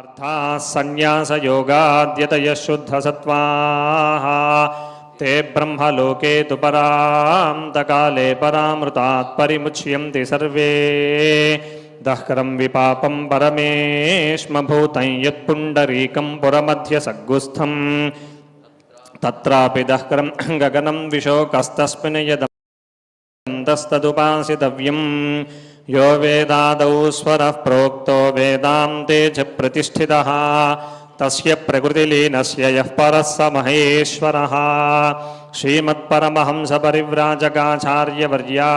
अर्थाः सन्न्यासयोगाद्यतयः शुद्धसत्त्वाः ते ब्रह्मलोके तु परान्तकाले परामृतात् परिमुच्यन्ति सर्वे दःकरं विपापं परमेश्मभूतं यत्पुण्डरीकं पुरमध्यसग्गुस्थम् तत्रापि दःकरं गगनं विशोकस्तस्मिन् यद तस्तदुपासितव्यम् यो वेदादौ स्वरः प्रोक्तो वेदान्ते च प्रतिष्ठितः तस्य प्रकृतिलीनस्य यः परः स महेश्वरः श्रीमत्परमहंसपरिव्राजकाचार्यवर्या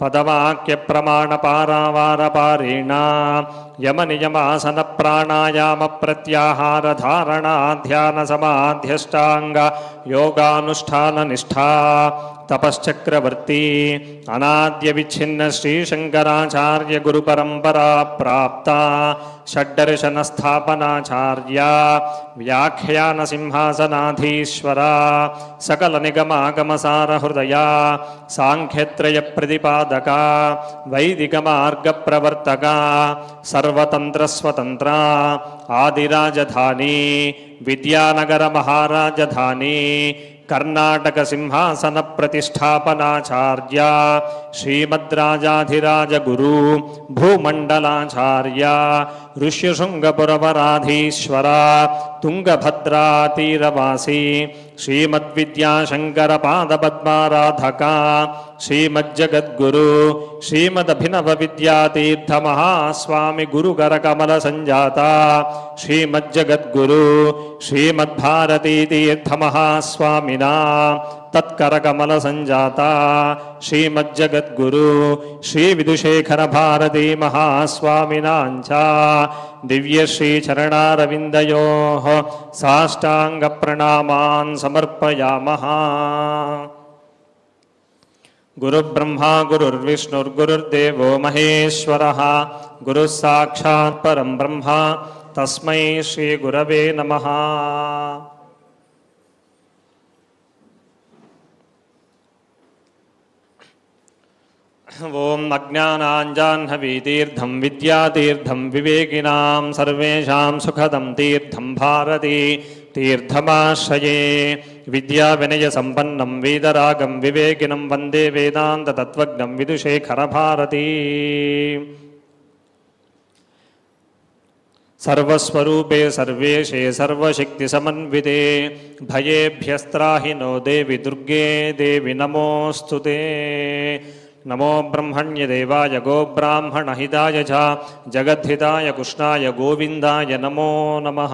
पदवाक्यप्रमाणपारावारपारेणा తపశ్చక్రవర్తి అనాద్య విచ్ఛిన్న శ్రీ శంకరాచార్య గురు పరంపరా ప్రాప్త షడ్డర్శన స్థాపనాచార్య వ్యాఖ్యాన సింహాసనాధీశ్వర సకల నిగమాగమసార హృదయ సాంఖ్యత్రయ ప్రతిపాదక వైదిక మార్గ ప్రవర్తక సర్వతంత్ర స్వతంత్ర ఆదిరాజధాని విద్యానగర మహారాజధాని कर्णाटकसिंहासनप्रतिष्ठापनाचार्या श्रीमद्राजाधिराजगुरु भूमंडलाचार्य ऋष्यशृङ्गपुरवराधीश्वरा తుంగభద్రాతీరవాసి శ్రీమద్విద్యాశంకరపాదపద్మారాధకా శ్రీమజ్జగద్గురు శ్రీమదభినవ విద్యాతీర్థమహాస్వామి గురుగరకమల సంజాత శ్రీమజ్జగద్గురు శ్రీమద్భారతీతీర్థమహాస్వామినా श्रीमदभिनवविद्यातीर्थमहास्वामि गुरुकरकमलसञ्जाता श्रीमज्जगद्गुरु श्रीमद्भारतीतीर्थमहास्वामिना तत्करकमलसञ्जाता श्रीमज्जगद्गुरु श्रीविदुशेखरभारती महास्वामिनाञ्च दिव्यश्रीचरणारविन्दयोः साष्टाङ्गप्रणामान् समर्पयामः गुरुब्रह्मा गुरुर्विष्णुर्गुरुर्देवो महेश्वरः गुरुः साक्षात् परं ब्रह्म तस्मै श्रीगुरवे नमः ॐ अज्ञानाञ्जाह्नवीतीर्थं विद्यातीर्थं विवेकिनां सर्वेषां सुखदं तीर्थं भारती तीर्थमाश्रये विद्याविनयसम्पन्नं वेदरागं विवेकिनं वंदे वेदान्ततत्त्वज्ञं विदुषेखरभारती। सर्वस्वरूपे सर्वेशे सर्वशक्तिसमन्विते भयेभ्यस्त्राहि नो देवि दुर्गे देवि नमोऽस्तु नमो ब्रह्मण्यदेवाय गोब्राह्मणहिताय च जगद्धिताय कृष्णाय गोविन्दाय नमो नमः।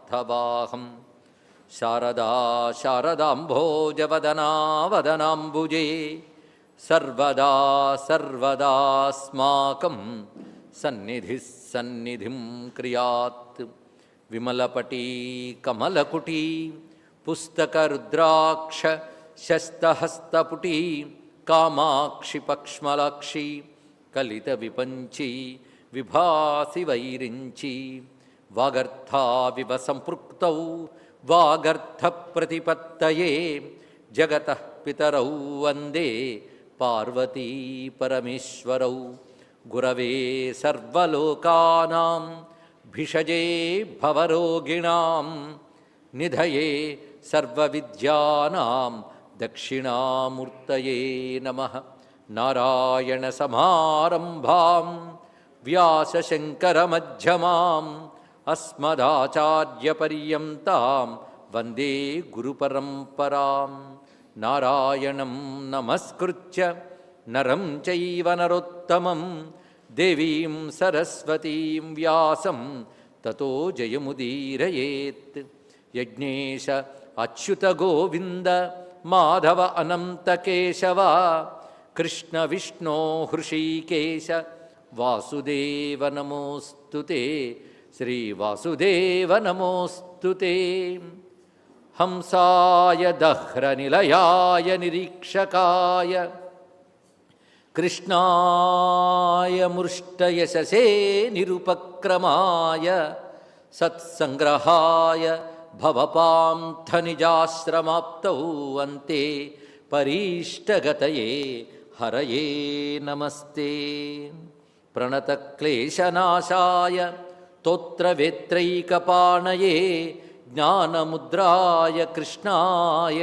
अम्बकृतार्थसार्थवाहं शारदा शारदाम्भोजवदना वदनाम्बुजे सर्वदा सर्वदास्माकं सन्निधिः सन्निधिं क्रियात् विमलपटी कमलकुटी पुस्तकरुद्राक्ष शस्तहस्तपुटी कामाक्षि पक्ष्मलाक्षि कलितविपञ्ची विभासि वैरिञ्ची वागर्थाविव वागर्थ वागर्थप्रतिपत्तये जगत पितरौ वंदे पार्वती परमेश्वरौ गुरवे सर्वलोकानां भिषजे भवरोगिणां निधये सर्वविद्यानां दक्षिणामूर्तये नमः। व्यासशंकर मध्यमा అస్మదాచార్యపర్యంతం వందే గురుపరంపరాం. నారాయణం నమస్కృత్య నరం చైవ నరోత్తమం దేవీం సరస్వతీం వ్యాసం తతో జయముదీరయేత్. యజ్ఞేశ అచ్యుతగోవింద మాధవ అనంతకేశవ కృష్ణ విష్ణో హృషీకేశ వాసుదేవ నమోస్తు శ్రీ వాసుదేవ నమోస్తు హంసాయ దహ్రనిలయాయ నిరీక్షకాయ కృష్ణాయ మృష్టయశసే నిరుపక్రమాయ సత్సంగ్రహాయ భవపాంథనిజాశ్రమాప్తౌ అంతే పరీష్టగతయే హరయే నమస్తే ప్రణతక్లేశనాశాయ स्तोत्रवेत्रैकपाणये ज्ञानमुद्राय कृष्णाय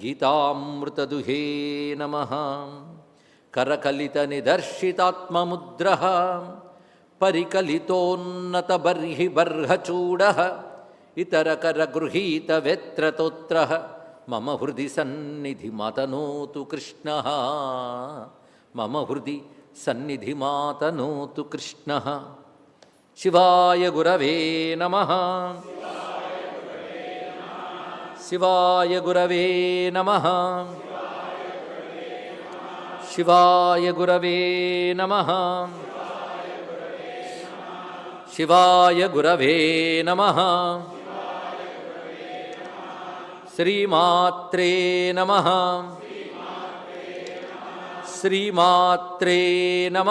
गीतामृतदुहे नमः। करकलितनिदर्शितात्ममुद्रः परिकलितोन्नतबर्हिबर्हचूडः इतरकरगृहीतवेत्रतोत्रः मम हृदि सन्निधिमातनोतु कृष्णः। मम हृदि सन्निधिमातनोतु कृष्णः। శివాయ గురవే నమ. శివాయ గురవే నమ. శివాయ గురవే నమ. శివాయ గురవే నమ. శ్రీమాత్రే నమ. శ్రీమాత్రే నమ.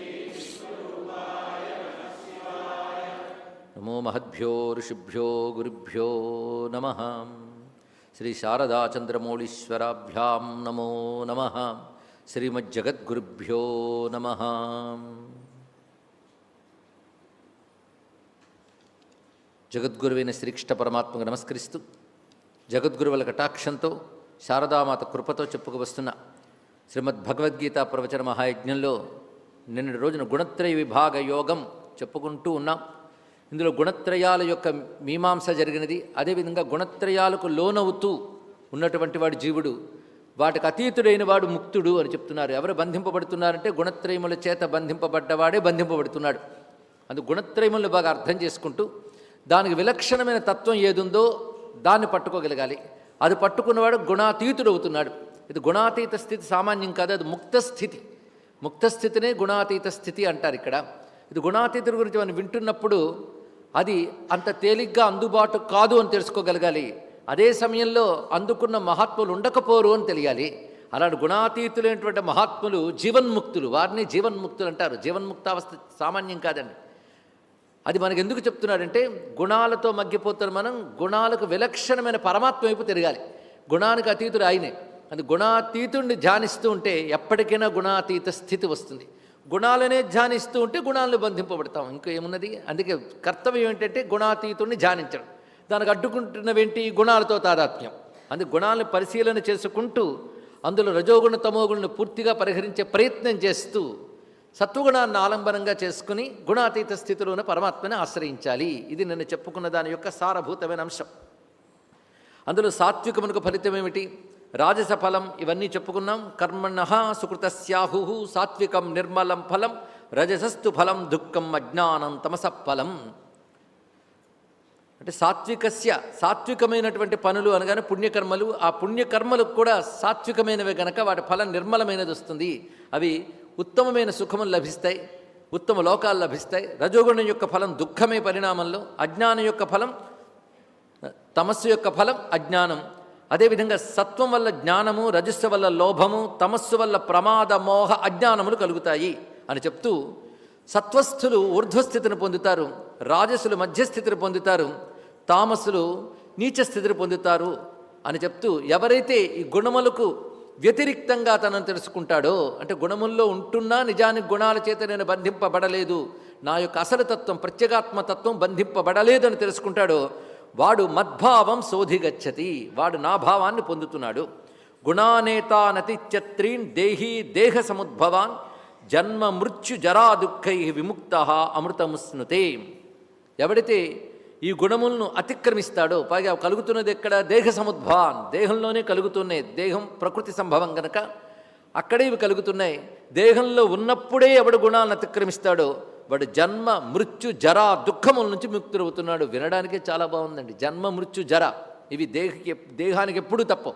నమో మహద్భ్యో ఋషిభ్యో గురుభ్యో నమ. శ్రీ శారదాచంద్రమౌళీశ్వరాభ్యాం నమో నమ. శ్రీమజ్జగద్గురుభ్యో నమ. జగద్గురువైన శ్రీకృష్ణ పరమాత్మకు నమస్కరిస్తూ జగద్గురువుల కటాక్షంతో శారదామాత కృపతో చెప్పుకు వస్తున్న శ్రీమద్భగవద్గీత ప్రవచన మహాయజ్ఞంలో నిన్నటి రోజున గుణత్రయ విభాగ యోగం చెప్పుకుంటూ ఉన్నాం. ఇందులో గుణత్రయాల యొక్క మీమాంస జరిగినది. అదేవిధంగా గుణత్రయాలకు లోనవుతూ ఉన్నటువంటి వాడు జీవుడు. వాటికి అతీతుడైన వాడు ముక్తుడు అని చెప్తున్నారు. ఎవరు బంధింపబడుతున్నారంటే గుణత్రయముల చేత బంధింపబడ్డవాడే బంధింపబడుతున్నాడు. అందు గుణత్రయములను బాగా అర్థం చేసుకుంటూ దానికి విలక్షణమైన తత్వం ఏదుందో దాన్ని పట్టుకోగలగాలి. అది పట్టుకున్నవాడు గుణాతీతుడు అవుతున్నాడు ఇది గుణాతీత స్థితి సామాన్యం కాదు అది ముక్త స్థితి. ముక్త స్థితినే గుణాతీత స్థితి అంటారు ఇక్కడ. ఇది గుణాతీతుడి గురించి మనం వింటున్నప్పుడు అది అంత తేలిగ్గా అందుబాటు కాదు అని తెలుసుకోగలగాలి. అదే సమయంలో అందుకున్న మహాత్ములు ఉండకపోరు అని తెలియాలి. అలాంటి గుణాతీతులైనటువంటి మహాత్ములు జీవన్ముక్తులు. వారిని జీవన్ముక్తులు అంటారు. జీవన్ముక్తావస్థ సామాన్యం కాదండి. అది మనకు ఎందుకు చెప్తున్నాడంటే గుణాలతో మగ్గిపోతున్న మనం గుణాలకు విలక్షణమైన పరమాత్మ వైపు తిరగాలి. గుణానికి అతీతుడు ఆయనే. అది గుణాతీతుడిని ధ్యానిస్తూ ఉంటే ఎప్పటికైనా గుణాతీత స్థితి వస్తుంది. గుణాలనే ధ్యానిస్తూ ఉంటే గుణాలను బంధింపబడతాం. ఇంకా ఏమున్నది? అందుకే కర్తవ్యం ఏంటంటే గుణాతీతుడిని ధ్యానించడం. దానికి అడ్డుకుంటున్నవేంటి? గుణాలతో తాదాత్మ్యం. అందుకే గుణాలను పరిశీలన చేసుకుంటూ అందులో రజోగుణ తమోగుణను పూర్తిగా పరిహరించే ప్రయత్నం చేస్తూ సత్వగుణాన్ని ఆలంబనంగా చేసుకుని గుణాతీత స్థితిలోనే పరమాత్మని ఆశ్రయించాలి. ఇది నేను చెప్పుకున్న దాని యొక్క సారభూతమైన అంశం. అందులో సాత్వికమునకు ఫలితం ఏమిటి? రాజస ఫలం ఇవన్నీ చెప్పుకున్నాం. కర్మణ సుకృతస్యాహు సాత్వికం నిర్మలం ఫలం రజసస్తు ఫలం దుఃఖం అజ్ఞానం తమస ఫలం. అంటే సాత్వికస్య సాత్వికమైనటువంటి పనులు అనగానే పుణ్యకర్మలు ఆ పుణ్యకర్మలు కూడా సాత్వికమైనవి గనక వాటి ఫలం నిర్మలమైనది వస్తుంది. అవి ఉత్తమమైన సుఖం లభిస్తాయి ఉత్తమ లోకాలు లభిస్తాయి. రజోగుణం యొక్క ఫలం దుఃఖమే పరిణామంలో అజ్ఞానం యొక్క ఫలం తమస్సు యొక్క ఫలం అజ్ఞానం. అదేవిధంగా సత్వం వల్ల జ్ఞానము రజస్సు వల్ల లోభము తమస్సు వల్ల ప్రమాద మోహ అజ్ఞానములు కలుగుతాయి అని చెప్తూ సత్వస్థులు ఊర్ధ్వస్థితిని పొందుతారు రాజసులు మధ్యస్థితిని పొందుతారు తామసులు నీచ స్థితిని పొందుతారు అని చెప్తూ ఎవరైతే ఈ గుణములకు వ్యతిరిక్తంగా తనను తెలుసుకుంటాడో అంటే గుణముల్లో ఉంటున్నా నిజానికి గుణాల చేత నేను బంధింపబడలేదు నా యొక్క అసలు తత్వం ప్రత్యేగాత్మతత్వం బంధింపబడలేదని బంధింపబడలేదు అని తెలుసుకుంటాడో వాడు మద్భావం శోధిగచ్చతి వాడు నా భావాన్ని పొందుతున్నాడు. గుణానేతానతిత్యత్రీన్ దేహీ దేహ సముద్భవాన్ జన్మ మృత్యు జరా దుఃఖై విముక్త అమృతముస్నుతే. ఎవడైతే ఈ గుణములను అతిక్రమిస్తాడో పైగా కలుగుతున్నది ఎక్కడ? దేహ సముద్భవాన్ దేహంలోనే కలుగుతున్నాయి దేహం ప్రకృతి సంభవం గనక. అక్కడే ఇవి కలుగుతున్నాయి. దేహంలో ఉన్నప్పుడే ఎవడు గుణాలను అతిక్రమిస్తాడో వాడు జన్మ మృత్యు జర దుఃఖముల నుంచి ముక్తుడవుతున్నాడు. వినడానికే చాలా బాగుందండి. జన్మ మృత్యు జర ఇవి దేహకి దేహానికి ఎప్పుడూ తప్పవు.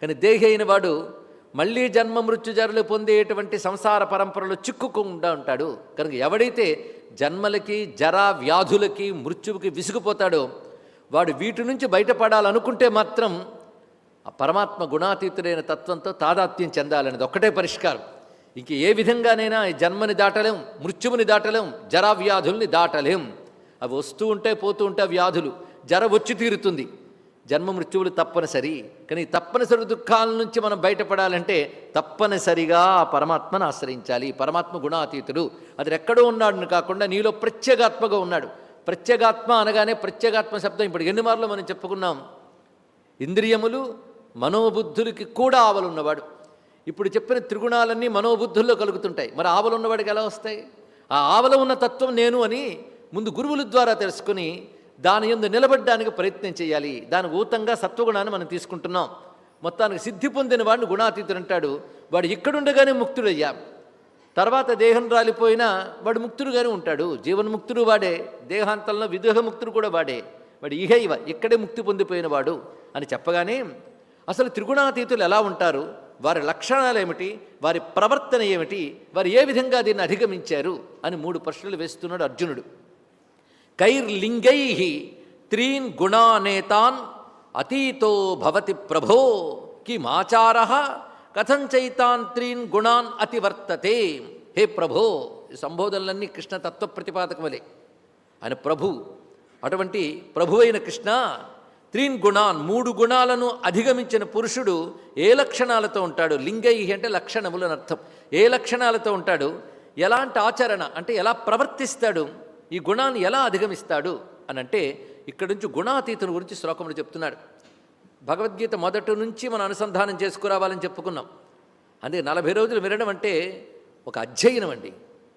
కానీ దేహి అయిన వాడు మళ్ళీ జన్మ మృత్యు జరలు పొందేటువంటి సంసార పరంపరలో చిక్కుకుండా ఉంటాడు. కనుక ఎవడైతే జన్మలకి జర వ్యాధులకి మృత్యువుకి విసిగిపోతాడో వాడు వీటి నుంచి బయటపడాలనుకుంటే మాత్రం ఆ పరమాత్మ గుణాతీతుడైన తత్వంతో తాదాత్మ్యం చెందాలనేది ఒక్కటే పరిష్కారం. ఇంక ఏ విధంగానైనా జన్మని దాటలేం మృత్యువుని దాటలేం జరా వ్యాధుల్ని దాటలేం. అవి వస్తూ ఉంటే పోతూ ఉంటే వ్యాధులు జర వచ్చి తీరుతుంది. జన్మ మృత్యువులు తప్పనిసరి. కానీ తప్పనిసరి దుఃఖాల నుంచి మనం బయటపడాలంటే తప్పనిసరిగా ఆ పరమాత్మను ఆశ్రయించాలి. పరమాత్మ గుణాతీతుడు. అది ఎక్కడో ఉన్నాడని కాకుండా నీలో ప్రత్యేగాత్మగా ఉన్నాడు. ప్రత్యేగాత్మ అనగానే ప్రత్యేగాత్మ శబ్దం. ఇప్పుడు ఎన్ని మార్లు మనం చెప్పుకున్నాం? ఇంద్రియములు మనోబుద్ధులకి కూడా ఆవలున్నవాడు. ఇప్పుడు చెప్పిన త్రిగుణాలన్నీ మనోబుద్ధుల్లో కలుగుతుంటాయి. మరి ఆవలు ఉన్నవాడికి ఎలా వస్తాయి? ఆ ఆవల ఉన్న తత్వం నేను అని ముందు గురువుల ద్వారా తెలుసుకుని దాని ఎందు నిలబడడానికి ప్రయత్నం చేయాలి. దాని ఊతంగా సత్వగుణాన్ని మనం తీసుకుంటున్నాం. మొత్తానికి సిద్ధి పొందిన వాడిని గుణాతీతుడు అంటాడు. వాడు ఇక్కడుండగానే ముక్తుడయ్యా. తర్వాత దేహం రాలిపోయినా వాడు ముక్తుడుగానే ఉంటాడు. జీవన్ముక్తుడు వాడే. దేహాంతంలో విదేహముక్తుడు కూడా వాడే. వాడు ఇహ ఇవ. ఇక్కడే ముక్తి పొందిపోయిన వాడు అని చెప్పగానే అసలు త్రిగుణాతీతులు ఎలా ఉంటారు? వారి లక్షణాలు ఏమిటి? వారి ప్రవర్తన ఏమిటి? వారు ఏ విధంగా దీన్ని అధిగమించారు? అని మూడు ప్రశ్నలు వేస్తున్నాడు అర్జునుడు. కైర్లింగై త్రీన్ గుణానేతాన్ అతీతో భవతి ప్రభో కిమాచార కథంచైతాన్ త్రీన్ గుణాన్ అతివర్తతే. హే ప్రభో సంబోధనలన్నీ కృష్ణ తత్వ ప్రతిపాదకమలే ఆయన ప్రభు అటువంటి ప్రభువైన కృష్ణ త్రీన్ గుణాన్ మూడు గుణాలను అధిగమించిన పురుషుడు ఏ లక్షణాలతో ఉంటాడు? లింగై అంటే లక్షణములు అర్థం. ఏ లక్షణాలతో ఉంటాడు? ఎలాంటి ఆచరణ అంటే ఎలా ప్రవర్తిస్తాడు? ఈ గుణాన్ని ఎలా అధిగమిస్తాడు? అని అంటే ఇక్కడి నుంచి గుణాతీతుని గురించి శ్లోకములు చెప్తున్నాడు. భగవద్గీత మొదటి నుంచి మనం అనుసంధానం చేసుకురావాలని చెప్పుకున్నాం. అదే నలభై రోజులు వినడం అంటే ఒక అధ్యయనం అండి.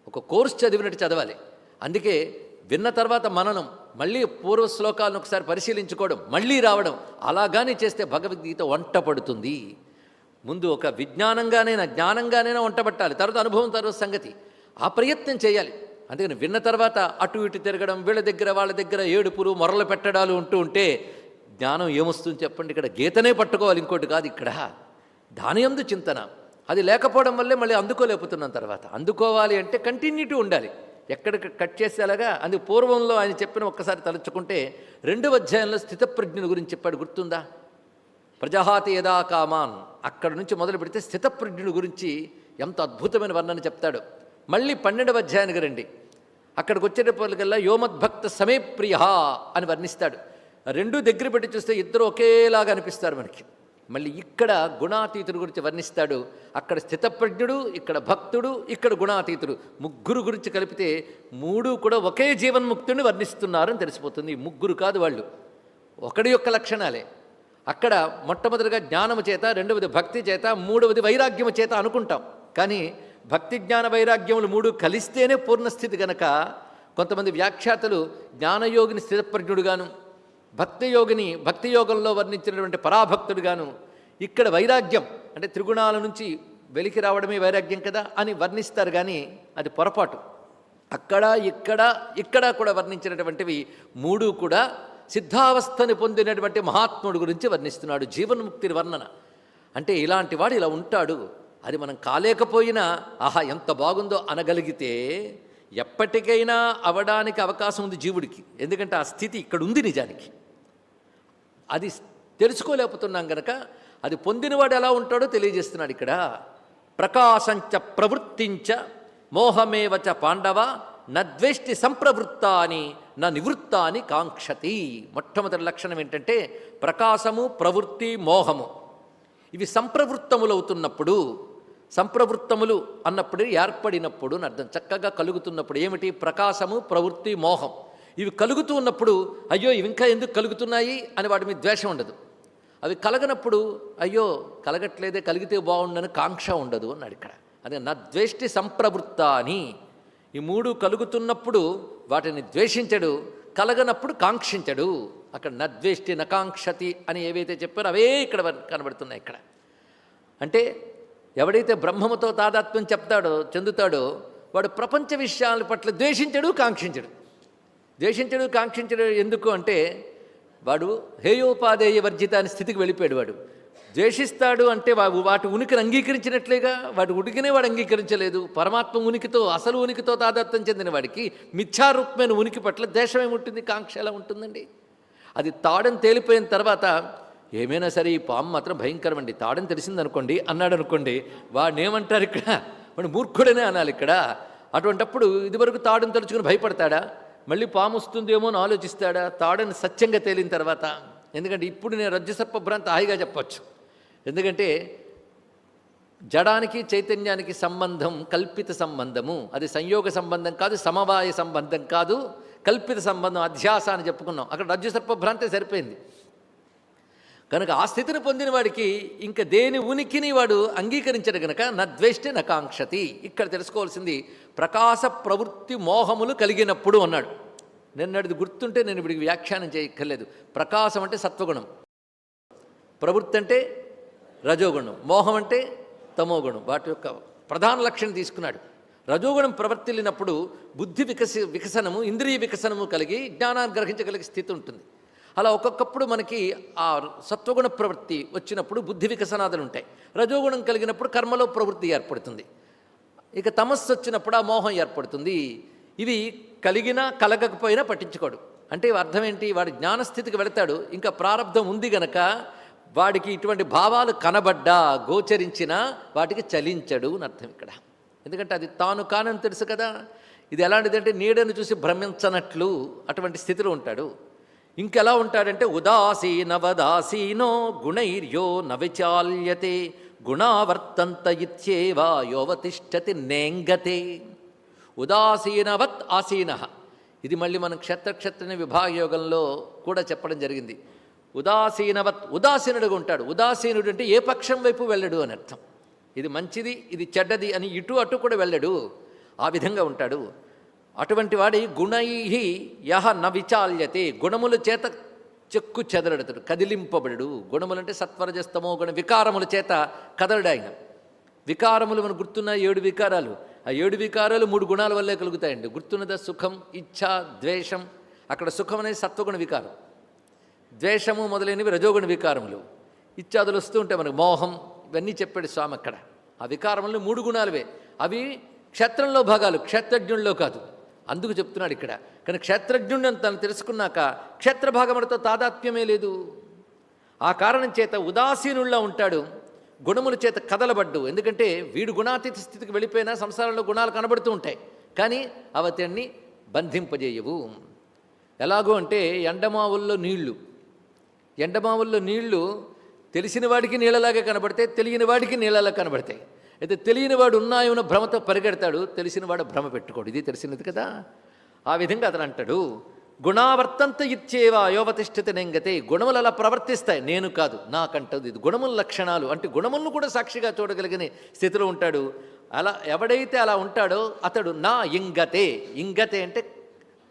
ఒక కోర్స్ చదివినట్టు చదవాలి. అందుకే విన్న తర్వాత మననం మళ్ళీ పూర్వ శ్లోకాలను ఒకసారి పరిశీలించుకోవడం మళ్ళీ రావడం అలాగానే చేస్తే భగవద్గీత వంట పడుతుంది. ముందు ఒక విజ్ఞానంగానైనా జ్ఞానంగానైనా వంట పట్టాలి. తర్వాత అనుభవం తర్వాత సంగతి. ఆ ప్రయత్నం చేయాలి. అందుకని విన్న తర్వాత అటు ఇటు తిరగడం వీళ్ళ దగ్గర వాళ్ళ దగ్గర ఏడుపులు మొరలు పెట్టడాలు ఉంటూ ఉంటే జ్ఞానం ఏమొస్తుంది చెప్పండి. ఇక్కడ గీతనే పట్టుకోవాలి ఇంకోటి కాదు ఇక్కడ. దాని ఎందు చింతన. అది లేకపోవడం వల్లే మళ్ళీ అందుకోలేకపోతున్నాం తర్వాత. అందుకోవాలి అంటే కంటిన్యూటీ ఉండాలి. ఎక్కడికి కట్ చేసేలాగా అందుకు పూర్వంలో ఆయన చెప్పిన ఒక్కసారి తలుచుకుంటే రెండవ అధ్యాయంలో స్థితప్రజ్ఞుని గురించి చెప్పాడు గుర్తుందా? ప్రజహాతి యదా కామాన్. అక్కడ నుంచి మొదలు పెడితే స్థితప్రజ్ఞుడి గురించి ఎంత అద్భుతమైన వర్ణన చెప్తాడు. మళ్ళీ పన్నెండవ అధ్యాయానికి రండి. అక్కడికి వచ్చేటప్పటికల్లా యోమద్భక్త సమే ప్రియ అని వర్ణిస్తాడు. రెండు దగ్గర పెట్టి చూస్తే ఇద్దరు ఒకేలాగా అనిపిస్తారు మనకి. మళ్ళీ ఇక్కడ గుణాతీతుడు గురించి వర్ణిస్తాడు. అక్కడ స్థితప్రజ్ఞుడు ఇక్కడ భక్తుడు ఇక్కడ గుణాతీతుడు. ముగ్గురు గురించి కలిపితే మూడు కూడా ఒకే జీవన్ముక్తుడిని వర్ణిస్తున్నారని తెలిసిపోతుంది. ముగ్గురు కాదు వాళ్ళు. ఒకడి యొక్క లక్షణాలే. అక్కడ మొట్టమొదటిగా జ్ఞానము చేత రెండవది భక్తి చేత మూడవది వైరాగ్యము చేత అనుకుంటాం. కానీ భక్తి జ్ఞాన వైరాగ్యములు మూడు కలిస్తేనే పూర్ణస్థితి గనక కొంతమంది వ్యాఖ్యాతలు జ్ఞానయోగిని స్థితప్రజ్ఞుడుగాను భక్తియోగిని భక్తియోగంలో వర్ణించినటువంటి పరాభక్తుడుగాను ఇక్కడ వైరాగ్యం అంటే త్రిగుణాల నుంచి వెలికి రావడమే వైరాగ్యం కదా అని వర్ణిస్తారు కానీ అది పొరపాటు. అక్కడ ఇక్కడ ఇక్కడ కూడా వర్ణించినటువంటివి మూడు కూడా సిద్ధావస్థని పొందినటువంటి మహాత్ముడు గురించి వర్ణిస్తున్నాడు జీవన్ముక్తి వర్ణన. అంటే ఇలాంటి వాడు ఇలా ఉంటాడు అది మనం కాలేకపోయినా ఆహా ఎంత బాగుందో అనగలిగితే ఎప్పటికైనా అవడానికి అవకాశం ఉంది జీవుడికి. ఎందుకంటే ఆ స్థితి ఇక్కడ ఉంది నిజానికి. అది తెలుసుకోలేకపోతున్నాం గనక అది పొందినవాడు ఎలా ఉంటాడో తెలియజేస్తున్నాడు ఇక్కడ. ప్రకాశంచ ప్రవృత్తించ మోహమేవచ పాండవ నద్వేష్టి సంప్రవృత్తాని నా నివృత్తాని కాంక్షతి. మొట్టమొదటి లక్షణం ఏంటంటే ప్రకాశము ప్రవృత్తి మోహము. ఇవి సంప్రవృత్తములవుతున్నప్పుడు సంప్రవృత్తములు అన్నప్పుడు ఏర్పడినప్పుడు అర్థం. చక్కగా కలుగుతున్నప్పుడు ఏమిటి? ప్రకాశము ప్రవృత్తి మోహం. ఇవి కలుగుతూ ఉన్నప్పుడు అయ్యో ఇవి ఇంకా ఎందుకు కలుగుతున్నాయి అని వాటి మీద ద్వేషం ఉండదు. అవి కలగనప్పుడు అయ్యో కలగట్లేదే కలిగితే బాగుండని కాంక్ష ఉండదు అన్నాడు ఇక్కడ. అదే నా ద్వేష్టి సంప్రవృత్త అని ఈ మూడు కలుగుతున్నప్పుడు వాటిని ద్వేషించడు కలగనప్పుడు కాంక్షించడు. అక్కడ నద్వేష్టి నకాంక్షతి అని ఏవైతే చెప్పారో అవే ఇక్కడ కనబడుతున్నాయి ఇక్కడ. అంటే ఎవడైతే బ్రహ్మముతో తాదాత్మ్యం చెప్తాడో చెందుతాడో వాడు ప్రపంచ విషయాల పట్ల ద్వేషించడు కాంక్షించడు. ద్వేషించడు కాంక్షించడు ఎందుకు అంటే వాడు హేయోపాధేయ వర్జిత అనే స్థితికి వెళ్ళిపోయాడు వాడు. ద్వేషిస్తాడు అంటే వా- వాటి ఉనికిని అంగీకరించినట్లేగా వాటి ఉనికినే వాడు అంగీకరించలేదు. పరమాత్మ ఉనికితో అసలు ఉనికితో తాదాత్మ్యం చెందిన వాడికి మిథ్యారూపమైన ఉనికి పట్ల ద్వేషం ఏముంటుంది కాంక్ష ఎలా ఉంటుందండి? అది తాడని తేలిపోయిన తర్వాత ఏమైనా సరే ఈ పాము మాత్రం భయంకరమండి తాడని తెలిసిందనుకోండి అన్నాడు అనుకోండి వాడిని ఏమంటారు ఇక్కడ? వాడు మూర్ఖుడనే అనాలి ఇక్కడ. అటువంటప్పుడు ఇదివరకు తాడును తలుచుకుని భయపడతాడా? మళ్ళీ పాము వస్తుందేమో అని ఆలోచిస్తాడా? తాడని సత్యంగా తేలిన తర్వాత. ఎందుకంటే ఇప్పుడు నేను రజ్జసర్ప భ్రాంతి హాయిగా చెప్పచ్చు. ఎందుకంటే జడానికి చైతన్యానికి సంబంధం కల్పిత సంబంధము. అది సంయోగ సంబంధం కాదు సమవాయ సంబంధం కాదు కల్పిత సంబంధం అధ్యాస అని చెప్పుకున్నాం. అక్కడ రజ్జు సర్ప సరిపోయింది. కనుక ఆ స్థితిని పొందిన వాడికి ఇంకా దేని ఉనికిని వాడు అంగీకరించడు గనక నద్వేష్టి నకాంక్షతి. ఇక్కడ తెలుసుకోవాల్సింది ప్రకాశ ప్రవృత్తి మోహములు కలిగినప్పుడు అన్నాడు. నిన్నటిది గుర్తుంటే నేను ఇప్పుడు వ్యాఖ్యానం చేయక్కర్లేదు. ప్రకాశం అంటే సత్వగుణం. ప్రవృత్తి అంటే రజోగుణం. మోహం అంటే తమోగుణం. వాటి యొక్క ప్రధాన లక్షణం తీసుకున్నాడు. రజోగుణం ప్రవర్తిల్లినప్పుడు బుద్ధి వికసి వికసనము ఇంద్రియ వికసనము కలిగి జ్ఞానాన్ని గ్రహించగలిగే స్థితి ఉంటుంది. అలా ఒక్కొక్కప్పుడు మనకి ఆ సత్వగుణ ప్రవృత్తి వచ్చినప్పుడు బుద్ధి వికసనాదులు ఉంటాయి. రజోగుణం కలిగినప్పుడు కర్మలో ప్రవృత్తి ఏర్పడుతుంది. ఇక తమస్సు వచ్చినప్పుడు ఆ మోహం ఏర్పడుతుంది. ఇవి కలిగినా కలగకపోయినా పట్టించుకోడు. అంటే అర్థం ఏంటి? వాడి జ్ఞానస్థితికి వెళతాడు. ఇంకా ప్రారంధం ఉంది గనక వాడికి ఇటువంటి భావాలు కనబడ్డా గోచరించినా వాటికి చలించడు అని అర్థం ఇక్కడ. ఎందుకంటే అది తాను కానని తెలుసు కదా. ఇది ఎలాంటిదంటే నీడను చూసి భ్రమించనట్లు అటువంటి స్థితిలో ఉంటాడు. ఇంకెలా ఉంటాడంటే ఉదాసీనవదాసీనో గుణైర్యో నవిచాల్యతే గుణావర్తంత ఇత్యేవా యోవతిష్టతి నేంగతే. ఉదాసీనవత్ ఆసీన. ఇది మళ్ళీ మనం క్షత్రక్షత్రిని విభాగయోగంలో కూడా చెప్పడం జరిగింది. ఉదాసీనవత్ ఉదాసీనుడుగా ఉంటాడు. ఉదాసీనుడు అంటే ఏ పక్షం వైపు వెళ్ళడు అని అర్థం. ఇది మంచిది ఇది చెడ్డది అని ఇటు అటు కూడా వెళ్ళడు. ఆ విధంగా ఉంటాడు. అటువంటి వాడి గుణై యహ న విచాల్యతే. గుణముల చేత చెక్కు చెదరడతాడు కదిలింపబడు గుణములంటే సత్వరజస్తమో గుణ వికారముల చేత కదలడు ఆయన. వికారములు మనకు గుర్తున్న ఏడు వికారాలు. ఆ ఏడు వికారాలు మూడు గుణాల వల్లే కలుగుతాయండి. గుర్తున్నదా సుఖం ఇచ్ఛ ద్వేషం. అక్కడ సుఖం అనేది సత్వగుణ వికారం. ద్వేషము మొదలైనవి రజోగుణ వికారములు. ఇత్యాదులు వస్తూ ఉంటాయి మనకు. మోహం ఇవన్నీ చెప్పాడు స్వామి అక్కడ. ఆ వికారములు మూడు గుణాలవే. అవి క్షేత్రంలో భాగాలు క్షేత్రజ్ఞుల్లో కాదు. అందుకు చెప్తున్నాడు ఇక్కడ. కానీ క్షేత్రజ్ఞుడిని తను తెలుసుకున్నాక క్షేత్రభాగములతో తాదాత్మ్యమే లేదు. ఆ కారణం చేత ఉదాసీనుల్లా ఉంటాడు. గుణముల చేత కదలబడ్డు. ఎందుకంటే వీడు గుణాతీత స్థితికి వెళ్ళిపోయినా సంసారంలో గుణాలు కనబడుతూ ఉంటాయి. కానీ అవతన్ని బంధింపజేయవు. ఎలాగో అంటే ఎండమావుల్లో నీళ్ళు. ఎండమావుల్లో నీళ్ళు తెలిసిన వాడికి నీళ్ళలాగే కనబడతాయి తెలియని వాడికి నీళ్ళలా కనబడతాయి. అయితే తెలియనివాడు ఉన్నాయన్న భ్రమతో పరిగెడతాడు తెలిసినవాడు భ్రమ పెట్టుకోడు. ఇది తెలిసినది కదా? ఆ విధంగా అతను అంటాడు గుణావర్తంత ఇచ్చేవా యోవతిష్ఠిత నింగతే? గుణములు అలా ప్రవర్తిస్తాయి. నేను కాదు నాకంటది ఇది. గుణముల లక్షణాలు. అంటే గుణములను కూడా సాక్షిగా చూడగలిగిన స్థితిలో ఉంటాడు. అలా ఎవడైతే అలా ఉంటాడో అతడు నా ఇంగతే. ఇంగతే అంటే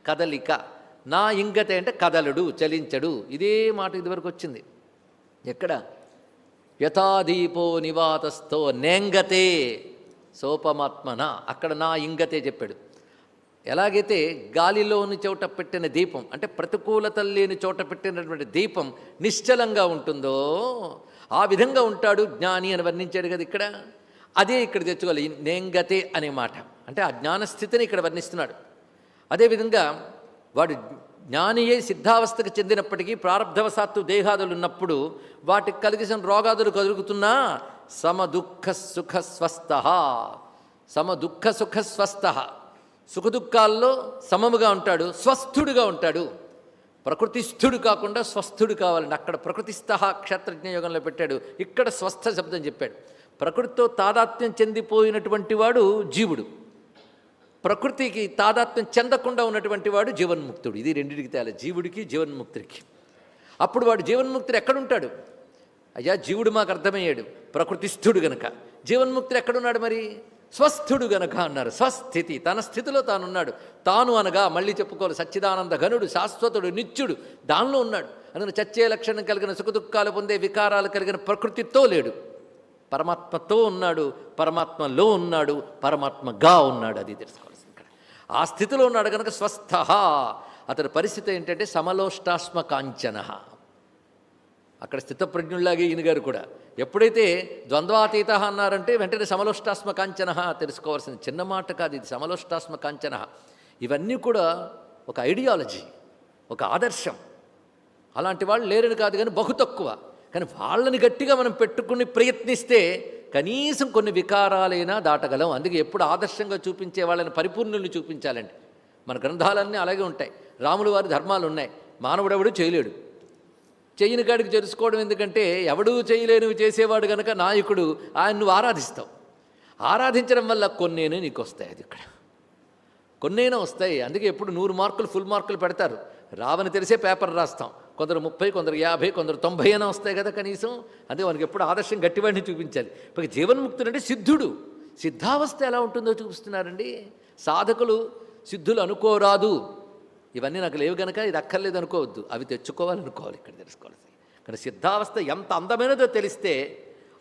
కదలిక. నా ఇంగతే అంటే కదలుడు చలించడు. ఇదే మాట ఇదివరకు వచ్చింది. ఎక్కడ? యథాదీపో నివాతస్థో నేంగతే సోపమాత్మన. అక్కడ నా ఇంగతే చెప్పాడు. ఎలాగైతే గాలిలోని చోట పెట్టిన దీపం అంటే ప్రతికూలత లేని చోట పెట్టినటువంటి దీపం నిశ్చలంగా ఉంటుందో ఆ విధంగా ఉంటాడు జ్ఞాని అని వర్ణించాడు కదా ఇక్కడ. అదే ఇక్కడ తెచ్చుకోవాలి నేంగతే అనే మాట. అంటే ఆ జ్ఞానస్థితిని ఇక్కడ వర్ణిస్తున్నాడు. అదేవిధంగా వాడు జ్ఞానియే సిద్ధావస్థకు చెందినప్పటికీ ప్రారంధవశాత్తు దేహాదులు ఉన్నప్పుడు వాటికి కలిగిన రోగాదులు కదులుగుతున్నా సమ దుఃఖ సుఖ స్వస్థ సమ దుఃఖ సుఖ స్వస్థ సుఖదుఖాల్లో సమముగా ఉంటాడు స్వస్థుడుగా ఉంటాడు. ప్రకృతిస్థుడు కాకుండా స్వస్థుడు కావాలండి. అక్కడ ప్రకృతిస్థ క్షేత్రజ్ఞ యోగంలో పెట్టాడు. ఇక్కడ స్వస్థ శబ్దం చెప్పాడు. ప్రకృతితో తాదాత్మ్యం చెందిపోయినటువంటి వాడు జీవుడు. ప్రకృతికి తాదాత్మ్యం చెందకుండా ఉన్నటువంటి వాడు జీవన్ముక్తుడు. ఇది రెండింటికి తేలా జీవుడికి జీవన్ముక్తుడికి అప్పుడు వాడు జీవన్ముక్తుడు ఎక్కడుంటాడు? అయ్యా జీవుడు మాకు అర్థమయ్యాడు. ప్రకృతిస్థుడు గనక. జీవన్ముక్తుడు ఎక్కడున్నాడు మరి? స్వస్థుడు గనక అన్నారు. స్వస్థితి. తన స్థితిలో తానున్నాడు. తాను అనగా మళ్ళీ చెప్పుకోవాలి సచ్చిదానంద ఘనుడు శాశ్వతుడు నిత్యుడు దానిలో ఉన్నాడు. అందుకని చచ్చే లక్షణం కలిగిన సుఖదుఖాలు పొందే వికారాలు కలిగిన ప్రకృతితో లేడు. పరమాత్మతో ఉన్నాడు పరమాత్మలో ఉన్నాడు పరమాత్మగా ఉన్నాడు అది తెలుసుకోవాల్సింది ఆ స్థితిలో ఉన్నాడు కనుక స్వస్థ. అతని పరిస్థితి ఏంటంటే సమలోష్టాస్మ కాంచన అక్కడ స్థితప్రజ్ఞుల్లాగే ఈయన గారు కూడా. ఎప్పుడైతే ద్వంద్వాతీత అన్నారంటే వెంటనే సమలోష్టాస్మ కాంచన తెలుసుకోవాల్సింది. చిన్న మాట కాదు ఇది సమలోష్టాస్మ కాంచన ఇవన్నీ కూడా ఒక ఐడియాలజీ ఒక ఆదర్శం. అలాంటి వాళ్ళు లేరని కాదు కానీ బహు తక్కువ. కానీ వాళ్ళని గట్టిగా మనం పెట్టుకుని ప్రయత్నిస్తే కనీసం కొన్ని వికారాలైనా దాటగలం. అందుకే ఎప్పుడు ఆదర్శంగా చూపించే వాళ్ళని పరిపూర్ణుల్ని చూపించాలండి. మన గ్రంథాలన్నీ అలాగే ఉంటాయి. రాముల వారి ధర్మాలు ఉన్నాయి. మానవుడెవడు చేయలేడు. చేయని కాడికి తెలుసుకోవడం ఎందుకంటే ఎవడూ చేయలేనివి చేసేవాడు కనుక నాయకుడు ఆయన నువ్వు ఆరాధిస్తావు. ఆరాధించడం వల్ల కొన్నేనే నీకు వస్తాయి అది ఇక్కడ. కొన్నైనా వస్తాయి. అందుకే ఎప్పుడు నూరు మార్కులు ఫుల్ మార్కులు పెడతారు. రావని తెలిసే పేపర్ రాస్తాం. కొందరు ముప్పై కొందరు యాభై కొందరు తొంభై అయినా వస్తాయి కదా కనీసం. అదే మనకి ఎప్పుడు ఆదర్శం గట్టివాడిని చూపించాలి. ఇక జీవన్ముక్తుడు అంటే సిద్ధుడు. సిద్ధావస్థ ఎలా ఉంటుందో చూపిస్తున్నారండి. సాధకులు సిద్ధులు అనుకోరాదు. ఇవన్నీ నాకు లేవు కనుక ఇది అక్కర్లేదు అనుకోవద్దు. అవి తెచ్చుకోవాలనుకోవాలి ఇక్కడ తెలుసుకోవాలి కానీ సిద్ధావస్థ ఎంత అందమైనదో తెలిస్తే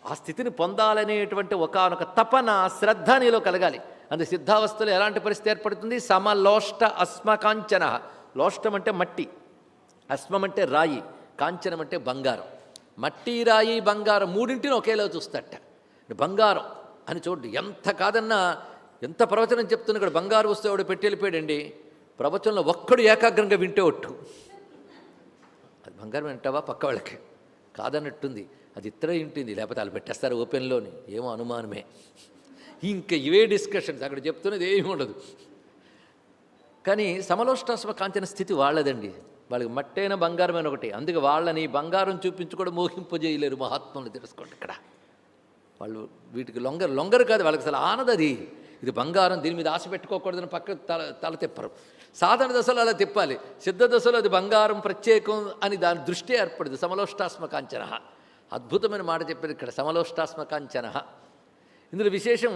ఆ స్థితిని పొందాలనేటువంటి ఒకనొక తపన శ్రద్ధ నీలో కలగాలి. అందు సిద్ధావస్థలో ఎలాంటి పరిస్థితి ఏర్పడుతుంది? సమలోష్ట అస్మకాంచన. లోష్టం అంటే మట్టి. అశ్వం అంటే రాయి కాంచనం అంటే బంగారం. మట్టి రాయి బంగారం మూడింటిని ఒకేలా చూస్తాట బంగారం అని చూడు ఎంత కాదన్నా ఎంత ప్రవచనం చెప్తున్నా ఇక్కడ బంగారు వస్తే వాడు పెట్టి వెళ్ళిపోయాడండి. ప్రవచనంలో ఒక్కడు ఏకాగ్రంగా వింటే ఒట్టు. అది బంగారం వింటావా పక్క వాళ్ళకి? కాదన్నట్టుంది. అది ఇతర ఇంటింది లేకపోతే వాళ్ళు పెట్టేస్తారు ఓపెన్లోని. ఏమో అనుమానమే. ఇంకా ఇవే డిస్కషన్స్. అక్కడ చెప్తున్నది ఏమీ ఉండదు. కానీ సమలోష్టాశ్వ కాంచన స్థితి వాళ్ళదండి. వాళ్ళకి మట్టైన బంగారమైన ఒకటి. అందుకే వాళ్ళని బంగారం చూపించుకోవడం మోహింపజేయలేరు మహాత్ములు తెలుసుకోండి ఇక్కడ. వాళ్ళు వీటికి లొంగరు లొంగరు కాదు వాళ్ళకి అసలు ఆనదది ఇది బంగారం దీని మీద ఆశ పెట్టుకోకూడదని పక్క తల తల తిప్పరు. సాధన దశలో అలా తిప్పాలి. సిద్ధ దశలో అది బంగారం ప్రత్యేకం అని దాని దృష్టి ఏర్పడదు. సమలోష్టాత్మకాంచన అద్భుతమైన మాట చెప్పారు ఇక్కడ సమలోష్టాత్మకాంచన ఇందులో విశేషం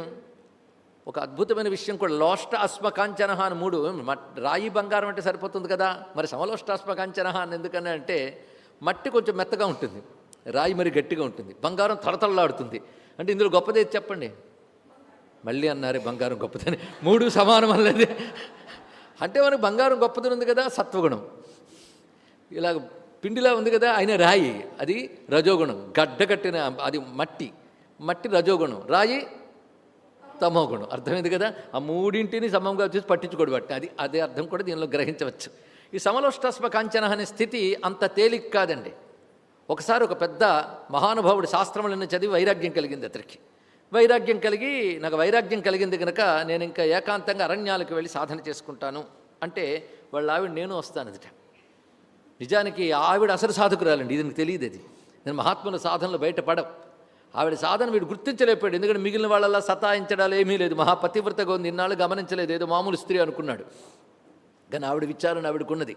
ఒక అద్భుతమైన విషయం కూడా. లోష్ట అశ్మకాంచన అని మూడు. రాయి బంగారం అంటే సరిపోతుంది కదా? మరి సమలోష్టాశ్మకాంచన అని ఎందుకని అంటే మట్టి కొంచెం మెత్తగా ఉంటుంది. రాయి మరి గట్టిగా ఉంటుంది. బంగారం తడతడలాడుతుంది. అంటే ఇందులో గొప్పది చెప్పండి? మళ్ళీ అన్నారే బంగారం గొప్పదని. మూడు సమానం అనేది అంటే మనకు బంగారం గొప్పది ఉంది కదా? సత్వగుణం. ఇలా పిండిలా ఉంది కదా? ఆయన రాయి. అది రజోగుణం. గడ్డగట్టిన అది మట్టి. మట్టి రజోగుణం. రాయి తమో గుణం. అర్థమైంది కదా? ఆ మూడింటిని సమంగా చూసి పట్టించుకోడు బట్టి అది అదే అర్థం కూడా దీనిలో గ్రహించవచ్చు. ఈ సమలోష్టాస్మ కాంచన అనే స్థితి అంత తేలిక కాదండి. ఒకసారి ఒక పెద్ద మహానుభావుడు శాస్త్రములను చదివి వైరాగ్యం కలిగింది అతనికి. వైరాగ్యం కలిగి నాకు వైరాగ్యం కలిగింది కనుక నేను ఇంకా ఏకాంతంగా అరణ్యాలకు వెళ్ళి సాధన చేసుకుంటాను. అంటే వాళ్ళ ఆవిడ నేను వస్తాను అదిట నిజానికి ఆవిడ అసలు సాధకురాలండి. ఇది నాకు తెలియదు అది. నేను మహాత్ముల సాధనలు బయటపడవు ఆవిడ సాధన వీడు గుర్తించలేకపోయాడు. ఎందుకంటే మిగిలిన వాళ్ళలా సతాయించడాలు ఏమీ లేదు. మహాపతివ్రతగా ఉంది. ఇన్నాళ్ళు గమనించలేదు. ఏదో మామూలు స్త్రీ అనుకున్నాడు. కానీ ఆవిడ విచారణ ఆవిడకున్నది.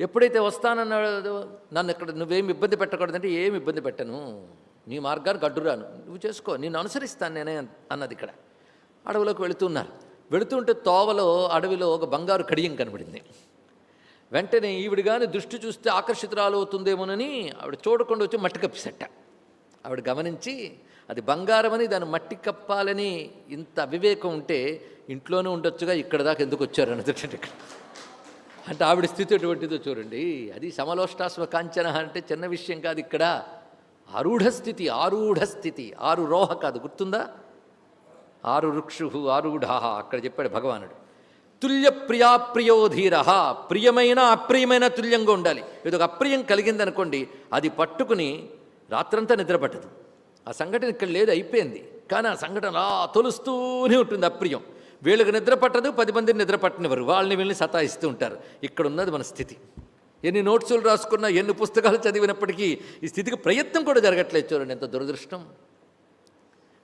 ఎప్పుడైతే వస్తానన్నాడో నన్ను ఇక్కడ నువ్వేమి ఇబ్బంది పెట్టకూడదంటే ఏమి ఇబ్బంది పెట్టను. నీ మార్గాన్ని అడ్డురాను నువ్వు చేసుకో. నేను అనుసరిస్తాను నేనే అన్నది ఇక్కడ. అడవిలోకి వెళుతున్నారు. వెళుతుంటే తోవలో అడవిలో ఒక బంగారు కడియం కనబడింది. వెంటనే ఈవిడ కానీ దృష్టి చూస్తే ఆకర్షితురాలు అవుతుందేమోనని ఆవిడ చూడకుండా వచ్చి మట్టి కప్పిసట్ట. ఆవిడ గమనించి అది బంగారమని దాన్ని మట్టి కప్పాలని ఇంత అవివేకం ఉంటే ఇంట్లోనే ఉండొచ్చుగా ఇక్కడ దాకా ఎందుకు వచ్చారు? అన్నది అంటే ఆవిడ స్థితి ఎటువంటిదో చూడండి. అది సమలోష్టాస్వ కాంచన అంటే చిన్న విషయం కాదు ఇక్కడ. ఆరూఢ స్థితి ఆరూఢ స్థితి ఆరు రోహ కాదు గుర్తుందా? ఆరు రుక్షు ఆరూఢ అక్కడ చెప్పాడు భగవానుడు. తుల్య ప్రియాప్రియో ధీర ప్రియమైన అప్రియమైన తుల్యంగా ఉండాలి. ఏదో ఒక అప్రియం కలిగిందనుకోండి అది పట్టుకుని రాత్రంతా నిద్ర పట్టదు. ఆ సంఘటన ఇక్కడ లేదు అయిపోయింది. కానీ ఆ సంఘటన అలా తొలుస్తూనే ఉంటుంది అప్రియం వీళ్ళకి నిద్ర పట్టదు పది మందిని నిద్ర పట్టనివ్వరు. వాళ్ళని వీళ్ళని సతాయిస్తూ ఉంటారు. ఇక్కడ ఉన్నది మన స్థితి. ఎన్ని నోట్సులు రాసుకున్నా ఎన్ని పుస్తకాలు చదివినప్పటికీ ఈ స్థితికి ప్రయత్నం కూడా జరగట్లేదు చూడండి ఎంత దురదృష్టం.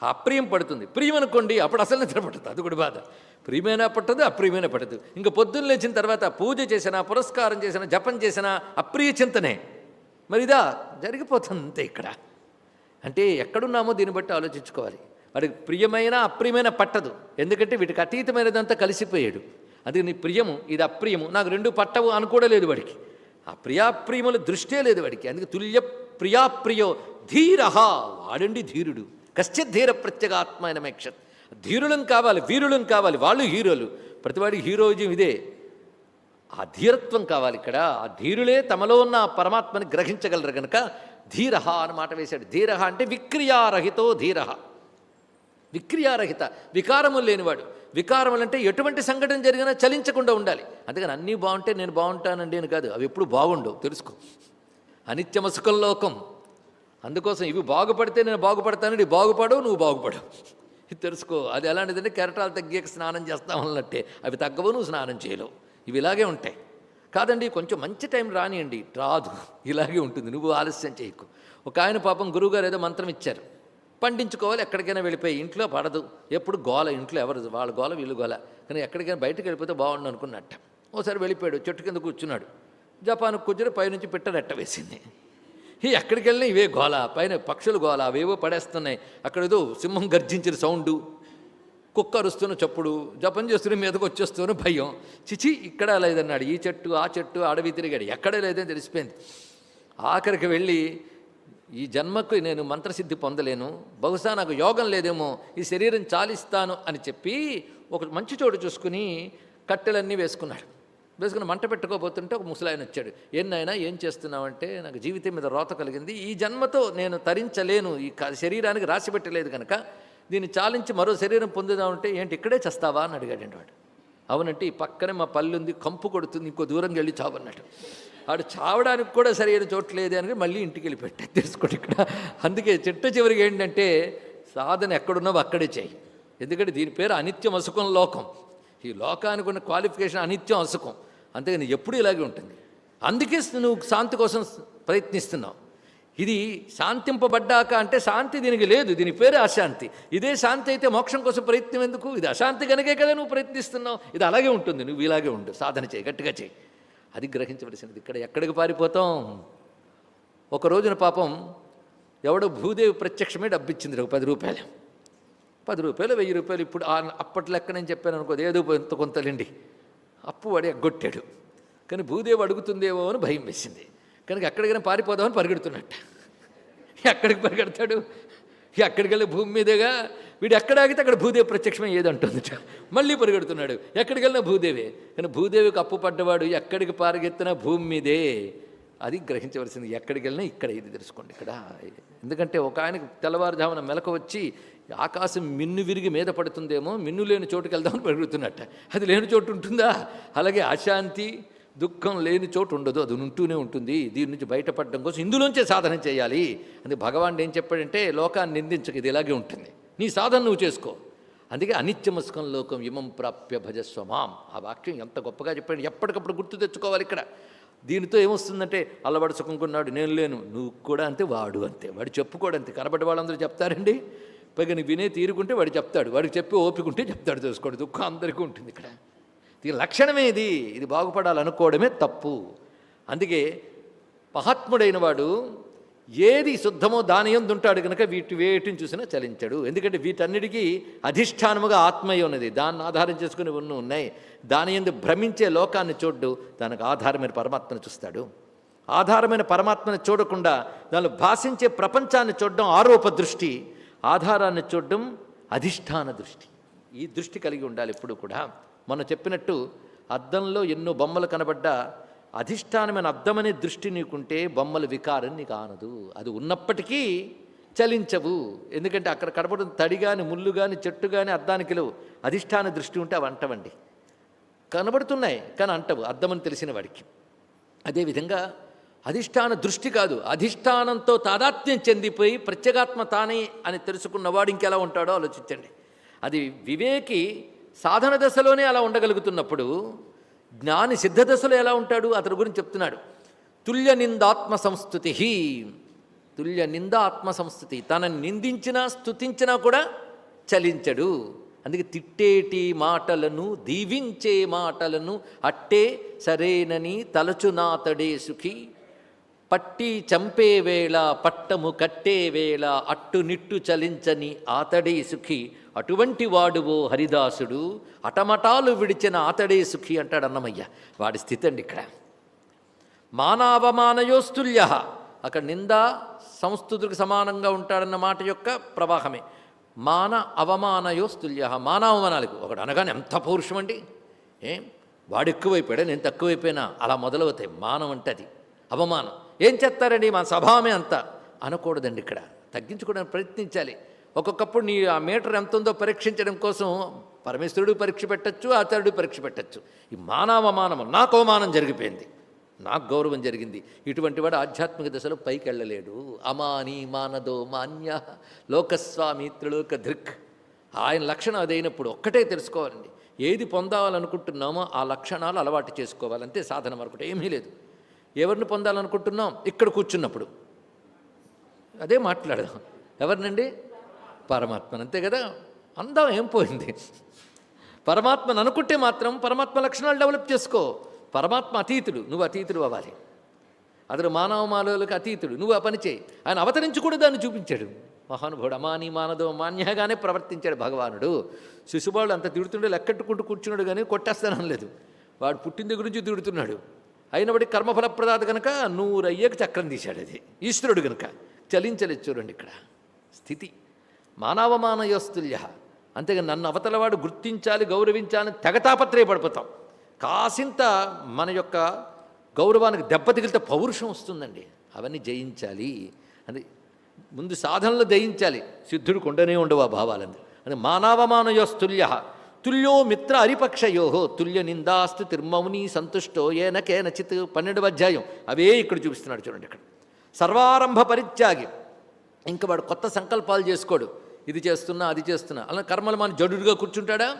అప్రియం పడుతుంది. ప్రియం అనుకోండి అప్పుడు అసలు నిద్ర పట్టదు. అది కూడా బాధ. ప్రియమైనా పట్టదు అప్రియమైనా పట్టదు. ఇంకా పొద్దున్న లేచిన తర్వాత పూజ చేసినా పురస్కారం చేసినా జపం చేసినా అప్రియ చింతనే. మరి ఇదా జరిగిపోతుంది అంతే ఇక్కడ. అంటే ఎక్కడున్నామో దీన్ని బట్టి ఆలోచించుకోవాలి. వాడికి ప్రియమైన అప్రియమైన పట్టదు. ఎందుకంటే వీటికి అతీతమైనదంతా కలిసిపోయాడు. అది నీ ప్రియము ఇది అప్రియము. నాకు రెండు పట్టవు అనుకోవలేదు వాడికి. ఆ ప్రియాప్రియముల దృష్టే లేదు వాడికి. అందుకే తుల్య ప్రియాప్రియో ధీర వాడండి ధీరుడు. కశ్చిత్ ధీర ప్రత్యేగాత్మైన మేక్ష ధీరులం కావాలి వీరులం కావాలి వాళ్ళు హీరోలు. ప్రతివాడి హీరోయిజం ఇదే. ఆ ధీరత్వం కావాలి ఇక్కడ. ఆ ధీరులే తమలో ఉన్న పరమాత్మని గ్రహించగలరు కనుక ధీర అని మాట వేశాడు. ధీర అంటే విక్రియారహితో ధీర విక్రియారహిత వికారములు లేనివాడు. వికారములు అంటే ఎటువంటి సంఘటన జరిగినా చలించకుండా ఉండాలి. అందుకని అన్నీ బాగుంటే నేను బాగుంటానండి అని కాదు. అవి ఎప్పుడు బాగుండవు. తెలుసుకో. అనిత్యమసుకం లోకం. అందుకోసం ఇవి బాగుపడితే నేను బాగుపడతానండి. బాగుపడవు నువ్వు బాగుపడవు. ఇది తెలుసుకో. అది ఎలాంటిదంటే కెరటాలు తగ్గాక స్నానం చేస్తామన్నట్టే అవి తగ్గవు నువ్వు స్నానం చేయలేవు. ఇవి ఇలాగే ఉంటాయి. కాదండి కొంచెం మంచి టైం రానియండి. రాదు ఇలాగే ఉంటుంది. నువ్వు ఆలస్యం చేయకు. ఒక ఆయన పాపం గురువుగారు ఏదో మంత్రం ఇచ్చారు. పండించుకోవాలి ఎక్కడికైనా వెళ్ళిపోయి ఇంట్లో పడదు. ఎప్పుడు గోల ఇంట్లో ఎవరు వాళ్ళ గోల వీళ్ళు గోల. కానీ ఎక్కడికైనా బయటకు వెళ్ళిపోతే బాగుండు అనుకున్నట్ట. ఓసారి వెళ్ళిపోయాడు చెట్టు కింద కూర్చున్నాడు. జపాన్ కూర్చుని పైనుంచి పిట్ట రెట్ట వేసింది. ఈ ఎక్కడికి వెళ్ళినా ఇవే గోల పైన పక్షులు గోల అవేవో పడేస్తున్నాయి. అక్కడ ఏదో సింహం గర్జించిన సౌండు. కుక్క అరుస్తున్న చప్పుడు జపం చేస్తున్న మీదకి వచ్చేస్తున్న భయం. చిచి ఇక్కడ లేదన్నాడు. ఈ చెట్టు ఆ చెట్టు అడవి తిరిగాడు. ఎక్కడ లేదని తెలిసిపోయింది. ఆఖరికి వెళ్ళి ఈ జన్మకు నేను మంత్రసిద్ధి పొందలేను. బహుశా నాకు యోగం లేదేమో. ఈ శరీరం చాలిస్తాను అని చెప్పి ఒక మంచి చోటు చూసుకుని కట్టెలన్నీ వేసుకున్నాడు. వేసుకుని మంట పెట్టుకోబోతుంటే ఒక ముసలాయన వచ్చాడు. ఎన్నైనా ఏం చేస్తున్నావంటే? నాకు జీవితం మీద రోత కలిగింది. ఈ జన్మతో నేను తరించలేను. ఈ శరీరానికి రాసి పెట్టలేదు కనుక దీన్ని చాలించి మరో శరీరం పొందుదామంటే ఏంటి ఇక్కడే చేస్తావా అని అడిగాడండి వాడు. అవునంటే ఈ పక్కనే మా పల్లు ఉంది కంపు కొడుతుంది ఇంకో దూరంగా వెళ్ళి చావన్నట్టు ఆడు చావడానికి కూడా సరైన చోటు లేదే అని మళ్ళీ ఇంటికి వెళ్ళి పెట్టా తెలుసుకోండి ఇక్కడ. అందుకే చిట్ట చివరికి ఏంటంటే సాధన ఎక్కడున్నావు అక్కడే చేయి. ఎందుకంటే దీని పేరు అనిత్యం అసుకం లోకం. ఈ లోకానికి ఉన్న క్వాలిఫికేషన్ అనిత్యం అసుకం. అంతేగాని ఎప్పుడు ఇలాగే ఉంటుంది. అందుకే నువ్వు శాంతి కోసం ప్రయత్నిస్తున్నావు. ఇది శాంతింపబడ్డాక అంటే శాంతి దీనికి లేదు దీని పేరే అశాంతి. ఇదే శాంతి అయితే మోక్షం కోసం ప్రయత్నం ఎందుకు? ఇది అశాంతి కనుకే కదా నువ్వు ప్రయత్నిస్తున్నావు. ఇది అలాగే ఉంటుంది నువ్వు ఇలాగే ఉండు సాధన చేయి గట్టిగా చేయి. అది గ్రహించవలసినది ఇక్కడ ఎక్కడికి పారిపోతాం? ఒక రోజున పాపం ఎవడో భూదేవి ప్రత్యక్షమే డబ్బిచ్చింది ఒక పది రూపాయలు. పది రూపాయలు వెయ్యి రూపాయలు ఇప్పుడు ఆ- అప్పటి లెక్క నేను చెప్పాను అనుకో ఏదో ఎంత కొంతలేండి అప్పు వాడి ఎగ్గొట్టాడు కానీ భూదేవి అడుగుతుందేమో అని భయం వేసింది. కనుక ఎక్కడికైనా పారిపోదామని పరిగెడుతున్నట్ట. ఎక్కడికి పరిగెడతాడు? ఎక్కడికి వెళ్ళి భూమి మీదేగా? వీడు ఎక్కడ ఆగితే అక్కడ భూదేవి ప్రత్యక్షమే ఏదంటుందిట. మళ్ళీ పరిగెడుతున్నాడు. ఎక్కడికి వెళ్ళినా భూదేవే. కానీ భూదేవికి అప్పు పడ్డవాడు ఎక్కడికి పారిగెత్తినా భూమి మీదే? అది గ్రహించవలసింది. ఎక్కడికి వెళ్ళినా ఇక్కడ. ఇది తెలుసుకోండి ఇక్కడ. ఎందుకంటే ఒక ఆయనకు తెల్లవారుజామున మెలకు వచ్చి ఆకాశం మిన్ను విరిగి మీద పడుతుందేమో మిన్ను లేని చోటుకి వెళ్దామని పెరుగుతున్నట్ట అది లేని చోటు ఉంటుందా? అలాగే అశాంతి దుఃఖం లేని చోటు ఉండదు అది ఉంటూనే ఉంటుంది. దీని నుంచి బయటపడడం కోసం ఇందులోంచే సాధన చేయాలి. అందుకే భగవాన్ ఏం చెప్పాడంటే లోకాన్ని నిందించక ఇది ఇలాగే ఉంటుంది. నీ సాధన నువ్వు చేసుకో. అందుకే అనిత్యమస్కం లోకం ఇమం ప్రాప్య భజస్వమాం. ఆ వాక్యం ఎంత గొప్పగా చెప్పాడు ఎప్పటికప్పుడు గుర్తు తెచ్చుకోవాలి ఇక్కడ. దీనితో ఏమొస్తుందంటే అల్లబడి సుఖంకున్నాడు నేను లేను. నువ్వు కూడా అంతే వాడు అంతే. వాడు చెప్పుకోడు అంతే. కనబడి వాళ్ళందరూ చెప్తారండి. పైగా నీ వినే తీరుకుంటే వాడు చెప్తాడు. వాడికి చెప్పి ఓపికంటే చెప్తాడు తెలుసుకోడు. దుఃఖం అందరికీ ఉంటుంది ఇక్కడ. దీని లక్షణమే ఇది ఇది బాగుపడాలనుకోవడమే తప్పు. అందుకే మహాత్ముడైన వాడు ఏది శుద్ధమో దాని ఎందు ఉంటాడు కనుక వీటి వేటిని చూసినా చలించాడు. ఎందుకంటే వీటన్నిటికీ అధిష్టానముగా ఆత్మయ్య ఉన్నది. దాన్ని ఆధారం చేసుకుని ఉన్న ఉన్నాయి. దాని ఎందు భ్రమించే లోకాన్ని చూడ్డు దానికి ఆధారమైన పరమాత్మను చూస్తాడు. ఆధారమైన పరమాత్మను చూడకుండా దానిలో భాషించే ప్రపంచాన్ని చూడడం ఆరోప దృష్టి ఆధారాన్ని చూడడం అధిష్టాన దృష్టి. ఈ దృష్టి కలిగి ఉండాలి ఎప్పుడు కూడా. మనం చెప్పినట్టు అద్దంలో ఎన్నో బొమ్మలు కనబడ్డా అధిష్టానమైన అద్దమనే దృష్టి నీకుంటే బొమ్మల వికారం నీకు ఆనదు. అది ఉన్నప్పటికీ చలించవు. ఎందుకంటే అక్కడ కనబడిన తడి కానీ ముళ్ళు కానీ చెట్టు కానీ అద్దానికి లేవు. అధిష్టాన దృష్టి ఉంటే అవి అంటవండి. కనబడుతున్నాయి కానీ అంటవు. అర్థమని తెలిసిన వాడికి. అదేవిధంగా అధిష్టాన దృష్టి కాదు. అధిష్టానంతో తాదాత్మ్యం చెందిపోయి ప్రత్యేగాత్మ తానే అని తెలుసుకున్నవాడు ఇంకెలా ఉంటాడో ఆలోచించండి. అది వివేకి సాధన దశలోనే అలా ఉండగలుగుతున్నప్పుడు జ్ఞాని సిద్ధ దశలో ఎలా ఉంటాడు? అతని గురించి చెప్తున్నాడు. తుల్య నిందాత్మ సంస్థుతి తుల్య నింద ఆత్మ సంస్థుతి. తనని నిందించినా స్థుతించినా కూడా చలించడు. అందుకే తిట్టేటి మాటలను దీవించే మాటలను అట్టే సరేనని తలచునాతడే సుఖి. పట్టి చంపే వేళ పట్టము కట్టే వేళ అట్టు నిట్టు చలించని ఆతడే సుఖి. అటువంటి వాడువో హరిదాసుడు అటమటాలు విడిచిన ఆతడే సుఖి అంటాడు అన్నమయ్య. వాడి స్థితి అండి ఇక్కడ. మానావమానయోస్తుల్య. అక్కడ నింద సంస్థుతులకు సమానంగా ఉంటాడన్న మాట యొక్క ప్రవాహమే. మాన అవమానయోస్తుల్య మానవమానాలకు ఒకడు అనగానే ఎంత పౌరుషం అండి ఏం? వాడు ఎక్కువైపోయాడు? నేను తక్కువైపోయినా? అలా మొదలవుతాయి. మానం అంటే అది అవమానం. ఏం చేస్తారండి మా స్వభావమే అంత? అనకూడదండి ఇక్కడ. తగ్గించుకోవడానికి ప్రయత్నించాలి. ఒక్కొక్కప్పుడు నీ ఆ మీటర్ ఎంత ఉందో పరీక్షించడం కోసం పరమేశ్వరుడు పరీక్ష పెట్టచ్చు ఆచార్యుడు పరీక్ష పెట్టచ్చు. ఈ మానవమానము నాకు అవమానం జరిగిపోయింది. నాకు గౌరవం జరిగింది. ఇటువంటి వాడు ఆధ్యాత్మిక దశలో పైకి వెళ్ళలేడు. అమాని మానదో మాన్య లోకస్వామి త్రిలోక ధృక్. ఆయన లక్షణం అదైనప్పుడు ఒక్కటే తెలుసుకోవాలండి. ఏది పొందాలనుకుంటున్నామో ఆ లక్షణాలు అలవాటు చేసుకోవాలంతే సాధన మరొకటి ఏమీ లేదు. ఎవరిని పొందాలనుకుంటున్నాం? ఇక్కడ కూర్చున్నప్పుడు. అదే మాట్లాడదాం. ఎవరినండి? పరమాత్మను. అంతే కదా? అందం ఏం పోయింది? పరమాత్మను అనుకుంటే మాత్రం పరమాత్మ లక్షణాలు డెవలప్ చేసుకో. పరమాత్మ అతీతుడు నువ్వు అతీతుడు అవ్వాలి. అతడు మానవ మానవులకు అతీతుడు నువ్వు ఆ పని చేయి. ఆయన అవతరించి కూడా దాన్ని చూపించాడు. మహానుభావుడు అమాని మానదో మాన్యగానే ప్రవర్తించాడు భగవానుడు. శిశుబాలు అంత తిడుతుండే లెక్కెట్టుకుంటూ కూర్చున్నాడు కానీ కొట్టేస్తానని లేదు. వాడు పుట్టిన గురించి తిడుతున్నాడు. అయినప్పటికీ కర్మఫలప్రదాత కనుక నూరయ్యకు చక్రం తీశాడు అది. ఈశ్వరుడు కనుక చలించలేదు చూడండి ఇక్కడ. స్థితి. మానవమానయోస్తుల్య. అంతేగా నన్ను అవతలవాడు గుర్తించాలి గౌరవించాలని తెగతాపత్రయ పడిపోతాం కాసింత మన యొక్క గౌరవానికి దెబ్బ తగిలితే పౌరుషం వస్తుందండి. అవన్నీ జయించాలి. అది ముందు సాధనలు జయించాలి. సిద్ధుడు కొండనే ఉండవు ఆ భావాలని అని మానవమానయోస్తుల్య. తుల్యో మిత్ర అరిపక్షయో తుల్య నిందాస్తు తిర్మౌని సంతుష్టో ఏన కేనచిత్ పన్నెండవ అధ్యాయం అవే ఇక్కడ చూపిస్తున్నాడు చూడండి ఇక్కడ. సర్వారంభ పరిత్యాగి. ఇంకా వాడు కొత్త సంకల్పాలు చేసుకోడు. ఇది చేస్తున్నా అది చేస్తున్నా. అలా కర్మలు మన జడుడుగా కూర్చుంటాడా?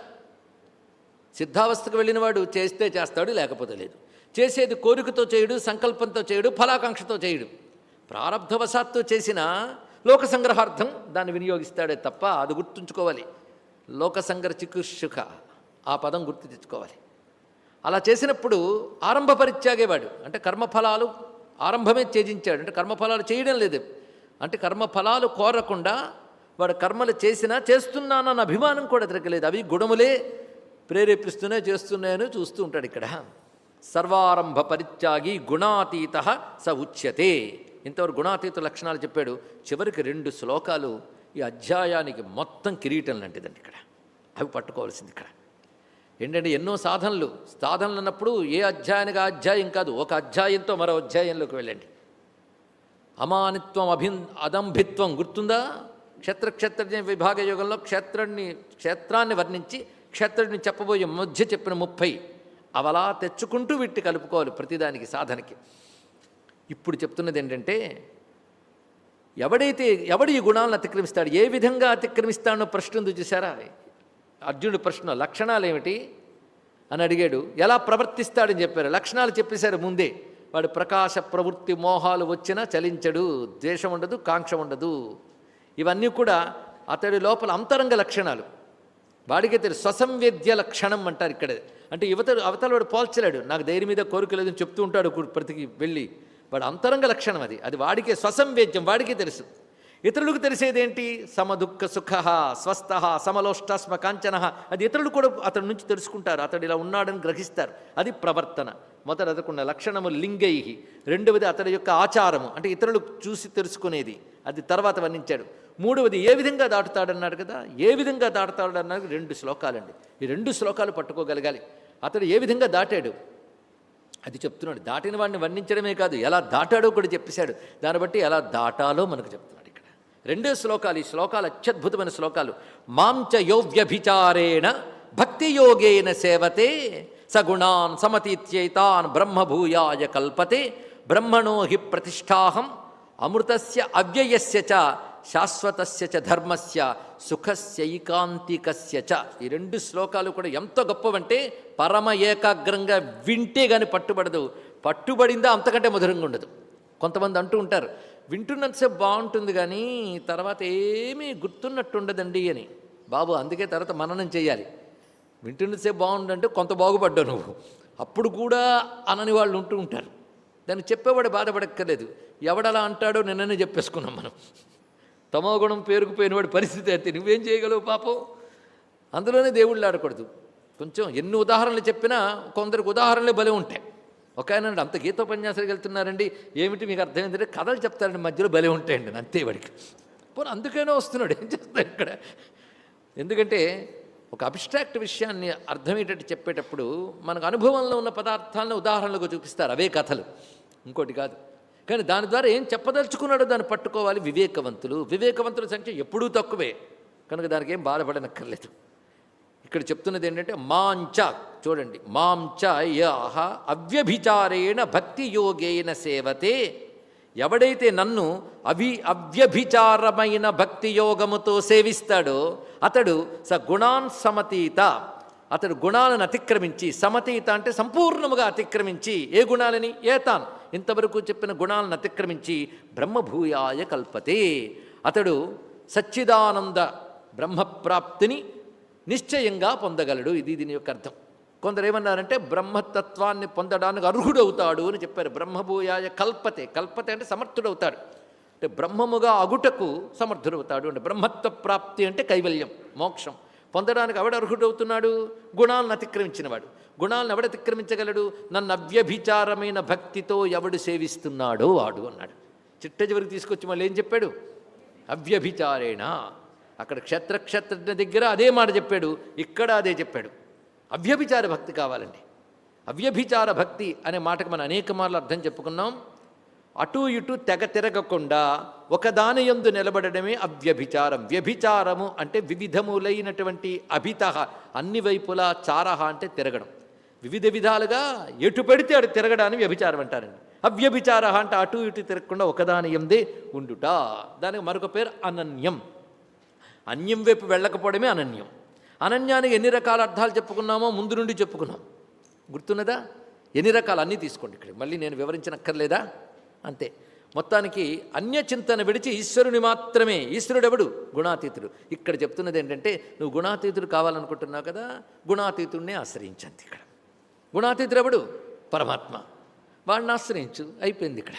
సిద్ధావస్థకు వెళ్ళినవాడు చేస్తే చేస్తాడు లేకపోతే లేదు. చేసేది కోరికతో చేయడు సంకల్పంతో చేయడు ఫలాకాంక్షతో చేయడు. ప్రారంధవశాత్తు చేసిన లోక సంగ్రహార్థం దాన్ని వినియోగిస్తాడే తప్ప అది గుర్తుంచుకోవాలి. లోక సంగ్రహ ఆ పదం గుర్తు తెచ్చుకోవాలి. అలా చేసినప్పుడు ఆరంభ పరిత్యాగేవాడు అంటే కర్మఫలాలు ఆరంభమే త్యజించాడు. అంటే కర్మఫలాలు చేయడం లేదు. అంటే కర్మఫలాలు కోరకుండా వాడు కర్మలు చేసినా చేస్తున్నానన్న అభిమానం కూడా తిరగలేదు. అవి గుణములే ప్రేరేపిస్తూనే చేస్తున్నాయని చూస్తూ ఉంటాడు ఇక్కడ. సర్వారంభ పరిత్యాగి గుణాతీత స ఉచ్యతే. ఇంతవరకు గుణాతీత లక్షణాలు చెప్పాడు. చివరికి రెండు శ్లోకాలు ఈ అధ్యాయానికి మొత్తం కిరీటం లాంటిదండి ఇక్కడ. అవి పట్టుకోవాల్సింది ఇక్కడ. ఏంటంటే ఎన్నో సాధనలు సాధనలు అన్నప్పుడు ఏ అధ్యాయానికి ఆ అధ్యాయం కాదు ఒక అధ్యాయంతో మరో అధ్యాయంలోకి వెళ్ళండి. అమానిత్వం అభిన్ అదంభిత్వం గుర్తుందా? క్షేత్ర క్షేత్రజ్ఞ విభాగ యోగంలో క్షేత్రాన్ని క్షేత్రాన్ని వర్ణించి క్షేత్రుడిని చెప్పబోయే మధ్య చెప్పిన ముప్పై అవలా తెచ్చుకుంటూ వీటిని కలుపుకోవాలి ప్రతిదానికి సాధనకి. ఇప్పుడు చెప్తున్నది ఏంటంటే ఎవడైతే ఎవడు ఈ గుణాలను అతిక్రమిస్తాడు ఏ విధంగా అతిక్రమిస్తాడో ప్రశ్న ఉంది చూసారా అర్జునుడు ప్రశ్న లక్షణాలు ఏమిటి? అని అడిగాడు. ఎలా ప్రవర్తిస్తాడని చెప్పారు. లక్షణాలు చెప్పేశారు ముందే. వాడు ప్రకాశ ప్రవృత్తి మోహాలు వచ్చినా చలించడు ద్వేషం ఉండదు కాంక్ష ఉండదు. ఇవన్నీ కూడా అతడి లోపల అంతరంగ లక్షణాలు. వాడికే తెలుసు స్వసంవేద్య లక్షణం అంటారు ఇక్కడ. అంటే యువత అవతల వాడు పోల్చలేడు. నాకు ధైర్యం మీద కోరిక లేదని చెప్తూ ఉంటాడు ప్రతికి వెళ్ళి. వాడు అంతరంగ లక్షణం అది. అది వాడికే స్వసంవేద్యం వాడికే తెలుసు. ఇతరులకు తెలిసేదేంటి? సమదుఃఖ సుఖ స్వస్థ సమలోష్టాస్మ కాంచన అది ఇతరులు కూడా అతడి నుంచి తెలుసుకుంటారు. అతడు ఇలా ఉన్నాడని గ్రహిస్తారు. అది ప్రవర్తన. మొదట అతకున్న లక్షణము లింగై రెండవది అతడి యొక్క ఆచారము. అంటే ఇతరులు చూసి తెలుసుకునేది. అది తర్వాత వర్ణించాడు. మూడవది ఏ విధంగా దాటుతాడన్నాడు కదా? ఏ విధంగా దాటుతాడు రెండు శ్లోకాలండి. ఈ రెండు శ్లోకాలు పట్టుకోగలగాలి. అతడు ఏ విధంగా దాటాడు? అది చెప్తున్నాడు. దాటిన వాడిని వర్ణించడమే కాదు ఎలా దాటాడో కూడా చెప్పేశాడు. దాన్ని బట్టి ఎలా దాటాలో మనకు చెప్తున్నాడు ఇక్కడ. రెండే శ్లోకాలు ఈ శ్లోకాలు అత్యద్భుతమైన శ్లోకాలు. మాంచ యోవ్యభిచారేణ భక్తి యోగేన సేవతే సగుణాన్ సమతీత్యైతాన్ బ్రహ్మభూయాయ కల్పతే బ్రహ్మణో హి ప్రతిష్టాహం అమృతస్య అవ్యయస్య చ శాశ్వతస్య చ ధర్మస్య సుఖస్యైకాంతికస్య చ. ఈ రెండు శ్లోకాలు కూడా ఎంత గొప్పవంటే పరమ ఏకాగ్రంగా వింటే కానీ పట్టుబడదు. పట్టుబడిందా అంతకంటే మధురంగా ఉండదు. కొంతమంది అంటూ ఉంటారు వింటున్నంతసేపు బాగుంటుంది కానీ తర్వాత ఏమీ గుర్తున్నట్టు ఉండదండి అని. బాబు అందుకే తర్వాత మననం చేయాలి. వింటున్నసేపు బాగుండంటే కొంత బాగుపడ్డావు నువ్వు. అప్పుడు కూడా అనని వాళ్ళు ఉంటూ ఉంటారు. దాన్ని చెప్పేవాడు బాధపడక్కర్లేదు. ఎవడలా అంటాడో నిన్ననే చెప్పేసుకున్నాం మనం. తమో గుణం పేరుకుపోయినవాడి పరిస్థితి అయితే నువ్వేం చేయగలవు పాపం? అందులోనే దేవుళ్ళు ఆడకూడదు. కొంచెం ఎన్ని ఉదాహరణలు చెప్పినా కొందరికి ఉదాహరణలే బలే ఉంటాయి. ఒక ఆయన అంత గీతోపన్యాసాలకు వెళ్తున్నారండి ఏమిటి మీకు అర్థం ఏంటంటే కథలు చెప్తారండి మధ్యలో బలే ఉంటాయండి అంతే వాడికి. పోనీ అందుకైనా వస్తున్నాడు ఏం చేస్తాడు ఇక్కడ? ఎందుకంటే ఒక అబ్స్ట్రాక్ట్ విషయాన్ని అర్థమయ్యేటట్టు చెప్పేటప్పుడు మనకు అనుభవంలో ఉన్న పదార్థాలను ఉదాహరణలుగా చూపిస్తారు అవే కథలు. ఇంకోటి కాదు. కానీ దాని ద్వారా ఏం చెప్పదలుచుకున్నాడో దాన్ని పట్టుకోవాలి వివేకవంతులు. వివేకవంతుల సంఖ్య ఎప్పుడూ తక్కువే. కనుక దానికి ఏం బాధపడనక్కర్లేదు. ఇక్కడ చెప్తున్నది ఏంటంటే మాంచ చూడండి మాంచ యాహ అవ్యభిచారేణ భక్తి యోగేన సేవతే. ఎవడైతే నన్ను అవి అవ్యభిచారమైన భక్తి యోగముతో సేవిస్తాడో అతడు స గుణాన్ సమతీత. అతడు గుణాలను అతిక్రమించి సమతీత అంటే సంపూర్ణముగా అతిక్రమించి ఏ గుణాలని? ఏతాన్. ఇంతవరకు చెప్పిన గుణాలను అతిక్రమించి బ్రహ్మభూయాయ కల్పతే. అతడు సచ్చిదానంద బ్రహ్మప్రాప్తిని నిశ్చయంగా పొందగలడు. ఇది దీని యొక్క అర్థం. కొందరు ఏమన్నారంటే బ్రహ్మతత్వాన్ని పొందడానికి అర్హుడవుతాడు అని చెప్పారు. బ్రహ్మభూయాయ కల్పతే. కల్పతే అంటే సమర్థుడవుతాడు. అంటే బ్రహ్మముగా అగుటకు సమర్థుడవుతాడు. అంటే బ్రహ్మత్వ ప్రాప్తి అంటే కైవల్యం మోక్షం. పొందడానికి ఎవడు అర్హుడవుతున్నాడు? గుణాలను అతిక్రమించినవాడు. గుణాలను ఎవడు అతిక్రమించగలడు? నన్ను అవ్యభిచారమైన భక్తితో ఎవడు సేవిస్తున్నాడో వాడు అన్నాడు. చిట్ట చివరికి తీసుకొచ్చి మళ్ళీ ఏం చెప్పాడు? అవ్యభిచారేణ. అక్కడ క్షేత్ర దగ్గర అదే మాట చెప్పాడు. ఇక్కడ అదే చెప్పాడు. అవ్యభిచార భక్తి కావాలండి. అవ్యభిచార భక్తి అనే మాటకు మనం అనేక మార్లు అర్థం చెప్పుకున్నాం. అటు ఇటు తెగ తిరగకుండా ఒకదాని యందు నిలబడడమే అవ్యభిచారం. వ్యభిచారము అంటే వివిధములైనటువంటి అభిత అన్ని వైపులా చారహ అంటే తిరగడం. వివిధ విధాలుగా ఎటు పెడితే అటు తిరగడాన్ని వ్యభిచారం అంటారండి. అవ్యభిచార అంటే అటు ఇటు తిరగకుండా ఒకదాని ఎందే ఉండుట. దానికి మరొక పేరు అనన్యం. అన్యం వైపు వెళ్ళకపోవడమే అనన్యం. అనన్యానికి ఎన్ని రకాల అర్థాలు చెప్పుకున్నామో ముందు నుండి చెప్పుకున్నాం. గుర్తున్నదా? ఎన్ని రకాలు? అన్నీ తీసుకోండి ఇక్కడ మళ్ళీ నేను వివరించనక్కర్లేదా? అంతే. మొత్తానికి అన్యచింతన విడిచి ఈశ్వరుని మాత్రమే. ఈశ్వరుడెవడు? గుణాతీతుడు. ఇక్కడ చెప్తున్నది ఏంటంటే నువ్వు గుణాతీతుడు కావాలనుకుంటున్నావు కదా గుణాతీతుడినే ఆశ్రయించండి ఇక్కడ. గుణాతీతుడు ఎవడు పరమాత్మ. వాడిని ఆశ్రయించు. అయిపోయింది ఇక్కడ.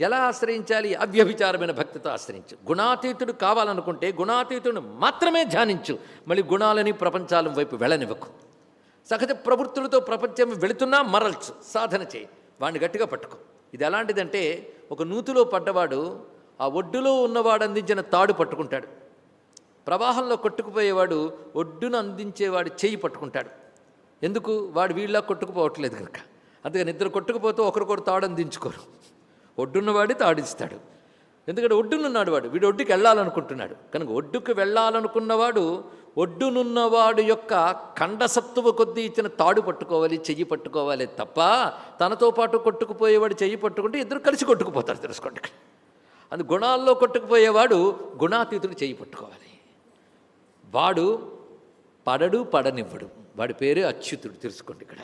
ఎలా ఆశ్రయించాలి? అవ్యభిచారమైన భక్తితో ఆశ్రయించు. గుణాతీతుడు కావాలనుకుంటే గుణాతీతుడిని మాత్రమే ధ్యానించు. మళ్ళీ గుణాలని ప్రపంచాలం వైపు వెళ్ళనివ్వకు. సహజ ప్రవృత్తులతో ప్రపంచం వెళుతున్నా మరల్చు. సాధన చేయి. వాడిని గట్టిగా పట్టుకో. ఇది ఎలాంటిదంటే ఒక నూతిలో పడ్డవాడు ఆ ఒడ్డులో ఉన్నవాడు అందించిన తాడు పట్టుకుంటాడు. ప్రవాహంలో కొట్టుకుపోయేవాడు ఒడ్డును అందించేవాడు చేయి పట్టుకుంటాడు. ఎందుకు? వాడు వీళ్ళ కొట్టుకుపోవట్లేదు కనుక అందుకని ఇద్దరు కొట్టుకుపోతే ఒకరికొకరు తాడు అందించుకోరు. ఒడ్డున్నవాడి తాడిస్తాడు. ఎందుకంటే ఒడ్డునున్నాడు వాడు. వీడు ఒడ్డుకి వెళ్ళాలనుకుంటున్నాడు. కనుక ఒడ్డుకు వెళ్ళాలనుకున్నవాడు ఒడ్డునున్నవాడు యొక్క ఖండసత్తువ కొద్దీ ఇచ్చిన తాడు పట్టుకోవాలి చెయ్యి పట్టుకోవాలి తప్ప తనతో పాటు కొట్టుకుపోయేవాడు చెయ్యి పట్టుకుంటే ఇద్దరు కలిసి కొట్టుకుపోతారు తెలుసుకోండి అందు గుణాల్లో కొట్టుకుపోయేవాడు గుణాతీతుడు చెయ్యి పట్టుకోవాలి. వాడు పడడు పడనివ్వడు. వాడి పేరు అచ్యుతుడు తెలుసుకోండి ఇక్కడ.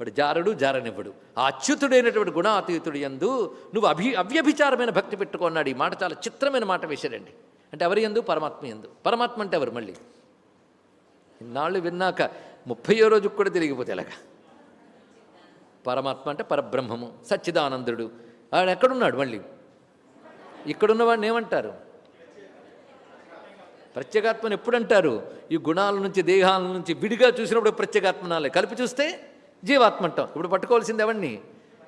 వాడు జారడు జారనివ్వడు. ఆ అచ్యుతుడైనటువంటి గుణాతీతుడు ఎందు నువ్వు అభి అవ్యభిచారమైన భక్తి పెట్టుకున్నాడు ఈ మాట చాలా చిత్రమైన మాట వేశాడండి. అంటే ఎవరి ఎందు పరమాత్మ ఎందు పరమాత్మ అంటే ఎవరు మళ్ళీ? ఇన్నాళ్ళు విన్నాక ముప్పయో రోజుకు కూడా తిరిగిపోతే ఎలాగా? పరమాత్మ అంటే పరబ్రహ్మము సచ్చిదానందుడు. ఆయన ఎక్కడున్నాడు మళ్ళీ? ఇక్కడున్నవాడిని ఏమంటారు? ప్రత్యేగాత్మను ఎప్పుడంటారు? ఈ గుణాల నుంచి దేహాల నుంచి విడిగా చూసినప్పుడు ప్రత్యేగాత్మనాలే కలిపి చూస్తే జీవాత్మ అంటాం. ఇప్పుడు పట్టుకోవాల్సింది ఎవరిని?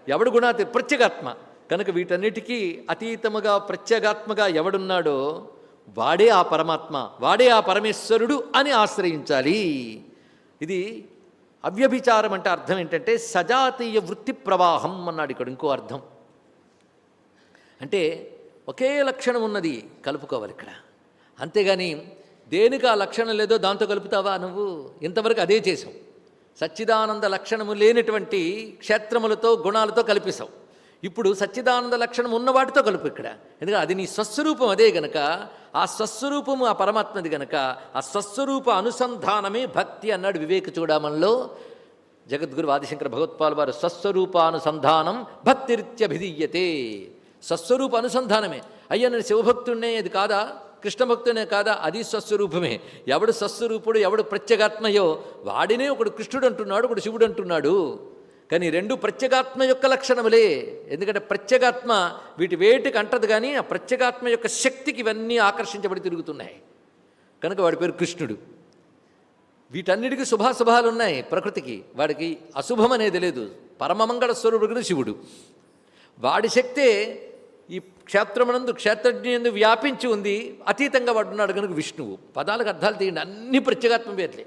ఎవడు గుణాతి? ప్రత్యేగాత్మ. కనుక వీటన్నిటికీ అతీతముగా ప్రత్యేగాత్మగా ఎవడున్నాడో వాడే ఆ పరమాత్మ వాడే ఆ పరమేశ్వరుడు అని ఆశ్రయించాలి. ఇది అవ్యభిచారం అంటే అర్థం ఏంటంటే సజాతీయ వృత్తి ప్రవాహం అన్నాడు ఇక్కడ ఇంకో అర్థం. అంటే ఒకే లక్షణం ఉన్నది కలుపుకోవాలి ఇక్కడ. అంతేగాని దేనికి ఆ లక్షణం లేదో దాంతో కలుపుతావా నువ్వు? ఇంతవరకు అదే చేసావు సచ్చిదానంద లక్షణము లేనటువంటి క్షేత్రములతో గుణాలతో కల్పిస్తావు ఇప్పుడు సచ్చిదానంద లక్షణం ఉన్న వాటితో కలుపు ఇక్కడ. ఎందుకంటే అది నీ స్వస్వరూపం అదే గనక ఆ స్వస్వరూపము ఆ పరమాత్మది గనక ఆ స్వస్వరూప అనుసంధానమే భక్తి అన్నాడు వివేక చూడమంలో జగద్గురు ఆదిశంకర భగవత్పాల్ వారు స్వస్వరూపానుసంధానం భక్తిరిత్యభిధీయతే. స్వస్వరూప అనుసంధానమే. అయ్యా నేను శివభక్తుడినే అది కాదా? కృష్ణభక్తునే కాదా? అది స్వస్వరూపమే. ఎవడు స్వస్వరూపుడు ఎవడు ప్రత్యేగాత్మయో వాడినే ఒకడు కృష్ణుడు అంటున్నాడు ఒకడు శివుడు అంటున్నాడు కానీ రెండు ప్రత్యేగాత్మ యొక్క లక్షణములే. ఎందుకంటే ప్రత్యేగాత్మ వీటి వేటికి అంటదు కానీ ఆ ప్రత్యేగాత్మ యొక్క శక్తికి ఇవన్నీ ఆకర్షించబడి తిరుగుతున్నాయి. కనుక వాడి పేరు కృష్ణుడు. వీటన్నిటికీ శుభాశుభాలు ఉన్నాయి ప్రకృతికి. వాడికి అశుభం అనేది లేదు. పరమమంగళ స్వరూపుడు శివుడు. వాడి శక్తే ఈ క్షేత్రమునందు క్షేత్రజ్ఞందు వ్యాపించి ఉంది. అతీతంగా వాడున్నాడు కనుక విష్ణువు. పదాలకు అర్థాలు తీయండి. అన్ని ప్రత్యేగాత్మ పేర్లే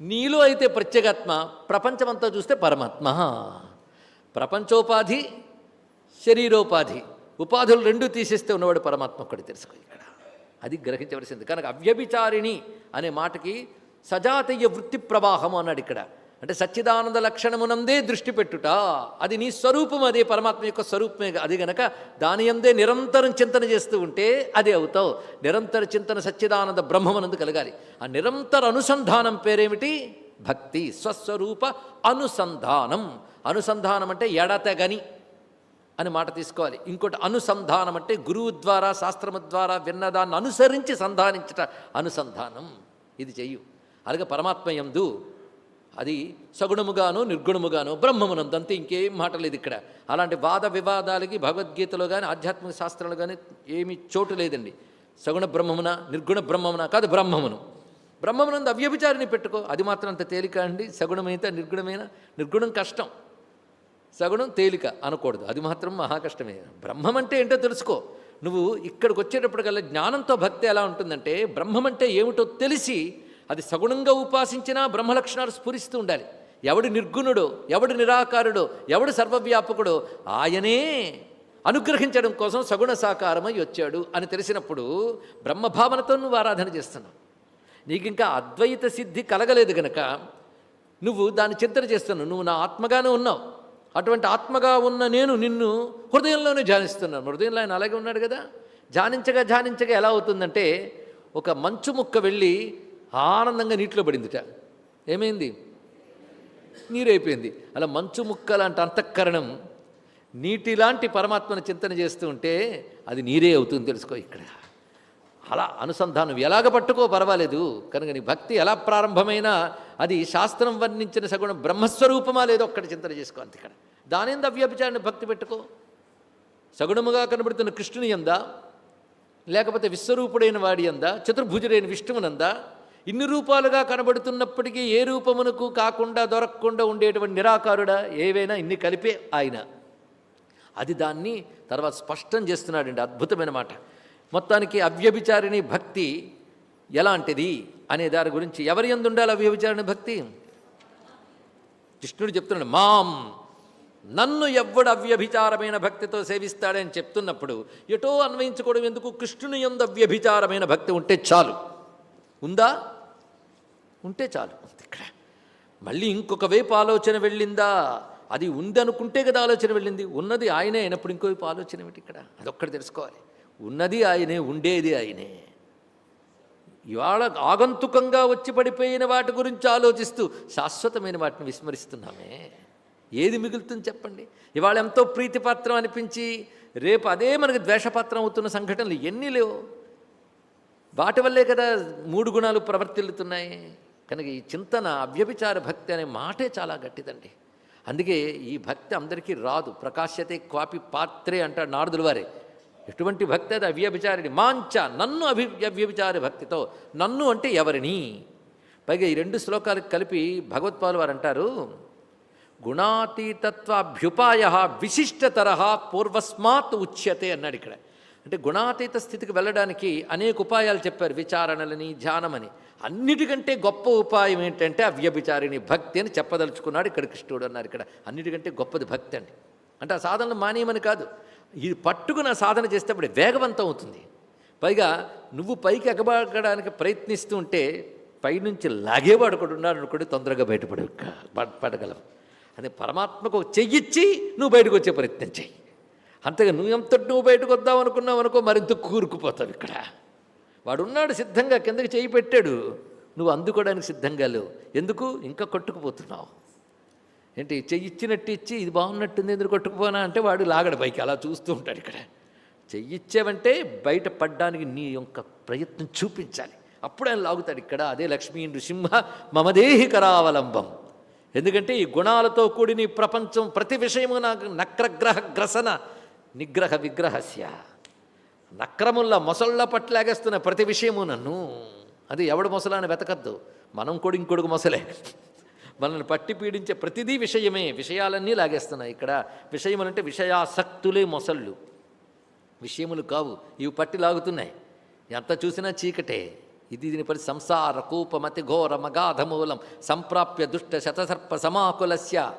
నీలో అయితే ప్రత్యేగాత్మ ప్రపంచమంతా చూస్తే పరమాత్మ. ప్రపంచోపాధి శరీరోపాధి. ఉపాధులు రెండు తీసేస్తే ఉన్నవాడు పరమాత్మ ఒక్కడు తెలుసుకో ఇక్కడ. అది గ్రహించవలసింది. కనుక అవ్యభిచారిణి అనే మాటకి సజాతీయ వృత్తి ప్రవాహం అన్నాడు ఇక్కడ. అంటే సచ్చిదానంద లక్షణమునందే దృష్టి పెట్టుట అది నీ స్వరూపం అదే పరమాత్మ యొక్క స్వరూపమే అది గనక దాని అందే నిరంతరం చింతన చేస్తూ ఉంటే అదే అవుతావు. నిరంతర చింతన సచ్చిదానంద బ్రహ్మమునందు కలగాలి. ఆ నిరంతర అనుసంధానం పేరేమిటి? భక్తి స్వస్వరూప అనుసంధానం. అనుసంధానం అంటే ఎడతెగని అని మాట తీసుకోవాలి. ఇంకోటి అనుసంధానం అంటే గురువు ద్వారా శాస్త్రము ద్వారా విన్నదాన్ని అనుసరించి సంధానించట అనుసంధానం. ఇది చెయ్యు. అలాగే పరమాత్మ ఎందు అది సగుణముగాను నిర్గుణముగాను బ్రహ్మమునందంతే ఇంకేం మాట లేదు ఇక్కడ. అలాంటి వాద వివాదాలకి భగవద్గీతలో కానీ ఆధ్యాత్మిక శాస్త్రంలో కానీ ఏమీ చోటు లేదండి. సగుణ బ్రహ్మమున నిర్గుణ బ్రహ్మమున కాదు బ్రహ్మమును. బ్రహ్మమునందు అవ్యభిచారిని పెట్టుకో అది మాత్రం అంత తేలిక అండి. సగుణమైతే నిర్గుణమైన నిర్గుణం కష్టం. సగుణం తేలిక అనకూడదు. అది మాత్రం మహా కష్టమే. బ్రహ్మం అంటే ఏంటో తెలుసుకో. నువ్వు ఇక్కడికి వచ్చేటప్పటికల్లా జ్ఞానంతో భక్తి ఎలా ఉంటుందంటే బ్రహ్మం అంటే ఏమిటో తెలిసి అది సగుణంగా ఉపాసించినా బ్రహ్మ లక్షణాలు స్ఫురిస్తూ ఉండాలి. ఎవడు నిర్గుణుడో ఎవడు నిరాకారుడో ఎవడు సర్వవ్యాపకుడో ఆయనే అనుగ్రహించడం కోసం సగుణ సాకారమై వచ్చాడు అని తెలిసినప్పుడు బ్రహ్మభావనతో నువ్వు ఆరాధన చేస్తున్నావు. నీకు ఇంకా అద్వైత సిద్ధి కలగలేదు గనక నువ్వు దాన్ని చింతన చేస్తున్నావు. నువ్వు నా ఆత్మగానే ఉన్నావు. అటువంటి ఆత్మగా ఉన్న నేను నిన్ను హృదయంలోనే ధ్యానిస్తున్నాను. హృదయంలో ఆయన అలాగే ఉన్నాడు కదా? ధ్యానించగా ధ్యానించగా ఎలా అవుతుందంటే ఒక మంచు ముక్క వెళ్ళి ఆనందంగా నీటిలో పడిందిట. ఏమైంది? నీరైపోయింది. అలా మంచు ముక్క లాంటి అంతఃకరణం నీటిలాంటి పరమాత్మను చింతన చేస్తూ ఉంటే అది నీరే అవుతుంది తెలుసుకో ఇక్కడ. అలా అనుసంధానం ఎలాగ పట్టుకో పర్వాలేదు. కనుక నీ భక్తి ఎలా ప్రారంభమైనా అది శాస్త్రం వర్ణించిన సగుణం బ్రహ్మస్వరూపమా లేదో ఒక్కటి చింతన చేసుకో అంత ఇక్కడ దానేంద అవ్యభిచారాన్ని భక్తి పెట్టుకో? సగుణముగా కనబడుతున్న కృష్ణుని ఎందా లేకపోతే విశ్వరూపుడైన వాడి అందా చతుర్భుజుడైన విష్ణువునందా? ఇన్ని రూపాలుగా కనబడుతున్నప్పటికీ ఏ రూపమునకు కాకుండా దొరకకుండా ఉండేటువంటి నిరాకారుడా? ఏవైనా ఇన్ని కలిపే ఆయన. అది దాన్ని తర్వాత స్పష్టం చేస్తున్నాడండి అద్భుతమైన మాట. మొత్తానికి అవ్యభిచారిణి భక్తి ఎలాంటిది అనే దాని గురించి ఎవరి ఎందు ఉండాలి అవ్యభిచారిణి భక్తి? కృష్ణుడు చెప్తున్నాడు మాం నన్ను ఎవ్వడు అవ్యభిచారమైన భక్తితో సేవిస్తాడని చెప్తున్నప్పుడు ఎటో అన్వయించుకోవడం ఎందుకు? కృష్ణుని ఎందు అవ్యభిచారమైన భక్తి ఉంటే చాలు. ఉందా? ఉంటే చాలు. ఇక్కడ. మళ్ళీ ఇంకొక వైపు ఆలోచన వెళ్ళిందా? అది ఉంది అనుకుంటే కదా ఆలోచన వెళ్ళింది. ఉన్నది ఆయనే అయినప్పుడు ఇంకో వైపు ఆలోచన ఏమిటి ఇక్కడ? అదొక్కటి తెలుసుకోవాలి. ఉన్నది ఆయనే ఉండేది ఆయనే. ఇవాళ ఆగంతుకంగా వచ్చి పడిపోయిన వాటి గురించి ఆలోచిస్తూ శాశ్వతమైన వాటిని విస్మరిస్తున్నామే. ఏది మిగులుతుంది చెప్పండి? ఇవాళ ఎంతో ప్రీతిపాత్రం అనిపించి రేపు అదే మనకి ద్వేషపాత్రం అవుతున్న సంఘటనలు ఎన్ని లేవు? వాటి వల్లే కదా మూడు గుణాలు ప్రవర్తిల్లుతున్నాయి. కనుక ఈ చింతన అవ్యభిచార భక్తి అనే మాటే చాలా గట్టిదండి. అందుకే ఈ భక్తి అందరికీ రాదు. ప్రకాశ్యతే క్వాపి పాత్రే అంటాడు నారదుల వారే. ఎటువంటి భక్తి అది? అవ్యభిచారిణి. మాంచ నన్ను అభి అవ్యభిచారి భక్తితో. నన్ను అంటే ఎవరిని? పైగా ఈ రెండు శ్లోకాలకు కలిపి భగవత్పాలు వారు అంటారు గుణాతీతత్వాభ్యుపాయ విశిష్టతర పూర్వస్మాత్ ఉచ్యతే అన్నాడు ఇక్కడ. అంటే గుణాతీత స్థితికి వెళ్ళడానికి అనేక ఉపాయాలు చెప్పారు. విచారణలని ధ్యానమని. అన్నిటికంటే గొప్ప ఉపాయం ఏంటంటే అవ్యభిచారిణి భక్తి అని చెప్పదలుచుకున్నాడు ఇక్కడ కృష్ణుడు అన్నారు ఇక్కడ. అన్నిటికంటే గొప్పది భక్తి అండి. అంటే ఆ సాధనలు మానేయమని కాదు. ఇది పట్టుకున్న సాధన చేసేటప్పుడు వేగవంతం అవుతుంది. పైగా నువ్వు పైకి ఎగబడడానికి ప్రయత్నిస్తూ ఉంటే పైనుంచి లాగేవాడు ఒకడు ఉన్నాడు అనుకోండి తొందరగా బయటపడ పడగలం అది పరమాత్మకు చెయ్యిచ్చి నువ్వు బయటకు వచ్చే ప్రయత్నం చెయ్యి. అంతగా నువ్వు నువ్వు బయటకు వద్దాం అనుకున్నావు అనుకో మరింత కూరుకుపోతావు ఇక్కడ. వాడున్నాడు సిద్ధంగా కిందకి చేయి పెట్టాడు. నువ్వు అందుకోవడానికి సిద్ధంగా లేవు. ఎందుకు? ఇంకా కొట్టుకుపోతున్నావు. ఏంటి? చెయ్యి ఇచ్చినట్టు ఇచ్చి ఇది బాగున్నట్టుంది ఎందుకు కొట్టుకుపోనా అంటే వాడు లాగడు పైకి అలా చూస్తూ ఉంటాడు ఇక్కడ. చెయ్యి ఇచ్చావంటే బయట పడ్డానికి నీ యొక్క ప్రయత్నం చూపించాలి. అప్పుడు ఆయన లాగుతాడు ఇక్కడ అదే లక్ష్మీ నృసింహ మమదేహి కరావలంబం. ఎందుకంటే ఈ గుణాలతో కూడిన ప్రపంచం ప్రతి విషయము నాకు నక్రగ్రహ గ్రసన నిగ్రహ విగ్రహస్య. నక్రముల్లా మొసళ్ళ పట్లాగేస్తున్న ప్రతి విషయము నన్ను. అది ఎవడు మొసలా అని వెతకద్దు. మనం కూడా ఇంకొడుకు మొసలే. మనల్ని పట్టి పీడించే ప్రతిదీ విషయమే. విషయాలన్నీ లాగేస్తున్నాయి. ఇక్కడ విషయములంటే విషయాసక్తులే మొసళ్ళు. విషయములు కావు. ఇవి పట్టి లాగుతున్నాయి. ఎంత చూసినా చీకటే. ఇది దీని పరి సంసార కూపమతి ఘోర మగాధమూలం. సంప్రాప్య దుష్ట శతసర్ప సమాకులస్య.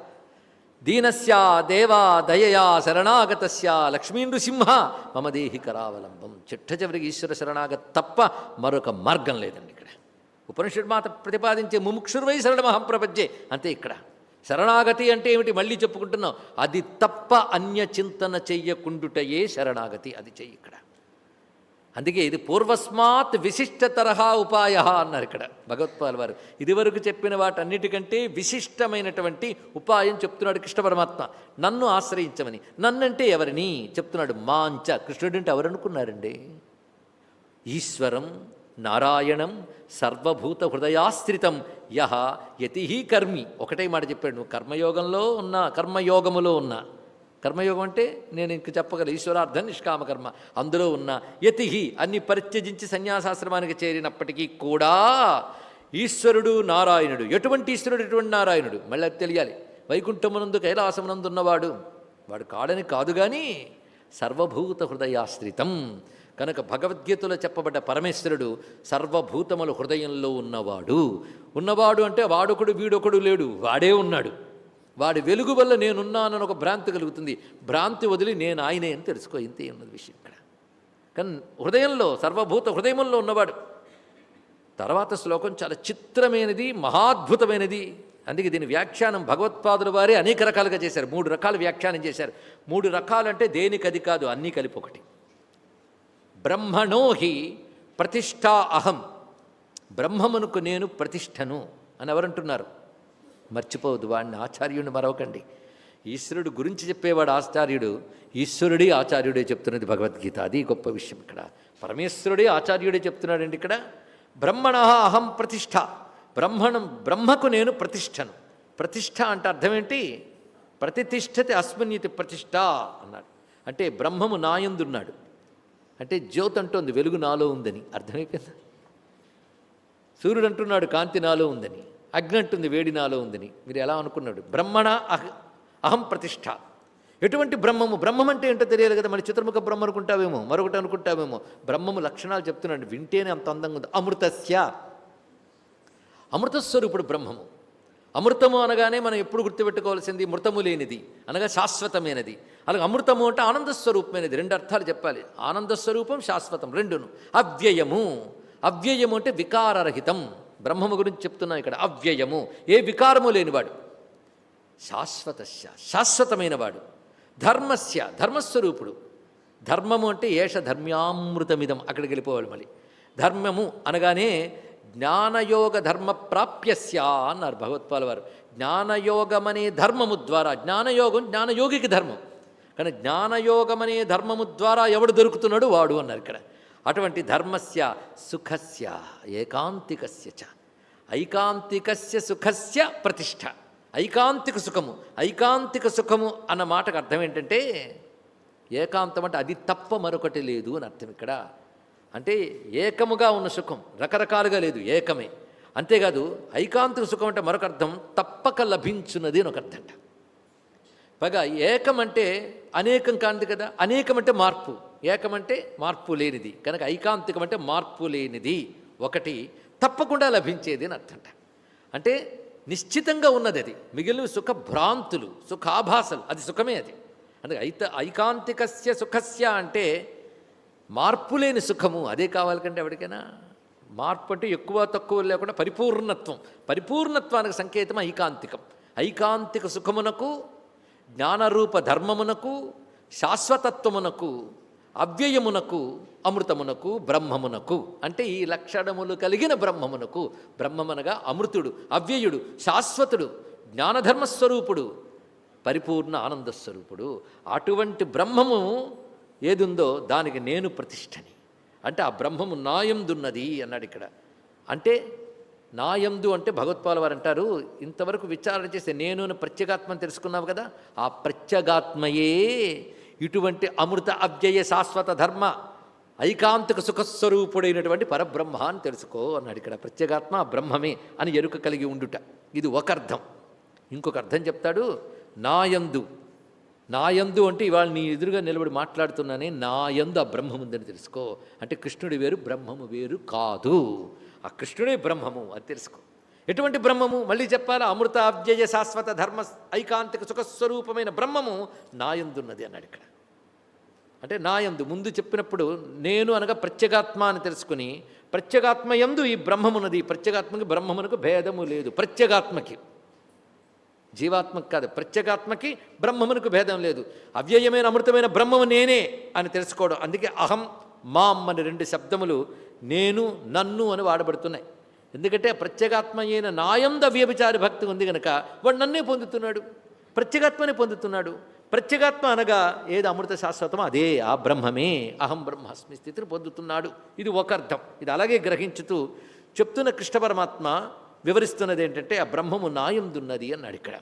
దీనస్య దేవా దయయా శరణాగతస్య లక్ష్మీ నృసింహ మమ దేహి కరావలంబం చిట్ట చివరికి ఈశ్వర శరణాగత తప్ప మరొక మార్గం లేదండి ఇక్కడ. ఉపనిషత్ మాత ప్రతిపాదించే ముముక్షుర్వై శరణమహం ప్రపంచే అంతే ఇక్కడ. శరణాగతి అంటే ఏమిటి మళ్ళీ చెప్పుకుంటున్నాం? అది తప్ప అన్య చింతన చెయ్యకుండుటయే శరణాగతి అది చెయ్యి ఇక్కడ. అందుకే ఇది పూర్వస్మాత్ విశిష్ట తరహా ఉపాయ అన్నారు ఇక్కడ భగవత్పాల్ వారు. ఇదివరకు చెప్పిన వాటన్నిటికంటే విశిష్టమైనటువంటి ఉపాయం చెప్తున్నాడు కృష్ణ పరమాత్మ. నన్ను ఆశ్రయించమని. నన్నంటే ఎవరిని? చెప్తున్నాడు మాంచ. కృష్ణుడు అంటే ఎవరనుకున్నారండి? ఈశ్వరం నారాయణం సర్వభూత హృదయాశ్రితం. యహ యతిహి కర్మి. ఒకటే మాట చెప్పాడు. నువ్వు కర్మయోగంలో ఉన్న కర్మయోగములో ఉన్నా. కర్మయోగం అంటే నేను ఇంక చెప్పగల ఈశ్వరార్థం నిష్కామ కర్మ. అందులో ఉన్న యతిహి అన్ని పరిత్యజించి సన్యాసాశ్రమానికి చేరినప్పటికీ కూడా ఈశ్వరుడు నారాయణుడు. ఎటువంటి ఈశ్వరుడు ఎటువంటి నారాయణుడు? మళ్ళీ తెలియాలి. వైకుంఠమునందు కైలాసమునందు ఉన్నవాడు. వాడు కాడని కాదు కానీ సర్వభూత హృదయాశ్రితం. కనుక భగవద్గీతలో చెప్పబడ్డ పరమేశ్వరుడు సర్వభూతముల హృదయంలో ఉన్నవాడు. ఉన్నవాడు అంటే వాడొకడు వీడొకడు లేడు. వాడే ఉన్నాడు. వాడి వెలుగు వల్ల నేనున్నానని ఒక భ్రాంతి కలుగుతుంది. భ్రాంతి వదిలి నేను ఆయనే అని తెలుసుకో ఇంతే ఉన్నది విషయం ఇక్కడ. కానీ హృదయంలో సర్వభూత హృదయంలో ఉన్నవాడు తర్వాత శ్లోకం చాలా చిత్రమైనది మహాద్భుతమైనది. అందుకే దీని వ్యాఖ్యానం భగవత్పాదుల వారే అనేక రకాలుగా చేశారు. మూడు రకాలు వ్యాఖ్యానం చేశారు. మూడు రకాలంటే దేనికది కాదు అన్నీ కలిపి ఒకటి. బ్రహ్మణో హి ప్రతిష్టా అహం. బ్రహ్మమునుకు నేను ప్రతిష్టను అని ఎవరంటున్నారు? మర్చిపోవద్దు వాడిని ఆచార్యుడిని మరవకండి. ఈశ్వరుడు గురించి చెప్పేవాడు ఆచార్యుడు ఈశ్వరుడే ఆచార్యుడే చెప్తున్నది భగవద్గీత. అది గొప్ప విషయం ఇక్కడ. పరమేశ్వరుడే ఆచార్యుడే చెప్తున్నాడండి ఇక్కడ. బ్రహ్మణ అహం ప్రతిష్ట బ్రహ్మణం బ్రహ్మకు నేను ప్రతిష్టను. ప్రతిష్ట అంటే అర్థమేంటి ఏంటి? ప్రతిష్టతి అస్మిన్యతి ప్రతిష్ట అన్నాడు. అంటే బ్రహ్మము నాయందున్నాడు. అంటే జ్యోతి అంటోంది వెలుగు నాలో ఉందని. అర్థమైపోయిందా? సూర్యుడు అంటున్నాడు కాంతి నాలో ఉందని. అగ్ని అంటుంది వేడి నాలో ఉందని. మీరు ఎలా అనుకున్నాడు? బ్రహ్మణ అహ అహం ప్రతిష్ట. ఎటువంటి బ్రహ్మము? బ్రహ్మం అంటే ఏంటో తెలియాలి కదా మరి చిత్రముఖ బ్రహ్మ అనుకుంటావేమో మరొకటి అనుకుంటావేమో. బ్రహ్మము లక్షణాలు చెప్తున్నాడు వింటేనే అంత అందంగా ఉంది. అమృతస్య. అమృతస్వరూపుడు బ్రహ్మము. అమృతము అనగానే మనం ఎప్పుడు గుర్తుపెట్టుకోవాల్సింది మృతము లేనిది అనగా శాశ్వతమైనది. అలాగే అమృతము అంటే ఆనందస్వరూపమైనది. రెండు అర్థాలు చెప్పాలి. ఆనందస్వరూపం శాశ్వతం రెండును. అవ్యయము. అవ్యయము అంటే వికారరహితం. బ్రహ్మము గురించి చెప్తున్నాం ఇక్కడ. అవ్యయము. ఏ వికారము లేనివాడు. శాశ్వతస్య. శాశ్వతమైనవాడు. ధర్మస్య. ధర్మస్వరూపుడు. ధర్మము అంటే ఏష ధర్మ్యామృతమిదం. అక్కడికి వెళ్ళిపోవాలి మళ్ళీ. ధర్మము అనగానే జ్ఞానయోగ ధర్మ ప్రాప్యస్యా అన్నారు భగవత్పాల వారు. జ్ఞానయోగం అనే ధర్మము ద్వారా. జ్ఞానయోగం జ్ఞానయోగికి ధర్మం. కానీ జ్ఞానయోగం అనే ధర్మము ద్వారా ఎవడు దొరుకుతున్నాడు? వాడు అన్నారు ఇక్కడ. అటువంటి ధర్మస్య సుఖస్య ఏకాంతికస్య చ. ఐకాంతికస్య సుఖస్య ప్రతిష్ట ఐకాంతిక సుఖము ఐకాంతిక సుఖము అన్న మాటకు అర్థం ఏంటంటే ఏకాంతం అంటే అది తప్ప మరొకటి లేదు అని అర్థం ఇక్కడ. అంటే ఏకముగా ఉన్న సుఖం రకరకాలుగా లేదు ఏకమే. అంతేకాదు ఐకాంతిక సుఖం అంటే మరొక అర్థం తప్పక లభించున్నది అని ఒక అర్థం అంట. పైగా ఏకం అంటే అనేకం కానిది కదా అనేకం అంటే మార్పు. ఏకం అంటే మార్పు లేనిది. కనుక ఐకాంతికం అంటే మార్పు లేనిది. ఒకటి తప్పకుండా లభించేది అని అర్థంట. అంటే నిశ్చితంగా ఉన్నది అది. మిగిలిన సుఖ భ్రాంతులు సుఖాభాసలు అది సుఖమే అది. అందుకే ఐత ఐకాంతికస్య సుఖస్య అంటే మార్పు లేని సుఖము అదే కావాలి కంటే ఎవరికైనా. మార్పు అంటే ఎక్కువ తక్కువ లేకుండా పరిపూర్ణత్వం. పరిపూర్ణత్వానికి సంకేతం ఐకాంతికం. ఐకాంతిక సుఖమునకు జ్ఞానరూప ధర్మమునకు శాశ్వతత్వమునకు అవ్యయమునకు అమృతమునకు బ్రహ్మమునకు. అంటే ఈ లక్షణములు కలిగిన బ్రహ్మమునకు. బ్రహ్మమనగా అమృతుడు అవ్యయుడు శాశ్వతుడు జ్ఞానధర్మస్వరూపుడు పరిపూర్ణ ఆనంద స్వరూపుడు అటువంటి బ్రహ్మము ఏదుందో దానికి నేను ప్రతిష్టని అంటే ఆ బ్రహ్మము నాయందున్నది అన్నాడు ఇక్కడ. అంటే నాయందు అంటే భగవత్పాల వారు అంటారు ఇంతవరకు విచారణ చేస్తే నేను ప్రత్యేగాత్మని తెలుసుకున్నావు కదా ఆ ప్రత్యేగాత్మయే ఇటువంటి అమృత అవ్యయ శాశ్వత ధర్మ ఐకాంతిక సుఖస్వరూపుడైనటువంటి పరబ్రహ్మ అని తెలుసుకో అన్నాడు ఇక్కడ. ప్రత్యేగాత్మ బ్రహ్మమే అని ఎరుక కలిగి ఉండుట. ఇది ఒక అర్థం. ఇంకొక అర్థం చెప్తాడు నాయందు నాయందు అంటే ఇవాళ నీ ఎదురుగా నిలబడి మాట్లాడుతున్నానే నాయందు ఆ బ్రహ్మం ఉందని తెలుసుకో. అంటే కృష్ణుడి వేరు బ్రహ్మము వేరు కాదు. ఆ కృష్ణుడే బ్రహ్మము అది తెలుసుకో. ఎటువంటి బ్రహ్మము? మళ్ళీ చెప్పాలా? అమృత అవ్యయ శాశ్వత ధర్మ ఐకాంతిక సుఖస్వరూపమైన బ్రహ్మము నాయందున్నది అన్నాడు ఇక్కడ. అంటే నాయందు ముందు చెప్పినప్పుడు నేను అనగా ప్రత్యేగాత్మ అని తెలుసుకుని ప్రత్యేగాత్మ యందు ఈ బ్రహ్మమున్నది. ప్రత్యేగాత్మకి బ్రహ్మమునకు భేదము లేదు. ప్రత్యేగాత్మకి. జీవాత్మకి కాదు ప్రత్యేగాత్మకి బ్రహ్మమునకు భేదం లేదు. అవ్యయమైన అమృతమైన బ్రహ్మము నేనే అని తెలుసుకోవడం. అందుకే అహం మాం అని రెండు శబ్దములు నేను నన్ను అని వాడబడుతున్నాయి. ఎందుకంటే ప్రత్యేగాత్మ అయిన నాయంద వ్యభిచారి భక్తి ఉంది కనుక వాడు నన్నే పొందుతున్నాడు ప్రత్యేగాత్మనే పొందుతున్నాడు. ప్రత్యేగాత్మ అనగా ఏది అమృత శాశ్వతం అదే ఆ బ్రహ్మమే అహం బ్రహ్మాస్మి స్థితిని పొందుతున్నాడు. ఇది ఒక అర్థం. ఇది అలాగే గ్రహించుతూ చెప్తున్న కృష్ణ పరమాత్మ వివరిస్తున్నది ఏంటంటే ఆ బ్రహ్మము నాయందున్నది అన్నాడు ఇక్కడ.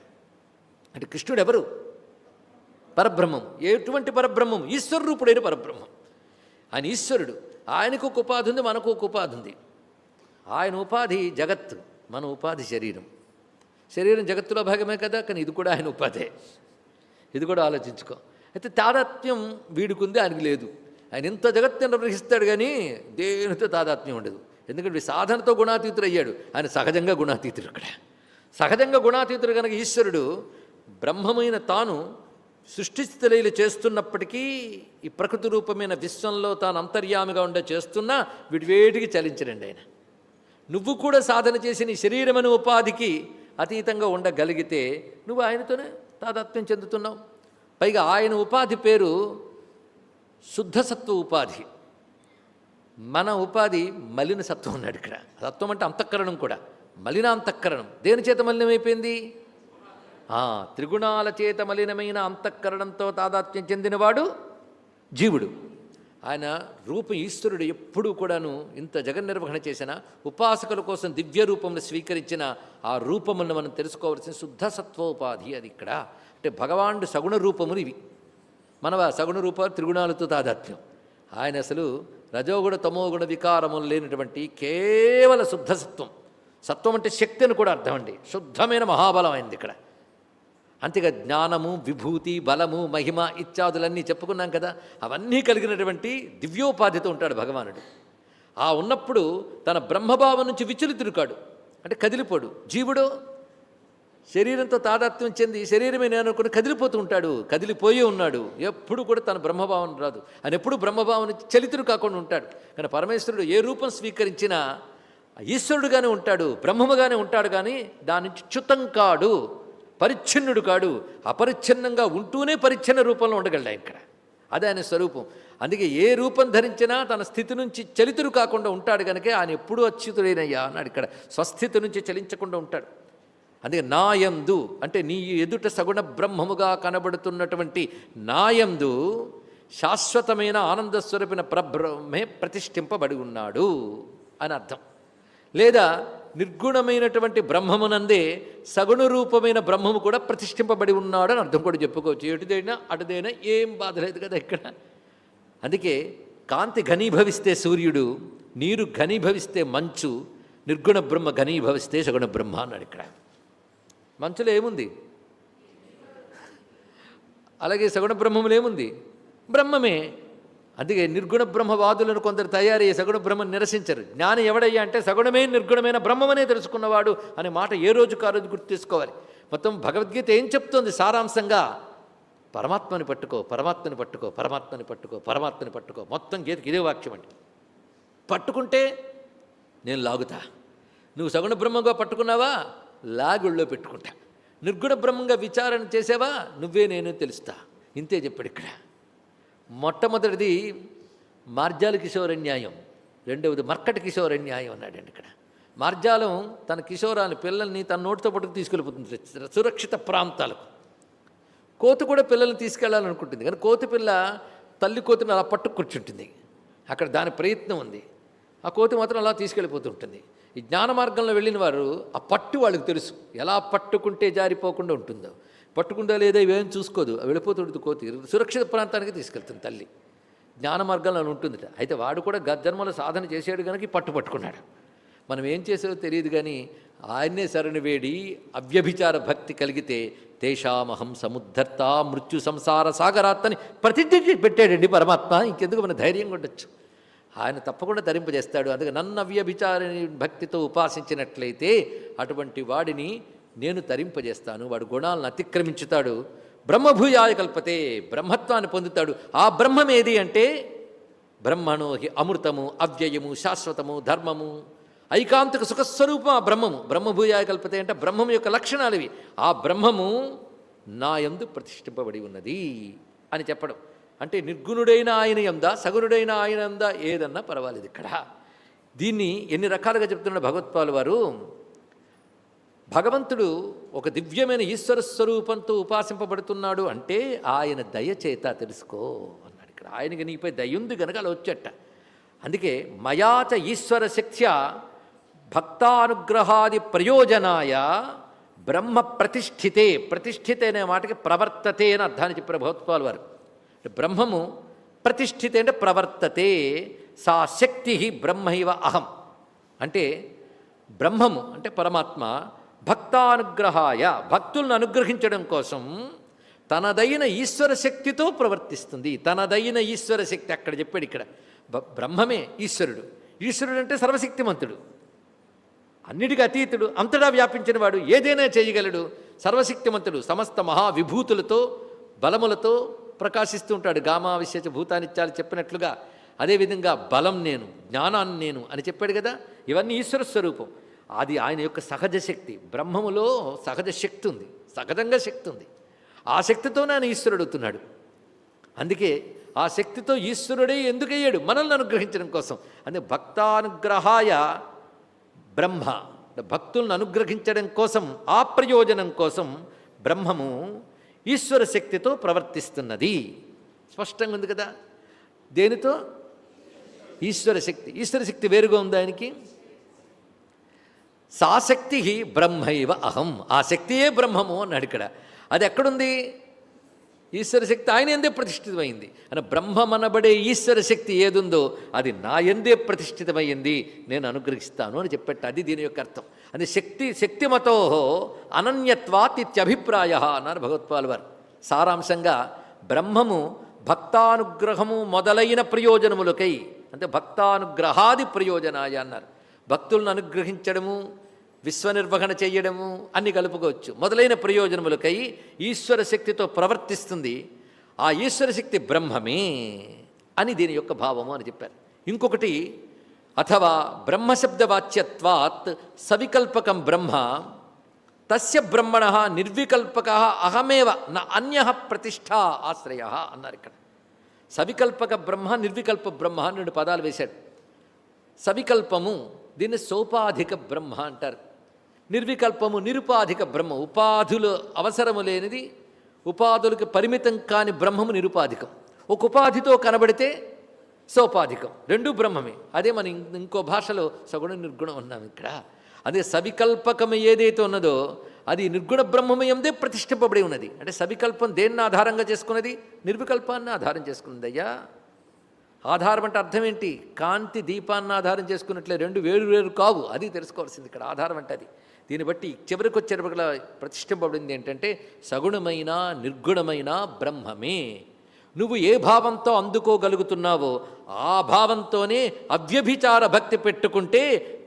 అంటే కృష్ణుడు ఎవరు? పరబ్రహ్మం. ఎటువంటి పరబ్రహ్మం? ఈశ్వరూపుడైన పరబ్రహ్మం. ఆయన ఈశ్వరుడు. ఆయనకు ఒక ఉపాధి ఉంది మనకు ఒక ఉపాధి ఉంది. ఆయన ఉపాధి జగత్తు మన ఉపాధి శరీరం. శరీరం జగత్తులో భాగమే కదా కానీ ఇది కూడా ఆయన ఉపాధే. ఇది కూడా ఆలోచించుకో. అయితే తాదాత్మ్యం వీడుకుంది ఆయనకు లేదు. ఆయన ఇంత జగత్తుని నిర్వహిస్తాడు కానీ దేనితో తాదాత్మ్యం ఉండదు. ఎందుకంటే సాధనతో గుణాతీతుడు అయ్యాడు. ఆయన సహజంగా గుణాతీతుడు ఇక్కడ సహజంగా గుణాతీతుడు కనుక ఈశ్వరుడు బ్రహ్మమైన తాను సృష్టిస్థితులైలు చేస్తున్నప్పటికీ ఈ ప్రకృతి రూపమైన విశ్వంలో తాను అంతర్యామిగా ఉండే చేస్తున్నా విడివేటికి వేడికి ఆయన. నువ్వు కూడా సాధన చేసి నీ శరీరమని ఉపాధికి అతీతంగా ఉండగలిగితే నువ్వు ఆయనతోనే తాదాత్మ్యం చెందుతున్నావు. పైగా ఆయన ఉపాధి పేరు శుద్ధసత్వ ఉపాధి. మన ఉపాధి మలిన సత్వం ఉన్నాడు ఇక్కడ. సత్వం అంటే అంతఃకరణం కూడా. మలిన అంతఃకరణం దేని చేత మలినమైపోయింది? త్రిగుణాల చేత మలినమైన అంతఃకరణంతో తాదాత్మ్యం చెందినవాడు జీవుడు. ఆయన రూప ఈశ్వరుడు ఎప్పుడూ కూడాను ఇంత జగన్ నిర్వహణ చేసిన ఉపాసకుల కోసం దివ్య రూపంలో స్వీకరించిన ఆ రూపములను మనం తెలుసుకోవాల్సిన శుద్ధ సత్వోపాధి అది ఇక్కడ. అంటే భగవానుడు సగుణ రూపములు ఇవి. మనవ సగుణ రూప త్రిగుణాలతో తాదాత్మ్యం. ఆయన అసలు రజోగుణ తమోగుణ వికారములు లేనటువంటి కేవల శుద్ధ సత్వం. సత్వం అంటే శక్తి అని కూడా అర్థం అండి. శుద్ధమైన మహాబలం అయింది ఇక్కడ. అంతేగా జ్ఞానము విభూతి బలము మహిమ ఇత్యాదులన్నీ చెప్పుకున్నాం కదా అవన్నీ కలిగినటువంటి దివ్యోపాధితో ఉంటాడు భగవానుడు. ఆ ఉన్నప్పుడు తన బ్రహ్మభావం నుంచి విచలితుడు కాడు అంటే కదిలిపోడు. జీవుడు శరీరంతో తాదాత్మ్యం చెంది శరీరమే నేను అనుకుని కదిలిపోతూ ఉంటాడు కదిలిపోయి ఉన్నాడు. ఎప్పుడు కూడా తన బ్రహ్మభావం రాదు. అని ఎప్పుడు బ్రహ్మభావం నుంచి చలితుడు కాకుండా ఉంటాడు. కానీ పరమేశ్వరుడు ఏ రూపం స్వీకరించినా ఈశ్వరుడుగానే ఉంటాడు బ్రహ్మముగానే ఉంటాడు కానీ దాని నుంచి చ్యుతం కాడు పరిచ్ఛిన్నుడు కాడు. అపరిచ్ఛిన్నంగా ఉంటూనే పరిచ్ఛిన్న రూపంలో ఉండగలడు ఆయన ఇక్కడ. అదే ఆయన స్వరూపం. అందుకే ఏ రూపం ధరించినా తన స్థితి నుంచి చలితుడు కాకుండా ఉంటాడు కనుక ఆయన ఎప్పుడూ అచ్యుతుడైనయ్యా అన్నాడు ఇక్కడ. స్వస్థితి నుంచి చలించకుండా ఉంటాడు. అందుకే నాయందు అంటే నీ ఎదుట సగుణ బ్రహ్మముగా కనబడుతున్నటువంటి నాయందు శాశ్వతమైన ఆనంద స్వరూపిన పరబ్రహ్మే ప్రతిష్ఠింపబడి ఉన్నాడు అని అర్థం. లేదా నిర్గుణమైనటువంటి బ్రహ్మమునందే సగుణ రూపమైన బ్రహ్మము కూడా ప్రతిష్ఠింపబడి ఉన్నాడని అని అర్థం కూడా చెప్పుకోవచ్చు. ఎటుదైనా అటుదైనా ఏం బాధ లేదు కదా ఇక్కడ. అందుకే కాంతి ఘనీభవిస్తే సూర్యుడు నీరు ఘనీభవిస్తే మంచు నిర్గుణ బ్రహ్మ ఘనీభవిస్తే సగుణ బ్రహ్మ అన్నాడు ఇక్కడ. మంచులో ఏముంది? అలాగే సగుణ బ్రహ్మములు ఏముంది? బ్రహ్మమే. అందుకే నిర్గుణ బ్రహ్మవాదులను కొందరు తయారయ్యే సగుణ బ్రహ్మను నిరసించరు. జ్ఞాని ఎవడయ్యా అంటే సగుణమే నిర్గుణమైన బ్రహ్మమనే తెలుసుకున్నవాడు అనే మాట ఏ రోజు ఆ గుర్తు తీసుకోవాలి. మొత్తం భగవద్గీత ఏం చెప్తోంది సారాంశంగా? పరమాత్మని పట్టుకో పరమాత్మని పట్టుకో పరమాత్మని పట్టుకో పరమాత్మని పట్టుకో. మొత్తం గీతకి ఇదే వాక్యం అండి. పట్టుకుంటే నేను లాగుతా. నువ్వు సగుణ బ్రహ్మంగా పట్టుకున్నావా? లాగుళ్ళో పెట్టుకుంటా. నిర్గుణ బ్రహ్మంగా విచారణ చేసావా? నువ్వే నేను తెలుస్తా. ఇంతే చెప్పాడు ఇక్కడ. మొట్టమొదటిది మార్జాల కిశోరన్యాయం రెండవది మర్కట కిశోరన్యాయం అన్నాడండి ఇక్కడ. మార్జాలం తన కిశోరాన్ని పిల్లల్ని తన నోటితో పట్టుకు తీసుకెళ్ళిపోతుంది సురక్షిత ప్రాంతాలకు. కోతి కూడా పిల్లల్ని తీసుకెళ్ళాలనుకుంటుంది కానీ కోతి పిల్ల తల్లి కోతిని అలా పట్టుకు కూర్చుంటుంది. అక్కడ దాని ప్రయత్నం ఉంది. ఆ కోతి మాత్రం అలా తీసుకెళ్ళిపోతుంటుంది ఈ జ్ఞాన మార్గంలో వెళ్ళిన వారు ఆ పట్టు వాళ్ళకి తెలుసు. ఎలా పట్టుకుంటే జారిపోకుండా ఉంటుందో. పట్టుకుందా లేదా ఇవేం చూసుకోదు. వెళ్ళిపోతుంది కోతి. సురక్షిత ప్రాంతానికి తీసుకెళ్తుంది తల్లి. జ్ఞాన మార్గంలో ఉంటుందిట. అయితే వాడు కూడా గజ్జన్మలో సాధన చేసాడు కనుక పట్టు పట్టుకున్నాడు. మనం ఏం చేసావో తెలియదు కానీ ఆయన్నే శరణు వేడి అవ్యభిచార భక్తి కలిగితే తేషామహం సముద్ధర్త మృత్యు సంసార సాగరాత్తని ప్రతిజ్ఞ పెట్టాడండి పరమాత్మ. ఇంకెందుకు మన ధైర్యంగా ఉండొచ్చు ఆయన తప్పకుండా ధరింపజేస్తాడు అందుకే నన్ను అవ్యభిచార భక్తితో ఉపాసించినట్లయితే అటువంటి వాడిని నేను తరింపజేస్తాను వాడు గుణాలను అతిక్రమించుతాడు బ్రహ్మభూయాయ కల్పతే బ్రహ్మత్వాన్ని పొందుతాడు. ఆ బ్రహ్మం ఏది అంటే బ్రహ్మణో హి అమృతము అవ్యయము శాశ్వతము ధర్మము. ఐకాంతిక సుఖస్వరూపం ఆ బ్రహ్మము. బ్రహ్మభూయాయ కల్పతే అంటే బ్రహ్మం యొక్క లక్షణాలు ఇవి. ఆ బ్రహ్మము నా యందు ప్రతిష్ఠింపబడి ఉన్నది అని చెప్పడం. అంటే నిర్గుణుడైన ఆయన ఎందా సగుణుడైన ఆయన ఎందా ఏదన్నా పర్వాలేదు ఇక్కడ. దీన్ని ఎన్ని రకాలుగా చెప్తున్నాడు భగవత్పాల్ వారు? భగవంతుడు ఒక దివ్యమైన ఈశ్వర స్వరూపంతో ఉపాసింపబడుతున్నాడు అంటే ఆయన దయచేత తెలుసుకో అన్నాడు ఇక్కడ. ఆయనకి నీపై దయ్యుంది గనక అలా వచ్చట. అందుకే మయాచ ఈశ్వర శక్త్య భక్తానుగ్రహాది ప్రయోజనాయ బ్రహ్మ ప్రతిష్ఠితే ప్రతిష్ఠితే అనే మాటకి ప్రవర్తతే అని అర్థాన్ని చెప్పారు భగవత్పాల్ వారు. బ్రహ్మము ప్రతిష్ఠితే అంటే ప్రవర్తతే సా శక్తి బ్రహ్మైవ అహం. అంటే బ్రహ్మము అంటే పరమాత్మ భక్తానుగ్రహాయ భక్తులను అనుగ్రహించడం కోసం తనదైన ఈశ్వర శక్తితో ప్రవర్తిస్తుంది. తనదైన ఈశ్వర శక్తి అక్కడ చెప్పాడు ఇక్కడ. బ- బ్రహ్మమే ఈశ్వరుడు. ఈశ్వరుడు అంటే సర్వశక్తిమంతుడు. అన్నిటికీ అతీతుడు అంతటా వ్యాపించిన వాడు ఏదైనా చేయగలడు. సర్వశక్తిమంతుడు సమస్త మహావిభూతులతో బలములతో ప్రకాశిస్తూ ఉంటాడు. గామావిశ్యచ భూతానిత్యాలు చెప్పినట్లుగా అదేవిధంగా బలం నేను జ్ఞానాన్ని నేను అని చెప్పాడు కదా. ఇవన్నీ ఈశ్వర స్వరూపం. అది ఆయన యొక్క సహజ శక్తి. బ్రహ్మములో సహజ శక్తి ఉంది. సహజంగా శక్తి ఉంది. ఆ శక్తితో ఆయన ఈశ్వరుడు అవుతున్నాడు. అందుకే ఆ శక్తితో ఈశ్వరుడే ఎందుకయ్యాడు? మనల్ని అనుగ్రహించడం కోసం. అంటే భక్తానుగ్రహాయ బ్రహ్మ. భక్తులను అనుగ్రహించడం కోసం ఆ ప్రయోజనం కోసం బ్రహ్మము ఈశ్వర శక్తితో ప్రవర్తిస్తున్నది. స్పష్టంగా ఉంది కదా? దేనితో? ఈశ్వర శక్తి. ఈశ్వర శక్తి వేరుగా ఉంది ఆయనకి? సాశక్తి బ్రహ్మైవ అహం. ఆ శక్తియే బ్రహ్మము అన్నాడు ఇక్కడ. అది ఎక్కడుంది? ఈశ్వర శక్తి ఆయన ఎందే ప్రతిష్ఠితమైంది. అని బ్రహ్మమనబడే ఈశ్వర శక్తి ఏదుందో అది నా ఎందే ప్రతిష్ఠితమైంది నేను అనుగ్రహిస్తాను అని చెప్పేట. అది దీని యొక్క అర్థం. అది శక్తి శక్తిమతో అనన్యత్వాత్ ఇత్యభిప్రాయ అన్నారు భగవత్పాల్ వారు. సారాంశంగా బ్రహ్మము భక్తానుగ్రహము మొదలైన ప్రయోజనములకై అంటే భక్తానుగ్రహాది ప్రయోజనాయ అన్నారు. భక్తులను అనుగ్రహించడము విశ్వనిర్వహణ చేయడము అన్ని కలుపుకోవచ్చు. మొదలైన ప్రయోజనములకై ఈశ్వర శక్తితో ప్రవర్తిస్తుంది. ఆ ఈశ్వర శక్తి బ్రహ్మమే అని దీని యొక్క భావము అని చెప్పారు. ఇంకొకటి అథవా బ్రహ్మశబ్దవాచ్యత్వాత్ సవికల్పకం బ్రహ్మ తస్య బ్రహ్మణ నిర్వికల్పక అహమేవ న అన్య ప్రతిష్ట ఆశ్రయ అన్నారు ఇక్కడ. సవికల్పక బ్రహ్మ నిర్వికల్ప బ్రహ్మ అని రెండు పదాలు వేశాడు. సవికల్పము దీన్ని సోపాధిక బ్రహ్మ అంటారు. నిర్వికల్పము నిరుపాధిక బ్రహ్మ. ఉపాధులు అవసరము లేనిది ఉపాధులకు పరిమితం కాని బ్రహ్మము నిరుపాధికం. ఒక ఉపాధితో కనబడితే సోపాధికం. రెండు బ్రహ్మమే. అదే మనం ఇం- ఇంకో భాషలో సగుణ నిర్గుణం ఉన్నాం ఇక్కడ. అదే సవికల్పకము ఏదైతే ఉన్నదో అది నిర్గుణ బ్రహ్మమయందే ప్రతిష్ఠింపబడి ఉన్నది. అంటే సవికల్పం దేన్ని ఆధారంగా చేసుకున్నది? నిర్వికల్పాన్ని ఆధారం చేసుకున్నది అయ్యా ఆధారం అంటే అర్థం ఏంటి? కాంతి దీపాన్ని ఆధారం చేసుకున్నట్లే రెండు వేరు వేరు కావు. అది తెలుసుకోవాల్సింది ఇక్కడ. ఆధారం అంటే అది. దీన్ని బట్టి చివరికి వచ్చేటప్పటికల్లా ప్రతిష్ఠింపబడింది ఏంటంటే సగుణమైన నిర్గుణమైన బ్రహ్మమే. నువ్వు ఏ భావంతో అందుకోగలుగుతున్నావో ఆ భావంతోనే అవ్యభిచార భక్తి పెట్టుకుంటే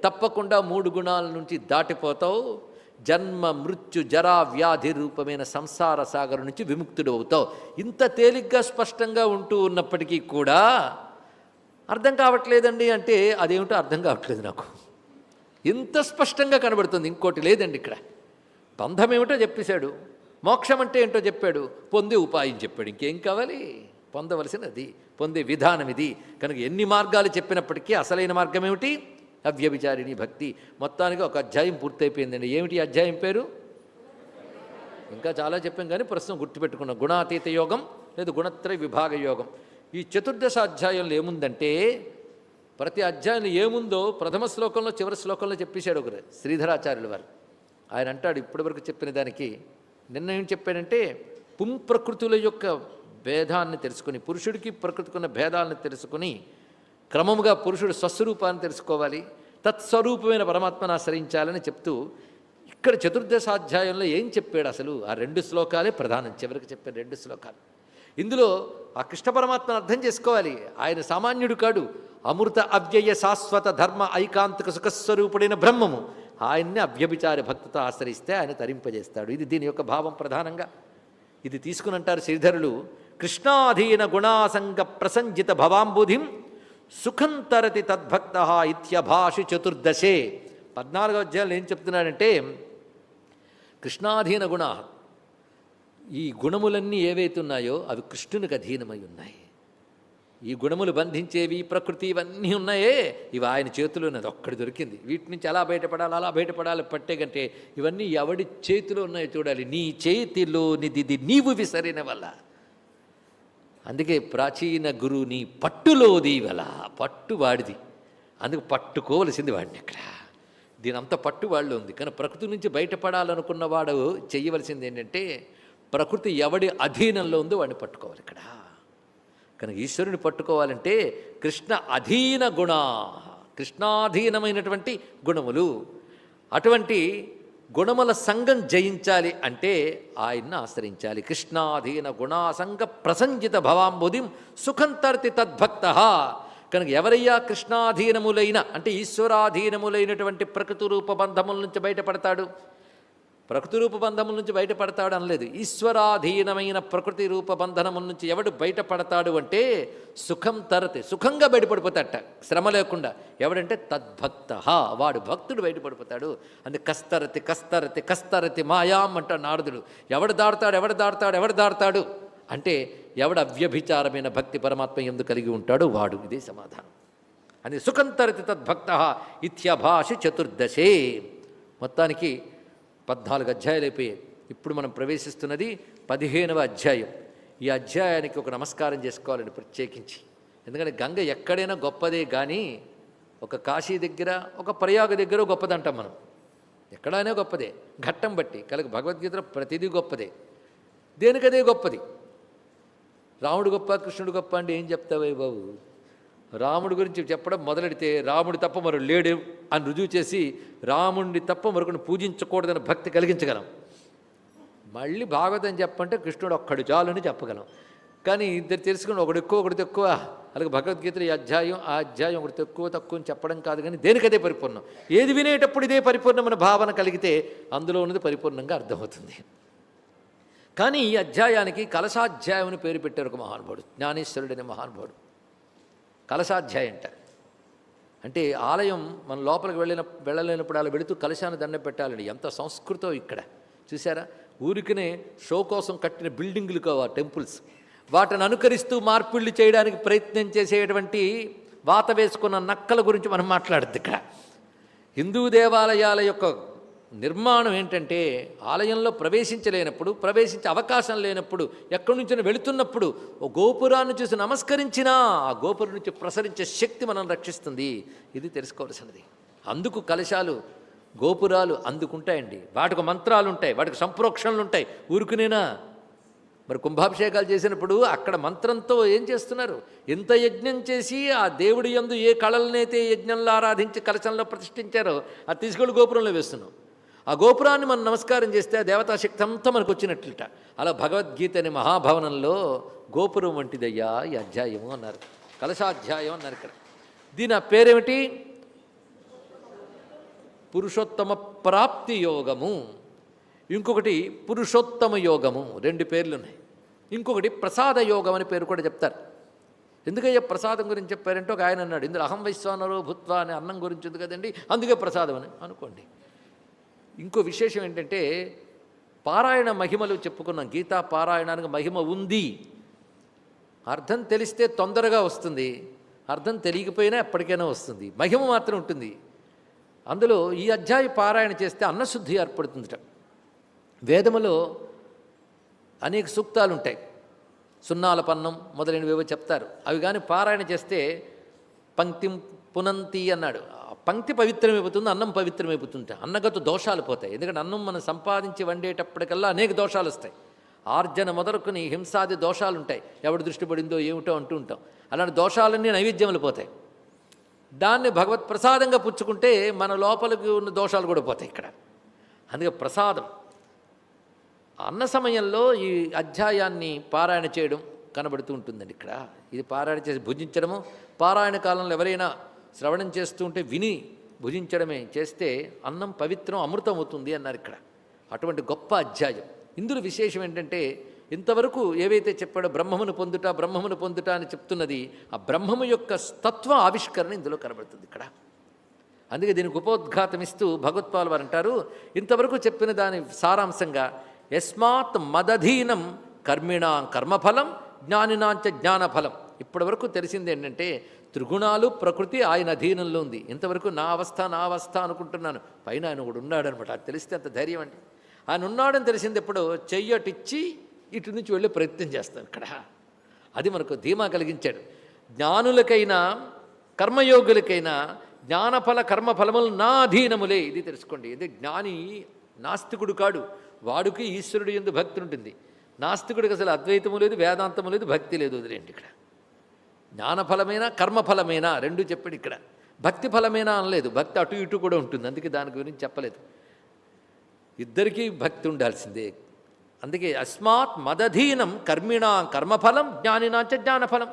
తప్పకుండా మూడు గుణాల నుంచి దాటిపోతావు. జన్మ మృత్యు జరా వ్యాధి రూపమైన సంసార సాగరం నుంచి విముక్తుడు అవుతావు ఇంత తేలిగ్గా స్పష్టంగా ఉంటూ ఉన్నప్పటికీ కూడా అర్థం కావట్లేదండి అంటే అదేమిటో అర్థం కావట్లేదు నాకు. ఇంత స్పష్టంగా కనబడుతుంది ఇంకోటి లేదండి ఇక్కడ. బంధం ఏమిటో చెప్పేశాడు. మోక్షం అంటే ఏంటో చెప్పాడు. పొందే ఉపాయం చెప్పాడు. ఇంకేం కావాలి? పొందవలసినది. పొందే విధానం ఇది. కనుక ఎన్ని మార్గాలు చెప్పినప్పటికీ అసలైన మార్గం ఏమిటి? అవ్యభిచారిణి భక్తి. మొత్తానికి ఒక అధ్యాయం పూర్తయిపోయిందండి. ఏమిటి అధ్యాయం పేరు? ఇంకా చాలా చెప్పాం కానీ ప్రస్తుతం గుర్తుపెట్టుకున్నాం. గుణాతీత యోగం లేదు గుణత్రయ విభాగ యోగం. ఈ చతుర్దశ అధ్యాయంలో ఏముందంటే ప్రతి అధ్యాయంలో ఏముందో ప్రథమ శ్లోకంలో చివరి శ్లోకంలో చెప్పేశాడు ఒకరు శ్రీధరాచార్యుల వారు. ఆయన అంటాడు ఇప్పటివరకు చెప్పిన దానికి నిన్న ఏం చెప్పాడంటే పుం ప్రకృతుల యొక్క భేదాన్ని తెలుసుకుని పురుషుడికి ప్రకృతికి ఉన్న భేదాలను తెలుసుకుని క్రమముగా పురుషుడు స్వస్వరూపాన్ని తెలుసుకోవాలి తత్స్వరూపమైన పరమాత్మను ఆశ్రయించాలని చెప్తూ ఇక్కడ చతుర్దశాధ్యాయంలో ఏం చెప్పాడు అసలు? ఆ రెండు శ్లోకాలే ప్రధానం చివరికి చెప్పిన రెండు శ్లోకాలు. ఇందులో ఆ కృష్ణ పరమాత్మను అర్థం చేసుకోవాలి. ఆయన సామాన్యుడు కాడు. అమృత అవ్యయ శాశ్వత ధర్మ ఐకాంతిక సుఖస్వరూపుడైన బ్రహ్మము. ఆయన్ని అవ్యభిచార భక్తితో ఆశ్రయిస్తే ఆయన తరింపజేస్తాడు. ఇది దీని యొక్క భావం ప్రధానంగా. ఇది తీసుకుని అంటారు శ్రీధరులు కృష్ణాధీన గుణాసంగ ప్రసంజిత భవాంబుధిం సుఖంతరతి తద్భక్త ఇత్యభాషి చతుర్దశే. పద్నాలుగో అధ్యాయులు ఏం చెప్తున్నాడంటే కృష్ణాధీన గుణ ఈ గుణములన్నీ ఏవైతే ఉన్నాయో అవి కృష్ణునికి అధీనమై ఉన్నాయి. ఈ గుణములు బంధించేవి ప్రకృతి ఇవన్నీ ఉన్నాయే. ఇవి ఆయన చేతిలో ఉన్నది ఒక్కడి దొరికింది. వీటి నుంచి ఎలా బయటపడాలి అలా బయటపడాలి పట్టే కంటే ఇవన్నీ ఎవడి చేతిలో ఉన్నాయో చూడాలి. నీ చేతిలో నిది నీవు విసరిన వల్ల అందుకే ప్రాచీన గురువు నీ పట్టులోది దీవల పట్టు వాడిది. అందుకు పట్టుకోవలసింది వాడిని ఇక్కడ దీని అంత పట్టు వాళ్ళు ఉంది కానీ ప్రకృతి నుంచి బయటపడాలనుకున్న వాడు చేయవలసింది ఏంటంటే ప్రకృతి ఎవడి అధీనంలో ఉందో వాడిని పట్టుకోవాలి ఇక్కడ. కనుక ఈశ్వరుని పట్టుకోవాలంటే కృష్ణ అధీన గుణ కృష్ణాధీనమైనటువంటి గుణములు. అటువంటి గుణముల సంఘం జయించాలి అంటే ఆయన్ని ఆశ్రయించాలి. కృష్ణాధీన గుణాసంగ ప్రసంజిత భవాంబుధిం సుఖం తర్తి తద్భక్త. కనుక ఎవరయ్యా కృష్ణాధీనములైన అంటే ఈశ్వరాధీనములైనటువంటి ప్రకృతి రూప బంధముల నుంచి బయటపడతాడు? ప్రకృతి రూప బంధముల నుంచి బయటపడతాడు అనలేదు. ఈశ్వరాధీనమైన ప్రకృతి రూప బంధనముల నుంచి ఎవడు బయటపడతాడు అంటే సుఖం తరతే సుఖంగా బయటపడిపోతాడట. శ్రమ లేకుండా. ఎవడంటే తద్భక్త. వాడు భక్తుడు బయటపడిపోతాడు. అందుకే కస్తరతి కస్తరతి కస్తరతి మాయాం అంటాడు నారదుడు. ఎవడు దాడతాడు ఎవడు దాడతాడు ఎవడు దాడతాడు? అంటే ఎవడు అవ్యభిచారమైన భక్తి పరమాత్మ ఎందు కలిగి ఉంటాడో వాడు. ఇదే సమాధానం. అని సుఖం తరతి తద్భక్త ఇత్యభాషి చతుర్దశే. మొత్తానికి పద్నాలుగు అధ్యాయాలు అయిపోయాయి. ఇప్పుడు మనం ప్రవేశిస్తున్నది పదిహేనవ అధ్యాయం. ఈ అధ్యాయానికి ఒక నమస్కారం చేసుకోవాలని ప్రత్యేకించి. ఎందుకంటే గంగ ఎక్కడైనా గొప్పదే కానీ ఒక కాశీ దగ్గర ఒక ప్రయాగ దగ్గర గొప్పదంటాం మనం. ఎక్కడైనా గొప్పదే. ఘట్టం బట్టి కనుక భగవద్గీతలో ప్రతిదీ గొప్పదే. దేనికదే గొప్పది? రాముడు గొప్ప కృష్ణుడు గొప్ప అంటే ఏం చెప్తావే బాబు? రాముడి గురించి చెప్పడం మొదలెడితే రాముడి తప్ప మరో లేడు అని రుజువు చేసి రాముడిని తప్ప మరొకరిని పూజించకూడదని భక్తి కలిగించగలం. మళ్ళీ భాగవతం చెప్పంటే కృష్ణుడు ఒక్కడు చాలని చెప్పగలం. కానీ ఇద్దరు తెలుసుకుని ఒకడు ఎక్కువ ఒకటి తక్కువ. అలాగే భగవద్గీతలో ఈ అధ్యాయం ఆ అధ్యాయం ఒకటి తక్కువ తక్కువ అని చెప్పడం కాదు కానీ దేనికదే పరిపూర్ణం? ఏది వినేటప్పుడు ఇదే పరిపూర్ణమైన భావన కలిగితే అందులో ఉన్నది పరిపూర్ణంగా అర్థమవుతుంది. కానీ ఈ అధ్యాయానికి కలశాధ్యాయం అని పేరు పెట్టారు ఒక మహానుభావుడు జ్ఞానేశ్వరుడనే మహానుభావుడు. కలశాధ్యాయ అంట అంటే ఆలయం మన లోపలికి వెళ్ళిన వెళ్ళలేనప్పుడు అలా వెళుతూ కలశాన్ని దండం పెట్టాలండి. ఎంత సంస్కృతం ఇక్కడ. చూసారా ఊరికనే షో కోసం కట్టిన బిల్డింగులు కావా టెంపుల్స్. వాటిని అనుకరిస్తూ మార్పిళ్ళు చేయడానికి ప్రయత్నం చేసేటువంటి వాత వేసుకున్న నక్కల గురించి మనం మాట్లాడద్దు ఇక్కడ. హిందూ దేవాలయాల యొక్క నిర్మాణం ఏంటంటే ఆలయంలో ప్రవేశించలేనప్పుడు ప్రవేశించే అవకాశం లేనప్పుడు ఎక్కడి నుంచి వెళుతున్నప్పుడు ఓ గోపురాన్ని చూసి నమస్కరించినా ఆ గోపురం నుంచి ప్రసరించే శక్తి మనం రక్షిస్తుంది. ఇది తెలుసుకోవాల్సినది. అందుకు కలశాలు గోపురాలు అందుకుంటాయండి. వాటికి మంత్రాలు ఉంటాయి వాటికి సంప్రోక్షణలు ఉంటాయి ఊరుకునేనా? మరి కుంభాభిషేకాలు చేసినప్పుడు అక్కడ మంత్రంతో ఏం చేస్తున్నారు? ఎంత యజ్ఞం చేసి ఆ దేవుడి యందు ఏ కళలనైతే యజ్ఞంలో ఆరాధించి కలశంలో ప్రతిష్ఠించారో అది తీసుకెళ్ళి గోపురంలో వేస్తున్నాం. ఆ గోపురాన్ని మనం నమస్కారం చేస్తే ఆ దేవతా శక్తి అంతా మనకు వచ్చినట్లుట. అలా భగవద్గీత అనే మహాభవనంలో గోపురం వంటిదయ్యా ఈ అధ్యాయము అన్నారు. కలశాధ్యాయం అన్నారు ఇక్కడ. దీని ఆ పేరేమిటి? పురుషోత్తమ ప్రాప్తి యోగము. ఇంకొకటి పురుషోత్తమ యోగము. రెండు పేర్లు ఉన్నాయి. ఇంకొకటి ప్రసాద యోగం అని పేరు కూడా చెప్తారు. ఎందుకయ్యా ప్రసాదం గురించి చెప్పారంటే ఒక ఆయన అన్నాడు ఇందులో అహం వైశ్వానరో భూత్వా అనే అన్నం గురించి ఉంది కదండి అందుకే ప్రసాదం అని అనుకోండి. ఇంకో విశేషం ఏంటంటే పారాయణ మహిమలు చెప్పుకున్నాం. గీతా పారాయణానికి మహిమ ఉంది. అర్థం తెలిస్తే తొందరగా వస్తుంది. అర్థం తెలియకపోయినా ఎప్పటికైనా వస్తుంది. మహిమ మాత్రం ఉంటుంది. అందులో ఈ అధ్యాయ పారాయణ చేస్తే అన్నశుద్ధి ఏర్పడుతుందిట. వేదములో అనేక సూక్తాలు ఉంటాయి సున్నాల పన్నం మొదలైనవేవో చెప్తారు. అవి కానీ పారాయణ చేస్తే పంక్తిం పునంతి అన్నాడు. పంక్తి పవిత్రమైపోతుంది అన్నం పవిత్రమైపోతుంది అన్నగత దోషాలు పోతాయి. ఎందుకంటే అన్నం మనం సంపాదించి వండేటప్పటికల్లా అనేక దోషాలు వస్తాయి. ఆర్జన మొదలుకొని హింసాది దోషాలు ఉంటాయి ఎవడు దృష్టి పడిందో ఏమిటో అంటూ ఉంటాం. అలాంటి దోషాలన్నీ నైవేద్యములు పోతాయి. దాన్ని భగవత్ ప్రసాదంగా పుచ్చుకుంటే మన లోపలికి ఉన్న దోషాలు కూడా పోతాయి ఇక్కడ. అందుకే ప్రసాదం. అన్న సమయంలో ఈ అధ్యాయాన్ని పారాయణ చేయడం కనబడుతూ ఉంటుందండి ఇక్కడ. ఇది పారాయణ చేసి భుజించడము. పారాయణ కాలంలో ఎవరైనా శ్రవణం చేస్తూ ఉంటే విని భుజించడమే చేస్తే అన్నం పవిత్రం అమృతం అవుతుంది అన్నారు ఇక్కడ. అటువంటి గొప్ప అధ్యాయం. ఇందులో విశేషం ఏంటంటే ఇంతవరకు ఏవైతే చెప్పాడో బ్రహ్మమును పొందుట బ్రహ్మమును పొందుట అని చెప్తున్నది ఆ బ్రహ్మము యొక్క తత్వ ఆవిష్కరణ ఇందులో కనబడుతుంది ఇక్కడ. అందుకే దీనికి ఉపోద్ఘాతం ఇస్తూ భగవత్పాల్ వారు అంటారు ఇంతవరకు చెప్పిన దాని సారాంశంగా యస్మాత్ మదధీనం కర్మిణాం కర్మఫలం జ్ఞానినాంచ జ్ఞానఫలం. ఇప్పటివరకు తెలిసింది ఏంటంటే త్రిగుణాలు ప్రకృతి ఆయన అధీనంలో ఉంది. ఇంతవరకు నా అవస్థ నా అవస్థ అనుకుంటున్నాను. పైన ఆయన కూడా ఉన్నాడనమాట. అది తెలిస్తే అంత ధైర్యం అండి. ఆయన ఉన్నాడని తెలిసింది ఎప్పుడు చెయ్యటిచ్చి ఇటు నుంచి వెళ్ళి ప్రయత్నం చేస్తాను ఇక్కడ. అది మనకు ధీమా కలిగించాడు. జ్ఞానులకైనా కర్మయోగులకైనా జ్ఞానఫల కర్మఫలములు నా అధీనములే. ఇది తెలుసుకోండి. ఇది జ్ఞాని నాస్తికుడు కాడు. వాడికి ఈశ్వరుడు ఎందు భక్తి ఉంటుంది. నాస్తికుడికి అసలు అద్వైతము లేదు వేదాంతము లేదు భక్తి లేదు వదిలేండి ఇక్కడ. జ్ఞానఫలమైనా కర్మఫలమైనా? రెండు చెప్పాడు ఇక్కడ. భక్తి ఫలమైనా అనలేదు. భక్తి అటు ఇటు కూడా ఉంటుంది. అందుకే దాని గురించి చెప్పలేదు. ఇద్దరికీ భక్తి ఉండాల్సిందే. అందుకే అస్మాత్ మదధీనం కర్మిణా కర్మఫలం జ్ఞానినాంచ జ్ఞానఫలం.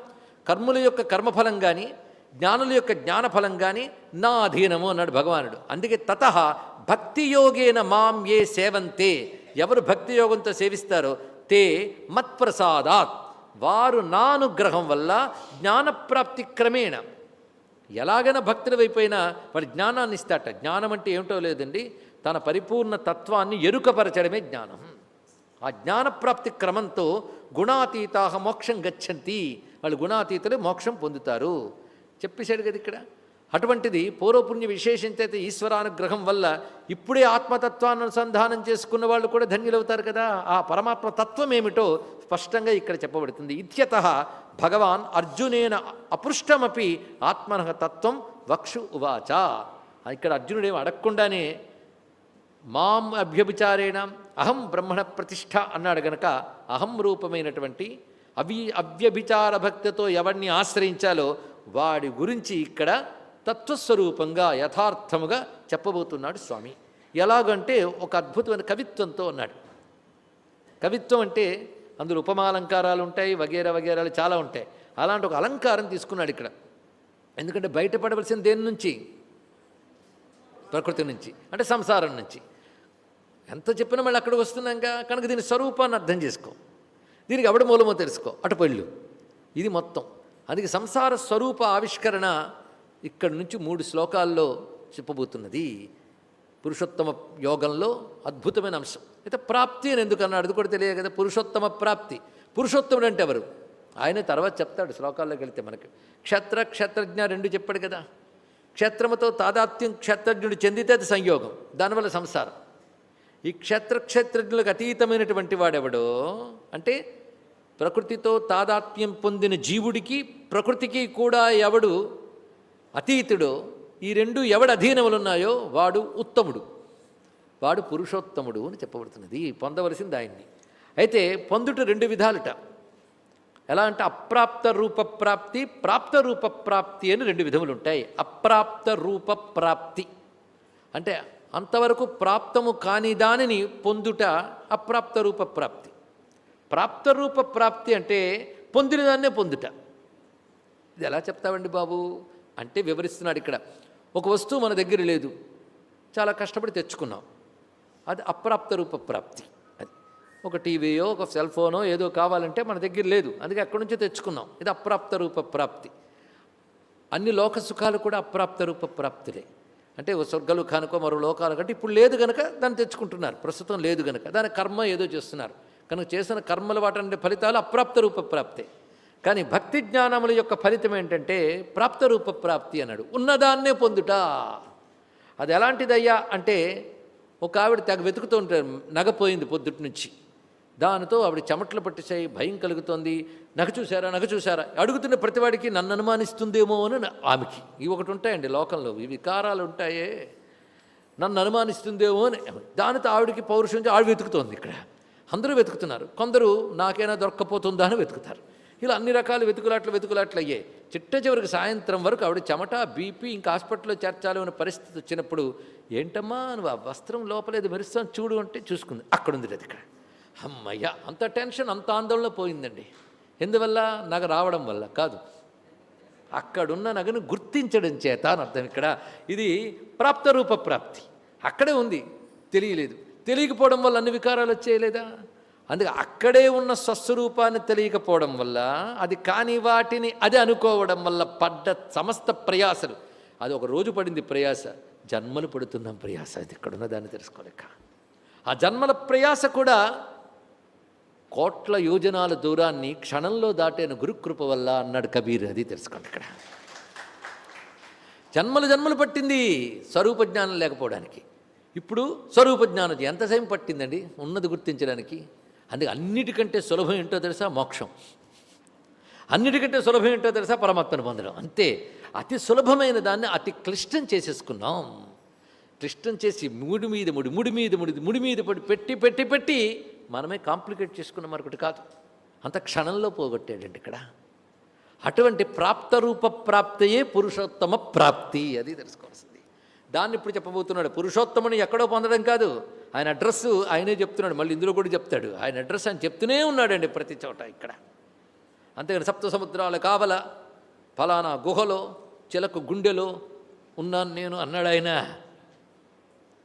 కర్ముల యొక్క కర్మఫలం కానీ జ్ఞానుల యొక్క జ్ఞానఫలం కానీ నా అధీనము అన్నాడు భగవానుడు. అందుకే తత భక్తియోగేన మాం ఏ సేవంతే. ఎవరు భక్తి యోగంతో సేవిస్తారో తే మత్ప్రసాదాత్. వారు నా అనుగ్రహం వల్ల జ్ఞానప్రాప్తి క్రమేణ. ఎలాగైనా భక్తుల వైపోయినా వాడు జ్ఞానాన్ని ఇస్తాట జ్ఞానం అంటే ఏమిటో లేదండి. తన పరిపూర్ణ తత్వాన్ని ఎరుకపరచడమే జ్ఞానం. ఆ జ్ఞానప్రాప్తి క్రమంతో గుణాతీతాహ మోక్షం గచ్చంతి. వాళ్ళు గుణాతీతులే మోక్షం పొందుతారు. చెప్పేశాడు కదా ఇక్కడ. అటువంటిది పూర్వపుణ్య విశేషించైతే ఈశ్వరానుగ్రహం వల్ల ఇప్పుడే ఆత్మతత్వాన్ని అనుసంధానం చేసుకున్న వాళ్ళు కూడా ధన్యులవుతారు కదా. ఆ పరమాత్మ తత్వం ఏమిటో స్పష్టంగా ఇక్కడ చెప్పబడుతుంది. ఇత్యత భగవాన్ అర్జునేన అపృష్టమపి ఆత్మన తత్వం వక్షు ఉవాచ. ఇక్కడ అర్జునుడేమి అడగకుండానే మాం అభ్యభిచారేణ అహం బ్రహ్మణ ప్రతిష్ట అన్నాడు గనక అహం రూపమైనటువంటి అవి అవ్యభిచార భక్తితో ఎవరిని ఆశ్రయించాలో వాడి గురించి ఇక్కడ తత్వస్వరూపంగా యథార్థముగా చెప్పబోతున్నాడు స్వామి. ఎలాగంటే ఒక అద్భుతమైన కవిత్వంతో ఉన్నాడు. కవిత్వం అంటే అందులో ఉపమాలంకారాలు ఉంటాయి వగేరా వగేరాలు చాలా ఉంటాయి. అలాంటి ఒక అలంకారం తీసుకున్నాడు ఇక్కడ. ఎందుకంటే బయటపడవలసిన దేని నుంచి? ప్రకృతి నుంచి అంటే సంసారం నుంచి. ఎంత చెప్పినా మళ్ళీ అక్కడికి వస్తున్నాక కనుక దీని స్వరూపాన్ని అర్థం చేసుకో. దీనికి ఎవడ మూలమో తెలుసుకో. అటు పళ్ళు. ఇది మొత్తం. అందుకే సంసార స్వరూప ఆవిష్కరణ ఇక్కడి నుంచి మూడు శ్లోకాల్లో చెప్పబోతున్నది. పురుషోత్తమ యోగంలో అద్భుతమైన అంశం. అయితే ప్రాప్తి అని ఎందుకు అన్నాడు అది కూడా తెలియదు కదా. పురుషోత్తమ ప్రాప్తి. పురుషోత్తముడు అంటే ఎవరు? ఆయనే తర్వాత చెప్తాడు శ్లోకాల్లోకి వెళితే మనకి. క్షత్ర క్షత్రజ్ఞ రెండు చెప్పాడు కదా. క్షేత్రముతో తాదాత్యం క్షత్రజ్ఞుడు చెందితే అది సంయోగం. దానివల్ల సంసారం. ఈ క్షేత్ర క్షేత్రజ్ఞులకు అతీతమైనటువంటి వాడెవడో? అంటే ప్రకృతితో తాదాత్మ్యం పొందిన జీవుడికి ప్రకృతికి కూడా ఎవడు అతీతుడో ఈ రెండు ఎవడు అధీనములు ఉన్నాయో వాడు ఉత్తముడు. వాడు పురుషోత్తముడు అని చెప్పబడుతున్నది. పొందవలసింది ఆయన్ని. అయితే పొందుట రెండు విధాలుట. ఎలా అంటే అప్రాప్త రూప ప్రాప్తి ప్రాప్త రూప ప్రాప్తి అని రెండు విధములు ఉంటాయి అప్రాప్త రూప ప్రాప్తి. అంటే అంతవరకు ప్రాప్తము కాని దానిని పొందుట అప్రాప్త రూప ప్రాప్తి. ప్రాప్త రూప ప్రాప్తి అంటే పొందిన దాన్నే పొందుట. ఇది ఎలా చెప్తావండి బాబు? అంటే వివరిస్తున్నాడు ఇక్కడ. ఒక వస్తువు మన దగ్గర లేదు. చాలా కష్టపడి తెచ్చుకున్నాం. అది అప్రాప్త రూప ప్రాప్తి అది ఒక టీవీయో ఒక సెల్ ఫోనో ఏదో కావాలంటే మన దగ్గర లేదు. అందుకే అక్కడి నుంచో తెచ్చుకున్నాం. ఇది అప్రాప్త రూప ప్రాప్తి అన్ని లోక సుఖాలు కూడా అప్రాప్త రూప ప్రాప్తులే అంటే స్వర్గలు కనుక మరో లోకాలు కంటే ఇప్పుడు లేదు గనక దాన్ని తెచ్చుకుంటున్నారు. ప్రస్తుతం లేదు గనక. దాని కర్మ ఏదో చేస్తున్నారు. కనుక చేసిన కర్మల వాటి ఫలితాలు అప్రాప్త రూప ప్రాప్తే కానీ భక్తి జ్ఞానముల యొక్క ఫలితం ఏంటంటే ప్రాప్త రూప ప్రాప్తి అన్నాడు. ఉన్నదాన్నే పొందుట. అది ఎలాంటిదయ్యా అంటే ఒక ఆవిడ తెగ వెతుకుతూ ఉంటారు నగపోయింది పొద్దుటి నుంచి. దానితో ఆవిడ చెమట్లు పట్టిసాయి భయం కలుగుతోంది. నగ చూసారా నగ చూసారా అడుగుతున్న ప్రతివాడికి నన్ను అనుమానిస్తుందేమో అని ఆమెకి. ఇవి ఒకటి ఉంటాయండి లోకంలో ఈ వికారాలు ఉంటాయే. నన్ను అనుమానిస్తుందేమో అని దానితో ఆవిడకి పౌరుషం ఆవిడ వెతుకుతోంది ఇక్కడ. అందరూ వెతుకుతున్నారు. కొందరు నాకైనా దొరక్కపోతుందా అని వెతుకుతారు. ఇలా అన్ని రకాల వెతుకులాట్లు వెతుకులాట్లు అయ్యాయి చిట్ట చివరికి సాయంత్రం వరకు ఆవిడ చెమట బీపీ ఇంకా హాస్పిటల్లో చేర్చాలి అనే పరిస్థితి వచ్చినప్పుడు ఏంటమ్మా నువ్వు ఆ వస్త్రం లోపలేది మెరుస్తాను చూడు అంటే చూసుకుంది. అక్కడ ఉంది లేదు ఇక్కడ. అమ్మయ్య అంత టెన్షన్ అంత ఆందోళన పోయిందండి. ఎందువల్ల? నగ రావడం వల్ల కాదు. అక్కడున్న నగను గుర్తించడం చేత అని అర్థం ఇక్కడ. ఇది ప్రాప్త రూప ప్రాప్తి. అక్కడే ఉంది. తెలియలేదు. తెలియకపోవడం వల్ల అన్ని వికారాలు వచ్చేయలేదా అందుకే అక్కడే ఉన్న స్వస్వరూపాన్ని తెలియకపోవడం వల్ల అది కాని వాటిని అది అనుకోవడం వల్ల పడ్డ సమస్త ప్రయాసలు. అది ఒక రోజు పడింది ప్రయాస. జన్మలు పడుతున్నాం ప్రయాస. అది ఇక్కడ ఉన్న దాన్ని తెలుసుకోలేక. ఆ జన్మల ప్రయాస కూడా కోట్ల యోజనాల దూరాన్ని క్షణంలో దాటైన గురుకృప వల్ల అన్నాడు కబీర్. అది తెలుసుకోండి ఇక్కడ. జన్మలు జన్మలు పట్టింది స్వరూప జ్ఞానం లేకపోవడానికి. ఇప్పుడు స్వరూప జ్ఞానం ఎంతసేపు పట్టిందండి? ఉన్నది గుర్తించడానికి. అందుకే అన్నిటికంటే సులభం ఏంటో తెలుసా? మోక్షం. అన్నిటికంటే సులభం ఏంటో తెలుసా? పరమాత్మను పొందడం. అంతే. అతి సులభమైన దాన్ని అతి క్లిష్టం చేసేసుకున్నాం. క్లిష్టం చేసి ముడి మీద ముడి ముడి మీద ముడి ముడి మీద పడి పెట్టి పెట్టి పెట్టి మనమే కాంప్లికేట్ చేసుకున్న మరొకటి కాదు. అంత క్షణంలో పోగొట్టాడండి ఇక్కడ. అటువంటి ప్రాప్త రూప ప్రాప్తయే పురుషోత్తమ ప్రాప్తి అది తెలుసుకోవాల్సింది. దాన్ని ఇప్పుడు చెప్పబోతున్నాడు. పురుషోత్తముని ఎక్కడో పొందడం కాదు. ఆయన అడ్రస్ ఆయనే చెప్తున్నాడు. మళ్ళీ ఇందులో కూడా చెప్తాడు. ఆయన అడ్రస్ ఆయన చెప్తూనే ఉన్నాడండి ప్రతి చోట ఇక్కడ. అంతేగాని సప్త సముద్రాల కావల ఫలానా గుహలో చిలకు గుండెలో ఉన్నాను నేను అన్నాడు ఆయన.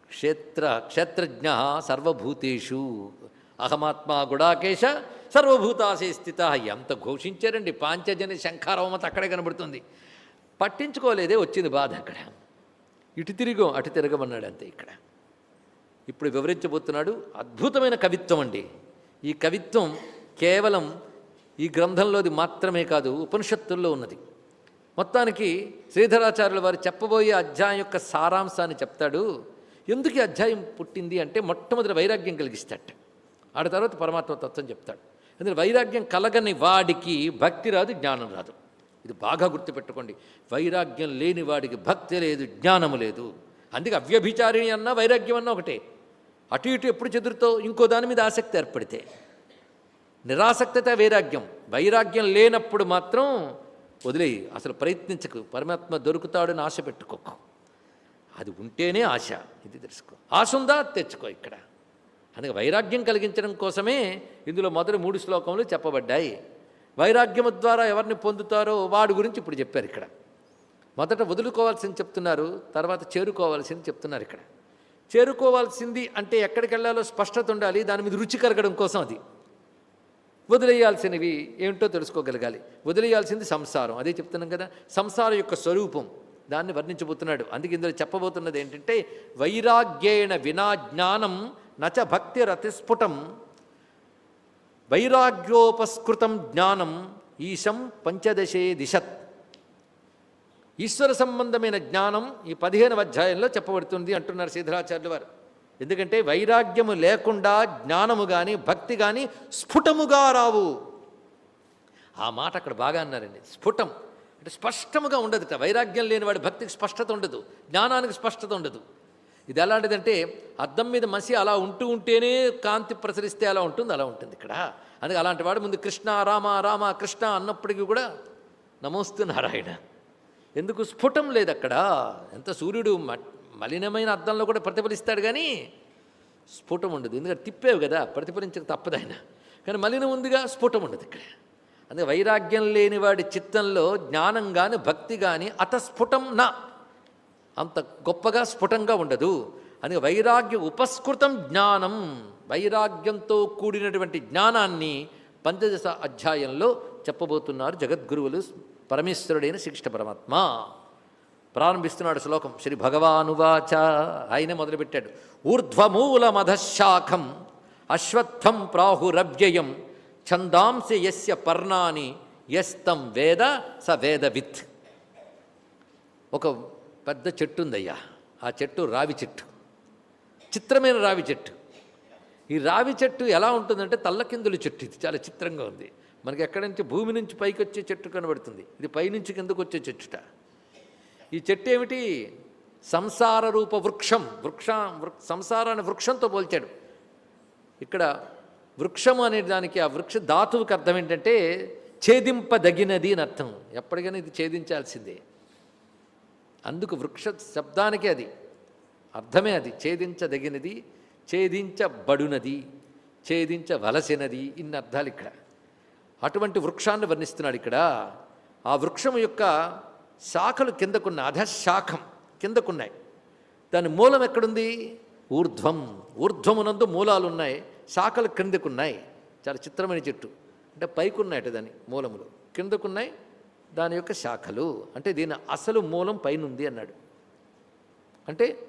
క్షేత్ర క్షేత్రజ్ఞ సర్వభూతేషు. అహమాత్మా గుడాకేశ సర్వభూతాశే స్థిత. ఎంత ఘోషించారండి. పాంచజని శంఖారవమత అక్కడే కనబడుతుంది. పట్టించుకోలేదే వచ్చింది బాధ అక్కడ. ఇటు తిరిగో అటు తిరగమన్నాడు అంతే ఇక్కడ. ఇప్పుడు వివరించబోతున్నాడు అద్భుతమైన కవిత్వం అండి. ఈ కవిత్వం కేవలం ఈ గ్రంథంలోది మాత్రమే కాదు ఉపనిషత్తుల్లో ఉన్నది. మొత్తానికి శ్రీధరాచార్యుల వారు చెప్పబోయే అధ్యాయం యొక్క సారాంశాన్ని చెప్తాడు. ఎందుకు ఈ అధ్యాయం పుట్టింది అంటే మొట్టమొదటి వైరాగ్యం కలిగిస్తాట ఆడ తర్వాత పరమాత్మ తత్వం చెప్తాడు. ఎందుకంటే వైరాగ్యం కలగని వాడికి భక్తి రాదు జ్ఞానం రాదు. ఇది బాగా గుర్తుపెట్టుకోండి. వైరాగ్యం లేని వాడికి భక్తి లేదు జ్ఞానము లేదు. అందుకే అవ్యభిచారిణి అన్నా వైరాగ్యం అన్నా ఒకటే. అటు ఇటు ఎప్పుడు చెదురుతో ఇంకో దాని మీద ఆసక్తి ఏర్పడితే. నిరాసక్తత వైరాగ్యం. వైరాగ్యం లేనప్పుడు మాత్రం వదిలేయి అసలు ప్రయత్నించకు. పరమాత్మ దొరుకుతాడని ఆశ పెట్టుకోకు. అది ఉంటేనే ఆశ ఇది తెలుసుకో. ఆశ ఉందా తెచ్చుకో ఇక్కడ. అందుకే వైరాగ్యం కలిగించడం కోసమే ఇందులో మొదటి మూడు శ్లోకములు చెప్పబడ్డాయి. వైరాగ్యము ద్వారా ఎవరిని పొందుతారో వాడి గురించి ఇప్పుడు చెప్పారు ఇక్కడ. మొదట వదులుకోవాల్సింది చెప్తున్నారు తర్వాత చేరుకోవాల్సింది చెప్తున్నారు ఇక్కడ. చేరుకోవాల్సింది అంటే ఎక్కడికి వెళ్ళాలో స్పష్టత ఉండాలి దాని మీద రుచి కరగడం కోసం అది. వదిలేయాల్సినవి ఏమిటో తెలుసుకోగలగాలి. వదిలేయాల్సింది సంసారం అదే చెప్తున్నాం కదా సంసారం యొక్క స్వరూపం. దాన్ని వర్ణించబోతున్నాడు. అందుకే ఇందులో చెప్పబోతున్నది ఏంటంటే వైరాగ్యేణ వినా జ్ఞానం నచ భక్తి రతిస్ఫుటం వైరాగ్యోపస్కృతం జ్ఞానం ఈశం పంచదశే దిశత్. ఈశ్వర సంబంధమైన జ్ఞానం ఈ పదిహేనవ అధ్యాయంలో చెప్పబడుతుంది అంటున్నారు శ్రీధరాచార్యుల వారు. ఎందుకంటే వైరాగ్యము లేకుండా జ్ఞానము కానీ భక్తి కానీ స్ఫుటముగా రావు. ఆ మాట అక్కడ బాగా అన్నారండి. స్ఫుటం. అంటే స్పష్టముగా ఉండదుట. వైరాగ్యం లేని వాడి భక్తికి స్పష్టత ఉండదు. జ్ఞానానికి స్పష్టత ఉండదు. ఇది ఎలాంటిదంటే అద్దం మీద మసి అలా ఉంటూ ఉంటేనే కాంతి ప్రసరిస్తే అలా ఉంటుంది అలా ఉంటుంది ఇక్కడ. అందుకే అలాంటి వాడు ముందు కృష్ణ రామ రామ కృష్ణ అన్నప్పటికీ కూడా నమోస్తు నారాయణ. ఎందుకు స్ఫుటం లేదు అక్కడ? ఎంత సూర్యుడు మలినమైన అద్దంలో కూడా ప్రతిఫలిస్తాడు కానీ స్ఫుటం ఉండదు. ఎందుకంటే తిప్పేవు కదా ప్రతిఫలించక తప్పదు ఆయన. కానీ మలినం ఉందిగా స్ఫుటం ఉండదు ఇక్కడ. అందుకే వైరాగ్యం లేని వాడి చిత్తంలో జ్ఞానం కానీ భక్తి కానీ అత స్ఫుటం నా. అంత గొప్పగా స్ఫుటంగా ఉండదు అని వైరాగ్య ఉపస్కృతం జ్ఞానం వైరాగ్యంతో కూడినటువంటి జ్ఞానాన్ని పంచదశ అధ్యాయంలో చెప్పబోతున్నారు జగద్గురువులు పరమేశ్వరుడైన శ్రీకృష్ణ పరమాత్మ. ప్రారంభిస్తున్నాడు శ్లోకం. శ్రీ భగవానువాచ ఆయనే మొదలుపెట్టాడు. ఊర్ధ్వమూలమధశాఖం అశ్వత్థం ప్రాహురవ్యయం ఛందాంసి యస్య పర్ణాని యస్తం వేద స వేదవిత్. ఒక పెద్ద చెట్టు ఉందయ్యా ఆ చెట్టు రావి చెట్టు. చిత్రమైన రావి చెట్టు. ఈ రావి చెట్టు ఎలా ఉంటుందంటే తల్లకిందుల చెట్టు ఇది. చాలా చిత్రంగా ఉంది. మనకి ఎక్కడి నుంచి? భూమి నుంచి పైకి వచ్చే చెట్టు కనబడుతుంది. ఇది పైనుంచి కిందకు వచ్చే చెట్టుట. ఈ చెట్టు ఏమిటి? సంసార రూప వృక్షం. వృక్ష సంసారాన్ని వృక్షంతో పోల్చాడు. ఇక్కడ వృక్షం అనే దానికి ఆ వృక్ష ధాతువుకి అర్థం ఏంటంటే ఛేదింపదగినది అని అర్థం. ఎప్పటికైనా ఇది ఛేదించాల్సిందే. అందుకు వృక్ష శబ్దానికి అది. అర్థమే అది. ఛేదించదగినది ఛేదించబడునది ఛేదించవలసినది ఇన్ని అర్థాలు ఇక్కడ. అటువంటి వృక్షాన్ని వర్ణిస్తున్నాడు ఇక్కడ. ఆ వృక్షం యొక్క శాఖలు కిందకున్న అధశాఖం కిందకున్నాయి. దాని మూలం ఎక్కడుంది? ఊర్ధ్వం. ఊర్ధ్వమునందు మూలాలు ఉన్నాయి శాఖలు క్రిందకున్నాయి చాలా చిత్రమైన చెట్టు. అంటే పైకున్నాయట దాని మూలములు. కిందకున్నాయి దాని యొక్క శాఖలు. అంటే దీని అసలు మూలం పైనుంది అన్నాడు. అంటే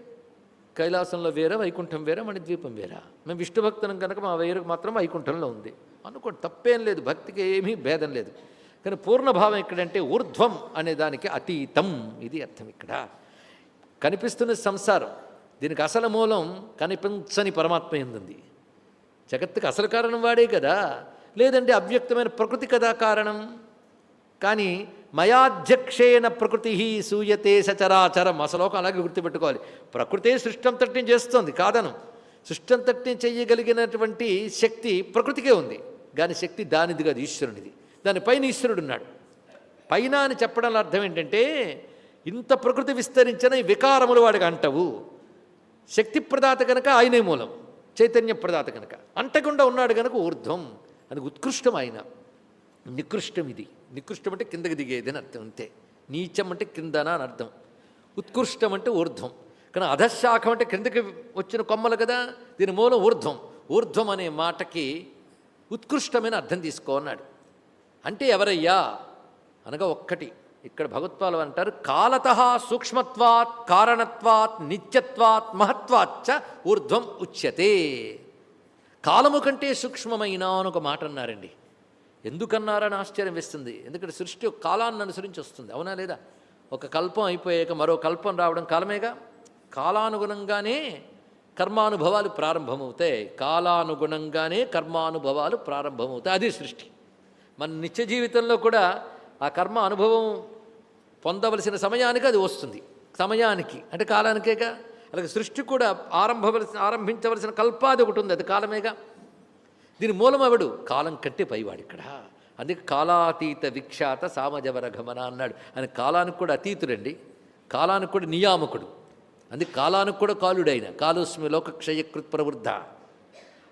కైలాసంలో వేరే వైకుంఠం వేరే మన ద్వీపం వేరా? మేము విష్ణు భక్తులం కనుక మా వేరు మాత్రం వైకుంఠంలో ఉంది. అనుకోండి తప్పేం లేదు భక్తికి ఏమీ భేదం లేదు. కానీ పూర్ణభావం ఎక్కడంటే ఊర్ధ్వం అనే దానికి అతీతం. ఇది అర్థం ఇక్కడ. కనిపిస్తున్న సంసారం. దీనికి అసలు మూలం కనిపించని పరమాత్మ ఎందుంది? జగత్తుకు అసలు కారణం వాడే కదా. లేదంటే అవ్యక్తమైన ప్రకృతి కదా కారణం? కానీ మయాధ్యక్షేణ ప్రకృతి సూయతే సచరాచరం. అసలోకం అలాగే గుర్తుపెట్టుకోవాలి. ప్రకృతే సృష్టి అంతటిని చేస్తోంది కాదను. సృష్టి అంతటిని చేయగలిగినటువంటి శక్తి ప్రకృతికే ఉంది. దాని శక్తి దానిది కాదు ఈశ్వరునిది. దానిపైన ఈశ్వరుడు ఉన్నాడు పైన అని చెప్పడంలో అర్థం ఏంటంటే ఇంత ప్రకృతి విస్తరించిన ఈ వికారములు వాడికి అంటవు. శక్తి ప్రదాత కనుక ఆయనే మూలం. చైతన్య ప్రదాత కనుక అంటకుండా ఉన్నాడు కనుక ఊర్ధ్వం. అది ఉత్కృష్టం ఆయన. నికృష్టం ఇది నికృష్టం అంటే కిందకి దిగేది అని అర్థం అంతే. నీచం అంటే కిందన అని అర్థం. ఉత్కృష్టం అంటే ఊర్ధ్వం. కానీ అధశాఖం అంటే క్రిందకి వచ్చిన కొమ్మలు కదా దీని మూలం ఊర్ధ్వం. ఊర్ధ్వం అనే మాటకి ఉత్కృష్టమైన అర్థం తీసుకో అన్నాడు. అంటే ఎవరయ్యా? అనగా ఒక్కటి. ఇక్కడ భగవత్పాలు అంటారు కాలత సూక్ష్మత్వాత్ కారణత్వాత్ నిత్యత్వాత్ మహత్వాచ్చ ఊర్ధ్వం ఉచ్యతే. కాలము కంటే సూక్ష్మమైన అని ఒక మాట అన్నారండి. ఎందుకన్నారని ఆశ్చర్యం వేస్తుంది. ఎందుకంటే సృష్టి ఒక కాలాన్ని అనుసరించి వస్తుంది. అవునా లేదా? ఒక కల్పం అయిపోయాక మరో కల్పం రావడం కాలమేగా? కాలానుగుణంగానే కర్మానుభవాలు ప్రారంభమవుతాయి. కాలానుగుణంగానే కర్మానుభవాలు ప్రారంభమవుతాయి. అది సృష్టి. మన నిత్య జీవితంలో కూడా ఆ కర్మ అనుభవం పొందవలసిన సమయానికి అది వస్తుంది. సమయానికి. అంటే కాలానికేగా? అలాగే సృష్టి కూడా ఆరంభవలసిన ఆరంభించవలసిన కల్పాది ఒకటి ఉంది. అది కాలమేగా? దీని మూలం ఎవడు కాలం కంటే పైవాడు ఇక్కడ. అందుకే కాలాతీత విఖ్యాత సామజవర గమన అన్నాడు. ఆయన కాలానికి కూడా అతీతుడండి. కాలానికి కూడా నియామకుడు. అందుకే కాలానికి కూడా కాలుడైన కాలోస్మి లోకక్షయకృత్ ప్రవృద్ధ.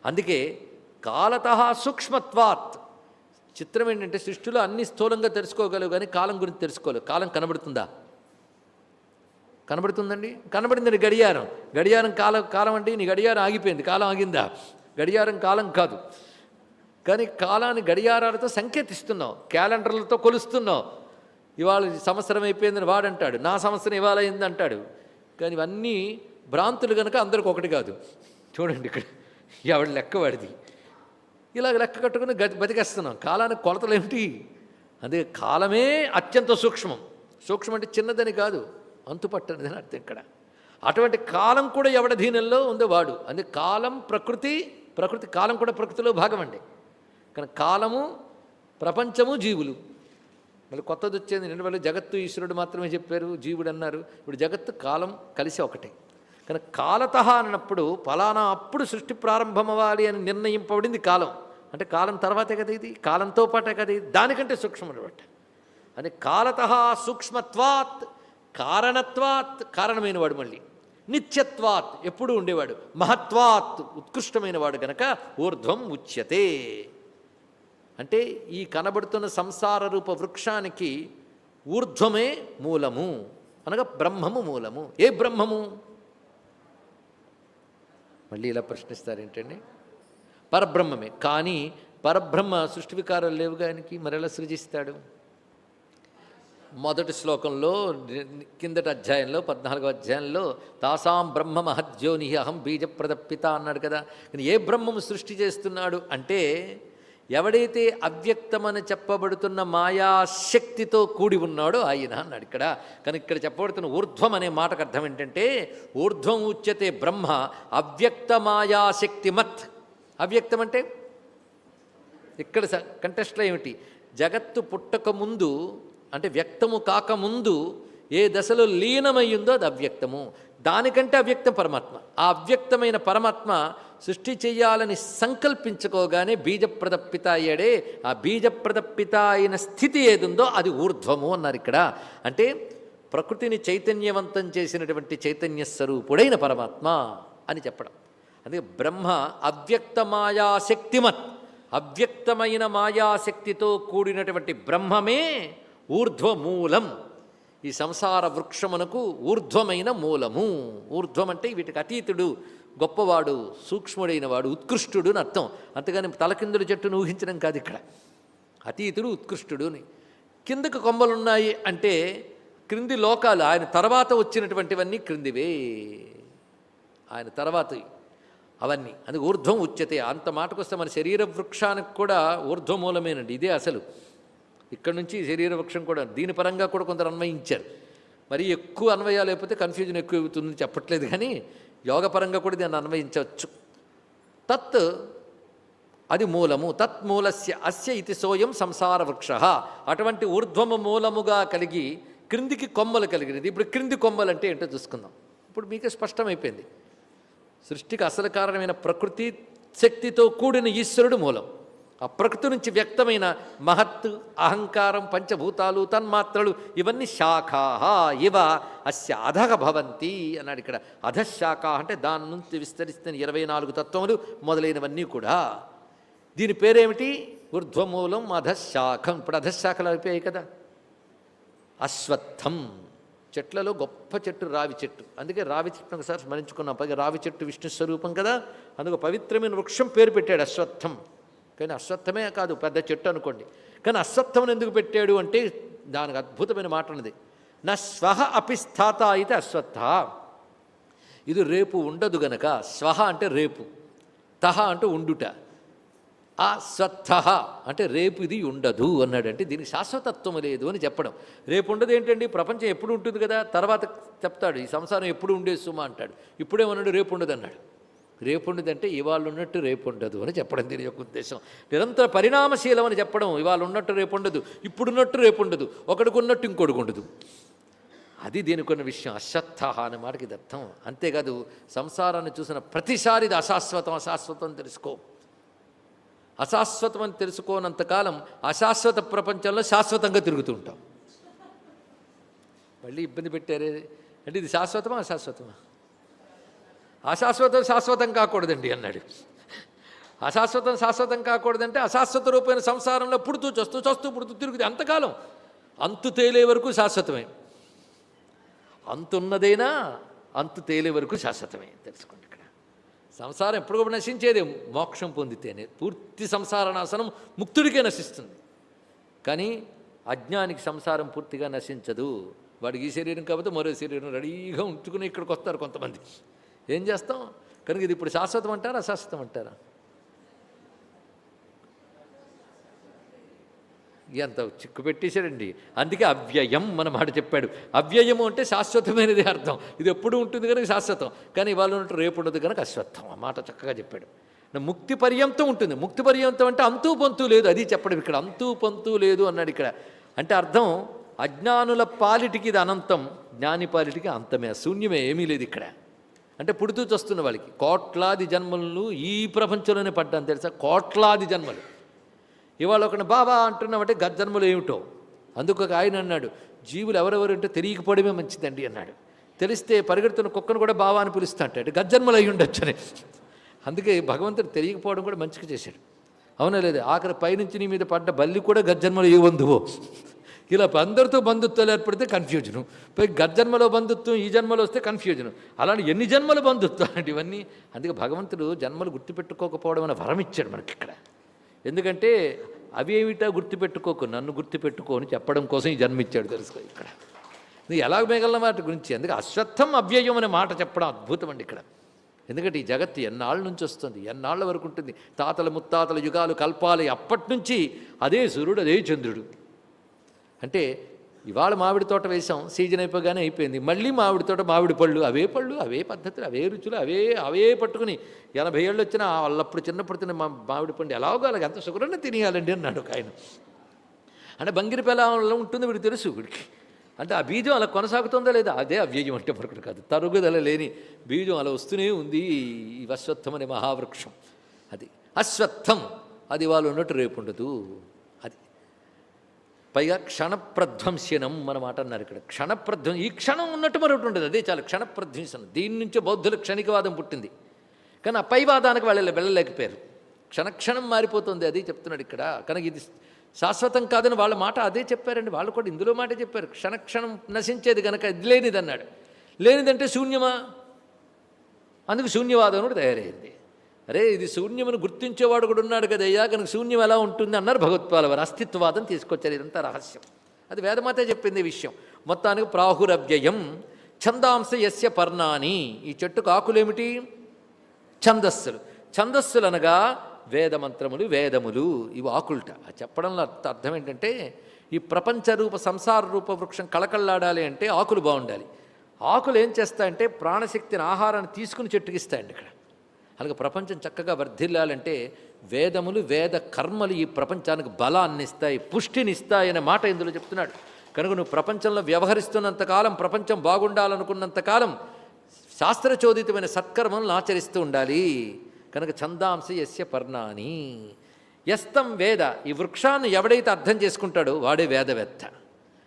అందుకే కాలత సూక్ష్మత్వాత్. చిత్రం ఏంటంటే సృష్టిలో అన్ని స్థూలంగా తెలుసుకోగలవు కానీ కాలం గురించి తెలుసుకోలేవు. కాలం కనబడుతుందా? కనబడుతుందండి? కనబడిందండి గడియారం. గడియారం కాలం కాలం అంటే నీ గడియారం ఆగిపోయింది. కాలం ఆగిందా? గడియారం కాలం కాదు. కానీ కాలాన్ని గడియారాలతో సంకేతిస్తున్నావు. క్యాలెండర్లతో కొలుస్తున్నావు. ఇవాళ సంవత్సరం అయిపోయిందని వాడంటాడు. నా సంవత్సరం ఇవాళ అయింది అంటాడు కానీ ఇవన్నీ భ్రాంతులు కనుక అందరికి ఒకటి కాదు. చూడండి ఇక్కడ ఎవడి లెక్క వాడిది? ఇలాగ లెక్క కట్టుకుని గతి బతికేస్తున్నాం. కాలానికి కొలతలు ఏమిటి? అందుకే కాలమే అత్యంత సూక్ష్మం. సూక్ష్మం అంటే చిన్నదని కాదు. అంతుపట్టనిదని అర్థం ఇక్కడ. అటువంటి కాలం కూడా ఎవడ దీనిలో ఉందో వాడు. అందుకే కాలం ప్రకృతి ప్రకృతి కాలం కూడా ప్రకృతిలో భాగం అండి కానీ కాలము ప్రపంచము జీవులు. మళ్ళీ కొత్తది వచ్చేది నిన్న వాళ్ళు జగత్తు ఈశ్వరుడు మాత్రమే చెప్పారు జీవుడు అన్నారు. ఇప్పుడు జగత్తు కాలం కలిసి ఒకటే. కానీ కాలత అన్నప్పుడు ఫలానా అప్పుడు సృష్టి ప్రారంభం అవ్వాలి అని నిర్ణయింపబడింది కాలం. అంటే కాలం తర్వాతే కదా ఇది? కాలంతో పాటే కదా ఇది? దానికంటే సూక్ష్మం అనమాట అని కాలత సూక్ష్మత్వాత్ కారణత్వాత్ కారణమైన వాడు మళ్ళీ. నిత్యత్వాత్ ఎప్పుడూ ఉండేవాడు. మహత్వాత్ ఉత్కృష్టమైన వాడు గనక ఊర్ధ్వం ఉచ్యతే. అంటే ఈ కనబడుతున్న సంసార రూప వృక్షానికి ఊర్ధ్వమే మూలము. అనగా బ్రహ్మము మూలము. ఏ బ్రహ్మము? మళ్ళీ ఇలా ప్రశ్నిస్తారేంటండి పరబ్రహ్మమే. కానీ పరబ్రహ్మ సృష్టి వికారాలు లేవు మరెలా సృజిస్తాడు? మొదటి శ్లోకంలో కిందటి అధ్యాయంలో పద్నాలుగో అధ్యాయంలో తాసాం బ్రహ్మ మహద్యోని అహం బీజప్రదపిత అన్నాడు కదా. ఏ బ్రహ్మము సృష్టి చేస్తున్నాడు అంటే ఎవడైతే అవ్యక్తమని చెప్పబడుతున్న మాయాశక్తితో కూడి ఉన్నాడో ఆయన అన్నాడు ఇక్కడ. కానీ ఇక్కడ చెప్పబడుతున్న ఊర్ధ్వం అనే మాటకు అర్థం ఏంటంటే ఊర్ధ్వం ఉచ్యతే బ్రహ్మ అవ్యక్త మాయాశక్తిమత్ అవ్యక్తం అంటే ఇక్కడ స- కంటెస్ట్లో ఏమిటి? జగత్తు పుట్టక ముందు అంటే వ్యక్తము కాకముందు ఏ దశలో లీనమయ్యిందో అది అవ్యక్తము. దానికంటే అవ్యక్తం పరమాత్మ. ఆ అవ్యక్తమైన పరమాత్మ సృష్టి చేయాలని సంకల్పించుకోగానే బీజప్రదప్పిత అయ్యాడే ఆ బీజప్రదప్పిత అయిన స్థితి ఏదుందో అది ఊర్ధ్వము అన్నారు ఇక్కడ. అంటే ప్రకృతిని చైతన్యవంతం చేసినటువంటి చైతన్య స్వరూపుడైన పరమాత్మ అని చెప్పడం. అందుకే బ్రహ్మ అవ్యక్త మాయాశక్తిమత్. అవ్యక్తమైన మాయాశక్తితో కూడినటువంటి బ్రహ్మమే ఊర్ధ్వమూలం. ఈ సంసార వృక్షమునకు ఊర్ధ్వమైన మూలము. ఊర్ధ్వం అంటే వీటికి అతీతుడు గొప్పవాడు సూక్ష్ముడైన వాడు ఉత్కృష్టుడు అని అర్థం. అంతేగాని తలకిందుల చెట్టును ఊహించడం కాదు ఇక్కడ. అతీతుడు ఉత్కృష్టుడు అని. కిందకు కొమ్మలున్నాయి అంటే క్రింది లోకాలు ఆయన తర్వాత వచ్చినటువంటివన్నీ క్రిందివే. ఆయన తర్వాత అవన్నీ. అది ఊర్ధ్వం ఉచ్యతే. అంత మాటకొస్తే మన శరీర వృక్షానికి కూడా ఊర్ధ్వమూలమేనండి. ఇదే అసలు. ఇక్కడ నుంచి శరీర వృక్షం కూడా దీని పరంగా కూడా కొందరు అన్వయించారు. మరి ఎక్కువ అన్వయాలు లేకపోతే కన్ఫ్యూజన్ ఎక్కువ అవుతుందని చెప్పట్లేదు కానీ యోగపరంగా కూడా దీన్ని అన్వయించవచ్చు. తత్ అది మూలము తత్ మూలస్య అస్య ఇది సోయం సంసార వృక్ష అటువంటి ఊర్ధ్వము మూలముగా కలిగి క్రిందికి కొమ్మలు కలిగినది. ఇప్పుడు క్రింది కొమ్మలు అంటే ఏంటో చూసుకుందాం. ఇప్పుడు మీకే స్పష్టమైపోయింది. సృష్టికి అసలు కారణమైన ప్రకృతి శక్తితో కూడిన ఈశ్వరుడు మూలం. ఆ ప్రకృతి నుంచి వ్యక్తమైన మహత్తు అహంకారం పంచభూతాలు తన్మాత్రలు ఇవన్నీ శాఖా ఇవ అస్య అధగ భవంతి అన్నాడు ఇక్కడ. అధశాఖ అంటే దాని నుంచి విస్తరిస్తున్న ఇరవై నాలుగు తత్వములు మొదలైనవన్నీ కూడా. దీని పేరేమిటి? ఊర్ధ్వమూలం అధశాఖం ఇప్పుడు అధశాఖలు అయిపోయాయి కదా. అశ్వత్థం. చెట్లలో గొప్ప చెట్టు రావి చెట్టు. అందుకే రావి చెట్టు ఒకసారి స్మరించుకున్నాం. పైగా రావి చెట్టు విష్ణు స్వరూపం కదా. అందుకు పవిత్రమైన వృక్షం పేరు పెట్టాడు అశ్వత్థం. కానీ అశ్వత్థమే కాదు పెద్ద చెట్టు అనుకోండి. కానీ అశ్వత్థం ఎందుకు పెట్టాడు అంటే దానికి అద్భుతమైన మాట ఉన్నది. నా స్వహ అపిస్థాత అయితే అశ్వత్థ. ఇది రేపు ఉండదు గనక స్వహ అంటే రేపు తహ అంటే ఉండుట. ఆ స్వత్థ అంటే రేపు ఇది ఉండదు అన్నాడు అంటే దీనికి శాశ్వతత్వం లేదు అని చెప్పడం. రేపు ఉండదు ఏంటండి? ప్రపంచం ఎప్పుడు ఉంటుంది కదా? తర్వాత చెప్తాడు ఈ సంసారం ఎప్పుడు ఉండేది సుమా అంటాడు. ఇప్పుడేమన్నాడు? రేపు ఉండదు అన్నాడు. రేపు ఉండదంటే ఇవాళ ఉన్నట్టు రేపు ఉండదు అని చెప్పడం దీని యొక్క ఉద్దేశం. నిరంతర పరిణామశీలం అని చెప్పడం ఇవాళ ఉన్నట్టు రేపు ఉండదు ఇప్పుడున్నట్టు రేపు ఉండదు ఒకడికి ఉన్నట్టు ఇంకొకటికి ఉండదు. అది దీనికి విషయం అశ్వత్థ అనే మాటకి ఇది అర్థం. అంతేకాదు సంసారాన్ని చూసిన ప్రతిసారి ఇది అశాశ్వతం అశాశ్వతం తెలుసుకో. అశాశ్వతం అని తెలుసుకోనంతకాలం అశాశ్వత ప్రపంచంలో శాశ్వతంగా తిరుగుతూ ఉంటాం. మళ్ళీ ఇబ్బంది పెట్టారే? అంటే ఇది శాశ్వతమా అశాశ్వతమా? అశాశ్వతం శాశ్వతం కాకూడదండి అన్నాడు. అశాశ్వతం శాశ్వతం కాకూడదంటే అశాశ్వత రూపమైన సంసారంలో పుడుతూ చస్తూ చస్తూ పుడుతూ తిరుగుతుంది అంతకాలం అంతు తేలే వరకు శాశ్వతమే. అంతున్నదైనా అంతు తేలే వరకు శాశ్వతమే. తెలుసుకోండి ఇక్కడ. సంసారం ఎప్పుడు కూడా మోక్షం పొందితేనే. పూర్తి సంసార నాశనం ముక్తుడికే నశిస్తుంది. కానీ అజ్ఞానికి సంసారం పూర్తిగా నశించదు. వాడికి ఈ శరీరం కాకపోతే మరో శరీరం రెడీగా ఉంచుకుని ఇక్కడికి వస్తారు కొంతమంది. ఏం చేస్తాం? కనుక ఇది ఇప్పుడు శాశ్వతం అంటారా అశాశ్వతం అంటారా? ఎంత చిక్కు పెట్టేశారండి. అందుకే అవ్యయం మన మాట చెప్పాడు. అవ్యయము అంటే శాశ్వతమైనది అర్థం. ఇది ఎప్పుడు ఉంటుంది కనుక శాశ్వతం. కానీ ఇవాళ ఉన్నట్టు రేపు ఉండదు కనుక అశ్వత్థం. ఆ మాట చక్కగా చెప్పాడు. ముక్తి పర్యంతం ఉంటుంది. ముక్తి పర్యంతం అంటే అంతూ పొంతు లేదు. అది చెప్పడం ఇక్కడ. అంతూ పొంతు లేదు అన్నాడు ఇక్కడ. అంటే అర్థం అజ్ఞానుల పాలిటికి ఇది అనంతం. జ్ఞాని పాలిటికి అంతమే. శూన్యమే. ఏమీ లేదు ఇక్కడ. అంటే పుడుతూ చస్తున్న వాళ్ళకి. కోట్లాది జన్మలను ఈ ప్రపంచంలోనే పడ్డాను తెలుసా? కోట్లాది జన్మలు. ఇవాళ ఒకటి బాబా అంటున్నామంటే గజ్జన్మలు ఏమిటో? అందుకు ఒక ఆయన అన్నాడు జీవులు ఎవరెవరు ఉంటే తెలియకపోవడమే మంచిదండి అన్నాడు. తెలిస్తే పరిగెడుతున్న కుక్కను కూడా బావా అని పిలుస్తా అంటాడు. గజ్జన్మలు అయి ఉండొచ్చు అని అందుకే భగవంతుడు తెలియకపోవడం కూడా మంచిగా చేశాడు. అవునా లేదు? ఆఖరి పైనుంచి నీ మీద పడ్డ బల్లి కూడా గజ్జన్మలు ఏ ఇలా అందరితో బంధుత్వాలు ఏర్పడితే కన్ఫ్యూజను పోయి గజ్జన్మలో బంధుత్వం ఈ జన్మలో వస్తే కన్ఫ్యూజను అలాంటి ఎన్ని జన్మల బంధుత్వం అంటే ఇవన్నీ? అందుకే భగవంతుడు జన్మలు గుర్తుపెట్టుకోకపోవడం అనే వరం ఇచ్చాడు మనకి ఇక్కడ. ఎందుకంటే అవి ఏమిటా గుర్తుపెట్టుకోకు? నన్ను గుర్తుపెట్టుకో అని చెప్పడం కోసం ఈ జన్మ ఇచ్చాడు తెలుసుకో ఇక్కడ. నువ్వు ఎలా మిగలిన వాటి గురించి. అందుకే అశ్వత్థం అవ్యయం అనే మాట చెప్పడం అద్భుతం అండి ఇక్కడ. ఎందుకంటే ఈ జగత్తు ఎన్నాళ్ళ నుంచి వస్తుంది? ఎన్నాళ్ళ వరకు ఉంటుంది? తాతల ముత్తాతల యుగాలు కల్పాలి. అప్పటి నుంచి అదే సూర్యుడు అదే చంద్రుడు. అంటే ఇవాళ మామిడి తోట వేసాం సీజన్ అయిపోగానే అయిపోయింది. మళ్ళీ మామిడి తోట మామిడి పళ్ళు అవే పళ్ళు అవే పద్ధతులు అవే రుచులు అవే అవే పట్టుకుని ఎనభై ఏళ్ళు వచ్చినా వాళ్ళప్పుడు చిన్నప్పుడు తిన్న మా మామిడి పండు ఎలాగో అలాగ ఎంత షుగరన్నా తినేయాలండి అన్నాడు ఒక ఆయన. అంటే బంగిరి ఉంటుంది వీడు తెలుసు వీడికి. అంటే ఆ బీజం అలా కొనసాగుతుందా లేదా? అదే అవ్యయం అంటే మరొకటి కాదు. తరుగుదల లేని బీజం అలా వస్తూనే ఉంది ఈ అశ్వత్థం అనే మహావృక్షం. అది అశ్వత్థం అది వాళ్ళు ఉన్నట్టు రేపు ఉండదు. పైగా క్షణప్రధ్వంసనం మన మాట అన్నారు ఇక్కడ. క్షణప్రధ్వం ఈ క్షణం ఉన్నట్టు మరొకటి ఉండదు. అదే చాలా క్షణప్రధ్వంసనం. దీని నుంచే బౌద్ధుల క్షణికవాదం పుట్టింది. కానీ ఆ పైవాదానికి వాళ్ళు వెళ్ళలేకపోయారు. క్షణక్షణం మారిపోతుంది అది చెప్తున్నాడు ఇక్కడ. కనుక ఇది శాశ్వతం కాదని వాళ్ళ మాట అదే చెప్పారండి. వాళ్ళు కూడా ఇందులో మాట చెప్పారు. క్షణక్షణం నశించేది కనుక ఇది లేనిదన్నాడు. లేనిదంటే శూన్యమా? అందుకు శూన్యవాదం కూడా తయారైంది. అరే ఇది శూన్యమును గుర్తించేవాడు కూడా ఉన్నాడు కదయ్యా కనుక శూన్యం ఎలా ఉంటుంది అన్నారు భగవత్పాల వారు అస్తిత్వవాదం తీసుకొచ్చారు ఇదంతా రహస్యం. అది వేదమాతే చెప్పింది ఈ విషయం. మొత్తానికి ప్రాహురవ్యయం ఛందాంశ యస్య పర్ణాని. ఈ చెట్టుకు ఆకులేమిటి? ఛందస్సులు. ఛందస్సులు అనగా వేదమంత్రములు వేదములు. ఇవి ఆకుల్ట. చెప్పడంలో అర్థం ఏంటంటే ఈ ప్రపంచ రూప సంసార రూప వృక్షం కళకళలాడాలి అంటే ఆకులు బాగుండాలి. ఆకులు ఏం చేస్తాయంటే ప్రాణశక్తిని ఆహారాన్ని తీసుకుని చెట్టుకిస్తాయండి ఇక్కడ. అలాగే ప్రపంచం చక్కగా వర్ధిల్లాలంటే వేదములు వేద కర్మలు ఈ ప్రపంచానికి బలాన్ని ఇస్తాయి పుష్టిని మాట ఇందులో చెప్తున్నాడు. కనుక నువ్వు ప్రపంచంలో వ్యవహరిస్తున్నంతకాలం ప్రపంచం బాగుండాలనుకున్నంతకాలం శాస్త్రచోదితమైన సత్కర్మలను ఆచరిస్తూ ఉండాలి. కనుక ఛందాంశ యస్య పర్ణాని. ఎస్తం వేద. ఈ వృక్షాన్ని ఎవడైతే అర్థం చేసుకుంటాడో వాడే వేదవేత్త.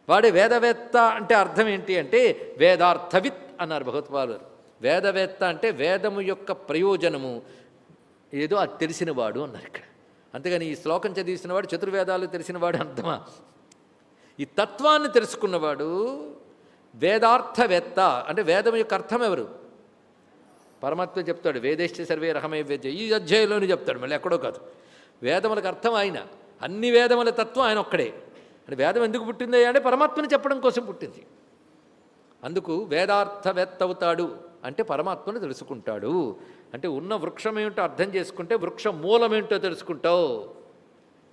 వాడే వేదవేత్త అంటే అర్థం ఏంటి అంటే వేదార్థవిత్ అన్నారు భగవత్పాలు వేదవేత్త అంటే వేదము యొక్క ప్రయోజనము. ఏదో అది తెలిసినవాడు అన్నారు ఇక్కడ. అంతేగాని ఈ శ్లోకం చదివిసినవాడు చతుర్వేదాలు తెలిసినవాడు అర్థమా? ఈ తత్వాన్ని తెలుసుకున్నవాడు వేదార్థవేత్త. అంటే వేదం యొక్క అర్థం ఎవరు? పరమాత్మ చెప్తాడు వేదేశ్చ సర్వే రహమే వేద్య ఈ అధ్యాయంలోనే చెప్తాడు మళ్ళీ ఎక్కడో కాదు. వేదములకు అర్థం ఆయన. అన్ని వేదముల తత్వం ఆయన ఒక్కడే. అంటే వేదం ఎందుకు పుట్టింది? అంటే పరమాత్మని చెప్పడం కోసం పుట్టింది. అందుకు వేదార్థవేత్త అవుతాడు. అంటే పరమాత్మను తెలుసుకుంటాడు. అంటే ఉన్న వృక్షం ఏమిటో అర్థం చేసుకుంటే వృక్షం మూలం ఏంటో తెలుసుకుంటావు.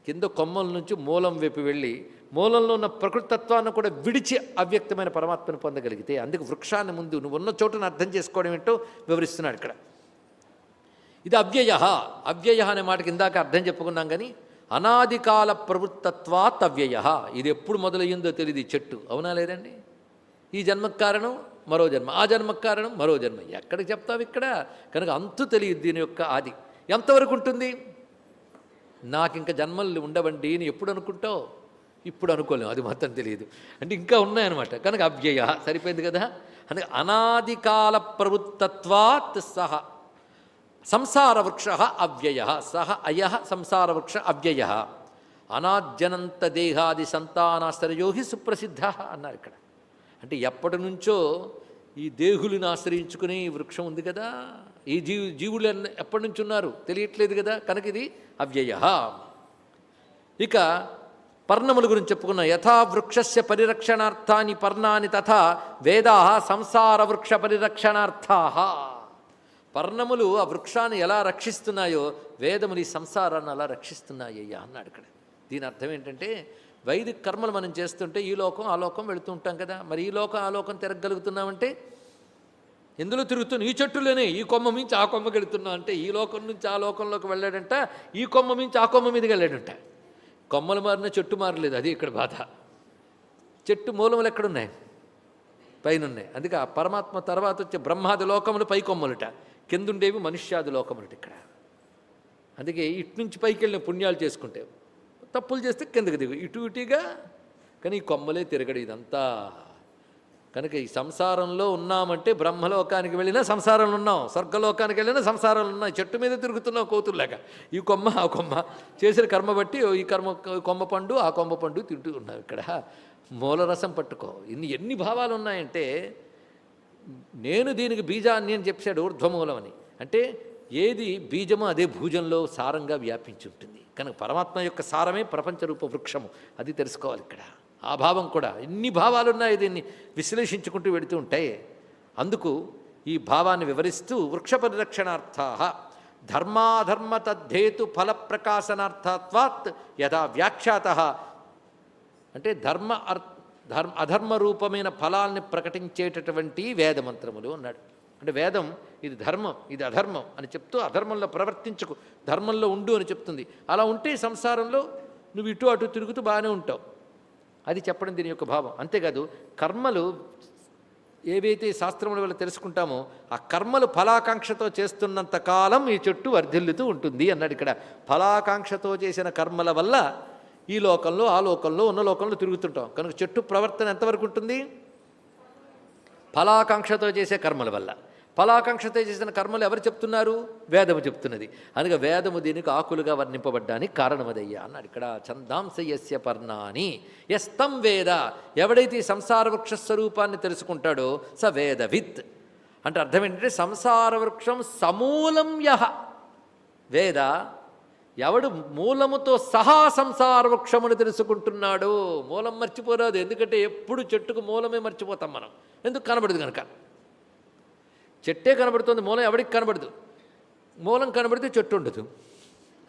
కింద కొమ్మల నుంచి మూలం వైపు వెళ్ళి మూలంలో ఉన్న ప్రకృతత్వాన్ని కూడా విడిచి అవ్యక్తమైన పరమాత్మను పొందగలిగితే అందుకు వృక్షాన్ని ముందు నువ్వు ఉన్న చోటును అర్థం చేసుకోవడం ఏంటో వివరిస్తున్నాడు ఇక్కడ. ఇది అవ్యయ అవ్యయ అనే మాటకి ఇందాక అర్థం చెప్పుకున్నాం కానీ అనాదికాల ప్రవృత్తత్వాత్ అవ్యయ ఇది ఎప్పుడు మొదలయ్యిందో తెలియదు ఈ చెట్టు. అవునా లేదండి? ఈ జన్మకు కారణం మరో జన్మ. ఆ జన్మకు కారణం మరో జన్మ. ఎక్కడికి చెప్తావు ఇక్కడ? కనుక అంతు తెలియదు దీని యొక్క ఆది. ఎంతవరకు ఉంటుంది? నాకు ఇంకా జన్మలు ఉండవండి అని ఎప్పుడు అనుకుంటావు? ఇప్పుడు అనుకోలేము అది మాత్రం తెలియదు. అంటే ఇంకా ఉన్నాయన్నమాట. కనుక అవ్యయ. సరిపోయింది కదా? అందుకే అనాదికాల ప్రవృత్తత్వాత్ సహ. సంసార వృక్ష అవ్యయ. సహ అయ సంసార వృక్ష అవ్యయ. అనాద్యనంత దేహాది సంతానాశ్రయో హి సుప్రసిద్ధ అన్నారు ఇక్కడ. అంటే ఎప్పటి నుంచో ఈ దేహులను ఆశ్రయించుకుని ఈ వృక్షం ఉంది కదా. ఈ జీవు జీవులు ఎప్పటి నుంచి ఉన్నారు? తెలియట్లేదు కదా కనుక ఇది అవ్యయ. ఇక పర్ణముల గురించి చెప్పుకున్న. యథా వృక్షస్య పరిరక్షణార్థాని పర్ణాని తథా వేదా సంసార వృక్ష పరిరక్షణార్థా. పర్ణములు ఆ వృక్షాన్ని ఎలా రక్షిస్తున్నాయో వేదములు ఈ సంసారాన్ని అలా రక్షిస్తున్నాయ్యా అన్నాడు ఇక్కడ. దీని అర్థం ఏంటంటే వైదిక కర్మలు మనం చేస్తుంటే ఈ లోకం ఆ లోకం వెళుతూ ఉంటాం కదా. మరి ఈ లోకం ఆ లోకం తిరగలుగుతున్నామంటే ఎందులో తిరుగుతున్నా? ఈ చెట్టులోనే ఈ కొమ్మ మించి ఆ కొమ్మకి వెళుతున్నా అంటే ఈ లోకం నుంచి ఆ లోకంలోకి వెళ్ళాడంట ఈ కొమ్మ మించి ఆ కొమ్మ మీదకి వెళ్ళాడంట. కొమ్మలు మారిన చెట్టు మారలేదు అది ఇక్కడ బాధ. చెట్టు మూలములు ఎక్కడున్నాయి? పైన ఉన్నాయి అందుకే ఆ పరమాత్మ తర్వాత వచ్చే బ్రహ్మాది లోకములు పై కొమ్మలుట. కిందుండేవి మనుష్యాది లోకములుట ఇక్కడ. అందుకే ఇటు నుంచి పైకి వెళ్ళిన పుణ్యాలు చేసుకుంటే తప్పులు చేస్తే కిందకి దిగు. ఇటు ఇటుగా కానీ ఈ కొమ్మలే తిరగడు ఇదంతా. కనుక ఈ సంసారంలో ఉన్నామంటే బ్రహ్మలోకానికి వెళ్ళినా సంసారంలో ఉన్నాం స్వర్గలోకానికి వెళ్ళినా సంసారంలో ఉన్నాం చెట్టు మీద తిరుగుతున్నాం కోతుల్లాక ఈ కొమ్మ ఆ కొమ్మ. చేసిన కర్మ బట్టి ఈ కర్మ కొమ్మ పండు ఆ కొమ్మ పండు తింటూ ఉన్నాం ఇక్కడ. మూలరసం పట్టుకో. ఇన్ని ఎన్ని భావాలు ఉన్నాయంటే నేను దీనికి బీజాన్ని అని చెప్పాడు ఊర్ధ్వమూలం అని. అంటే ఏది బీజమో అదే భూజంలో సారంగా వ్యాపించి ఉంటుంది. కనుక పరమాత్మ యొక్క సారమే ప్రపంచ రూప వృక్షము. అది తెలుసుకోవాలి ఇక్కడ. ఆ భావం కూడా. ఎన్ని భావాలు ఉన్నాయి దీన్ని విశ్లేషించుకుంటూ వెళుతూ ఉంటాయి. అందుకు ఈ భావాన్ని వివరిస్తూ వృక్ష పరిరక్షణార్థా ధర్మాధర్మ తద్ధేతు ఫల ప్రకాశనార్థత్వాత్ యథా వ్యాఖ్యాత. అంటే ధర్మ అర్ ధర్మ అధర్మ రూపమైన ఫలాల్ని ప్రకటించేటటువంటి వేదమంత్రములు అన్నాడు. అంటే వేదం ఇది ధర్మం ఇది అధర్మం అని చెప్తూ అధర్మంలో ప్రవర్తించకు ధర్మంలో ఉండు అని చెప్తుంది. అలా ఉంటే సంసారంలో నువ్వు ఇటు అటు తిరుగుతూ బాగానే ఉంటావు. అది చెప్పడం దీని యొక్క భావం. అంతేకాదు కర్మలు ఏవైతే శాస్త్రముల వల్ల తెలుసుకుంటామో ఆ కర్మలు ఫలాకాంక్షతో చేస్తున్నంత కాలం ఈ చెట్టు వర్ధిల్లుతూ ఉంటుంది అన్నాడు ఇక్కడ. ఫలాకాంక్షతో చేసిన కర్మల వల్ల ఈ లోకంలో ఆ లోకంలో ఉన్న లోకంలో తిరుగుతుంటాం. కనుక చెట్టు ప్రవర్తన ఎంతవరకు ఉంటుంది? ఫలాకాంక్షతో చేసే కర్మల వల్ల. ఫలాకాంక్షతో చేసిన కర్మలు ఎవరు చెప్తున్నారు? వేదము చెప్తున్నది. అనగా వేదము దీనికి ఆకులుగా వర్ణింపబడ్డానికి కారణమదయ్యా అన్నాడు. ఇక్కడ చందాంశయస్య పర్ణాని. ఎస్తం వేద. ఎవడైతే ఈ సంసార వృక్ష స్వరూపాన్ని తెలుసుకుంటాడో స వేదవిత్ అంటే అర్థం ఏంటంటే సంసార వృక్షం సమూలం యహ. వేద. ఎవడు మూలముతో సహా సంసార వృక్షమును తెలుసుకుంటున్నాడో మూలం మర్చిపోరాదు. ఎందుకంటే ఎప్పుడు చెట్టుకు మూలమే మర్చిపోతాం మనం. ఎందుకు కనబడదు కనుక? చెట్టే కనబడుతుంది మూలం ఎవడికి కనబడదు? మూలం కనబడితే చెట్టు ఉండదు.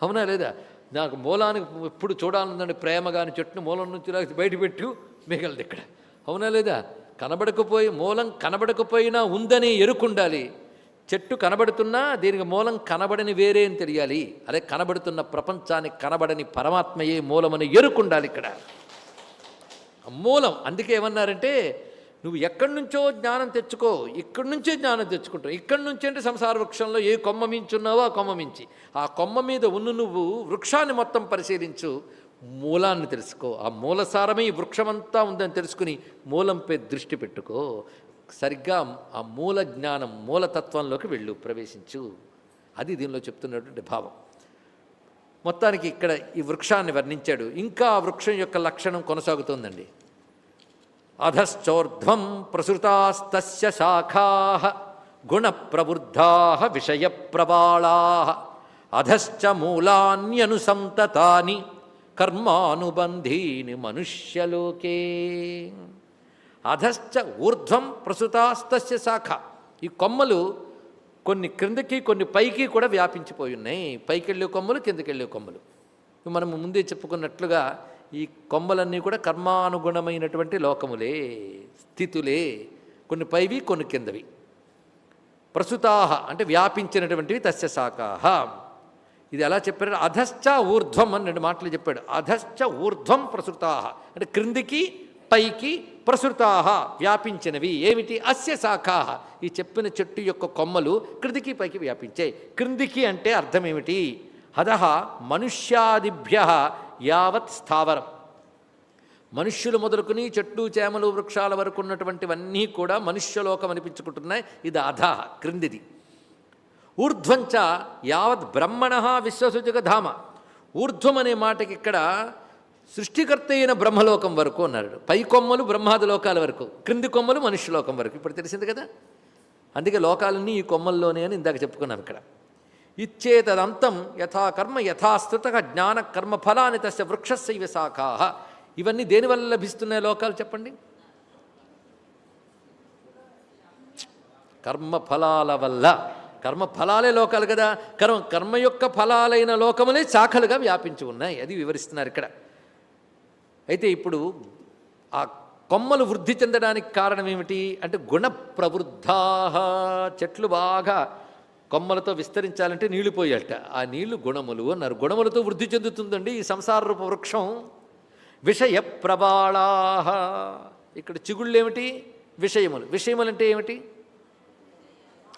అవునా లేదా? నాకు మూలానికి ఎప్పుడు చూడాలనుందండి ప్రేమ కాని చెట్టును మూలం నుంచి లాగి బయటపెట్టు మిగలదు ఇక్కడ. అవునా లేదా? కనబడకపోయి మూలం కనబడకపోయినా ఉందని ఎరుకుండాలి చెట్టు కనబడుతున్నా దీనికి మూలం కనబడని వేరే అని తెలియాలి. అదే కనబడుతున్న ప్రపంచానికి కనబడని పరమాత్మయే మూలమని ఎరుకుండాలి ఇక్కడ. మూలం అందుకే ఏమన్నారంటే నువ్వు ఎక్కడి నుంచో జ్ఞానం తెచ్చుకో ఇక్కడి నుంచే జ్ఞానం తెచ్చుకుంటావు. ఇక్కడి నుంచి అంటే సంసార వృక్షంలో ఏ కొమ్మ మించున్నావో ఆ కొమ్మ మించి. ఆ కొమ్మ మీద ఉన్న నువ్వు వృక్షాన్ని మొత్తం పరిశీలించు మూలాన్ని తెలుసుకో. ఆ మూలసారమే ఈ వృక్షమంతా ఉందని తెలుసుకుని మూలంపై దృష్టి పెట్టుకో. సరిగ్గా ఆ మూల జ్ఞానం మూలతత్వంలోకి వెళ్ళు ప్రవేశించు. అది దీనిలో చెప్తున్నటువంటి భావం. మొత్తానికి ఇక్కడ ఈ వృక్షాన్ని వర్ణించాడు. ఇంకా ఆ వృక్షం యొక్క లక్షణం కొనసాగుతోందండి. అధశ్చోర్ధ్వం ప్రసృతాస్తస్య శాఖా గుణప్రవృద్ధా విషయప్రబాళా అధశ్చ మూలాన్యనుసంతతాని కర్మానుబంధీని మనుష్యలోకే. అధశ్చ ఊర్ధ్వం ప్రసృతాస్తస్య శాఖ ఈ కొమ్మలు కొన్ని క్రిందకి కొన్ని పైకి కూడా వ్యాపించిపోయి ఉన్నాయి. పైకి వెళ్ళే కొమ్మలు కిందకి వెళ్ళే కొమ్మలు మనం ముందే చెప్పుకున్నట్లుగా ఈ కొమ్మలన్నీ కూడా కర్మానుగుణమైనటువంటి లోకములే స్థితులే. కొన్ని పైవి కొన్ని కిందవి. ప్రసుతాహ అంటే వ్యాపించినటువంటివి తస్య శాఖాహ ఇది ఎలా చెప్పారు? అధశ్చ ఊర్ధ్వం అని రెండు మాటలు చెప్పాడు. అధశ్చ ఊర్ధ్వం ప్రసృతాహ అంటే క్రిందికి పైకి ప్రసృతాహ వ్యాపించినవి. ఏమిటి? అస్య శాఖాహ ఈ చెప్పిన చెట్టు యొక్క కొమ్మలు క్రిందికి పైకి వ్యాపించాయి. క్రిందికి అంటే అర్థం ఏమిటి? హదహ మనుష్యాదిభ్య యావత్ స్థావరం. మనుష్యులు మొదలుకుని చెట్లు చేమలు వృక్షాల వరకు ఉన్నటువంటివన్నీ కూడా మనుష్యలోకం అనిపించుకుంటున్నాయి. ఇది అధ క్రిందిది. ఊర్ధ్వంచ యావత్ బ్రహ్మణ ధామ. ఊర్ధ్వం అనే మాటకి ఇక్కడ సృష్టికర్త అయిన బ్రహ్మలోకం వరకు అన్నాడు. పై కొమ్మలు బ్రహ్మాది లోకాల వరకు క్రింది కొమ్మలు మనుష్యలోకం వరకు. ఇప్పుడు తెలిసింది కదా? అందుకే లోకాలన్నీ ఈ కొమ్మల్లోనే అని ఇందాక చెప్పుకున్నాం ఇక్కడ. ఇచ్చేతదంతం యథా కర్మ యథాస్థృత జ్ఞాన కర్మ ఫలాన్ని తస్య వృక్షశైవ శాఖా. ఇవన్నీ దేనివల్ల లభిస్తున్నాయి లోకాలు చెప్పండి? కర్మ ఫలాల వల్ల. కర్మ ఫలాలే లోకాలు కదా. కర్మ కర్మ యొక్క ఫలాలైన లోకములే శాఖలుగా వ్యాపించి ఉన్నాయి. అది వివరిస్తున్నారు ఇక్కడ. అయితే ఇప్పుడు ఆ కొమ్మలు వృద్ధి చెందడానికి కారణం ఏమిటి? అంటే గుణ ప్రవృద్ధా. చెట్లు బాగా కొమ్మలతో విస్తరించాలంటే నీళ్ళు పోయాట ఆ నీళ్ళు గుణములు అన్నారు. గుణములతో వృద్ధి చెందుతుందండి ఈ సంసార రూప వృక్షం. విషయ ప్రబాళాహ. ఇక్కడ చిగుళ్ళు ఏమిటి విషయములు. విషయములు అంటే ఏమిటి?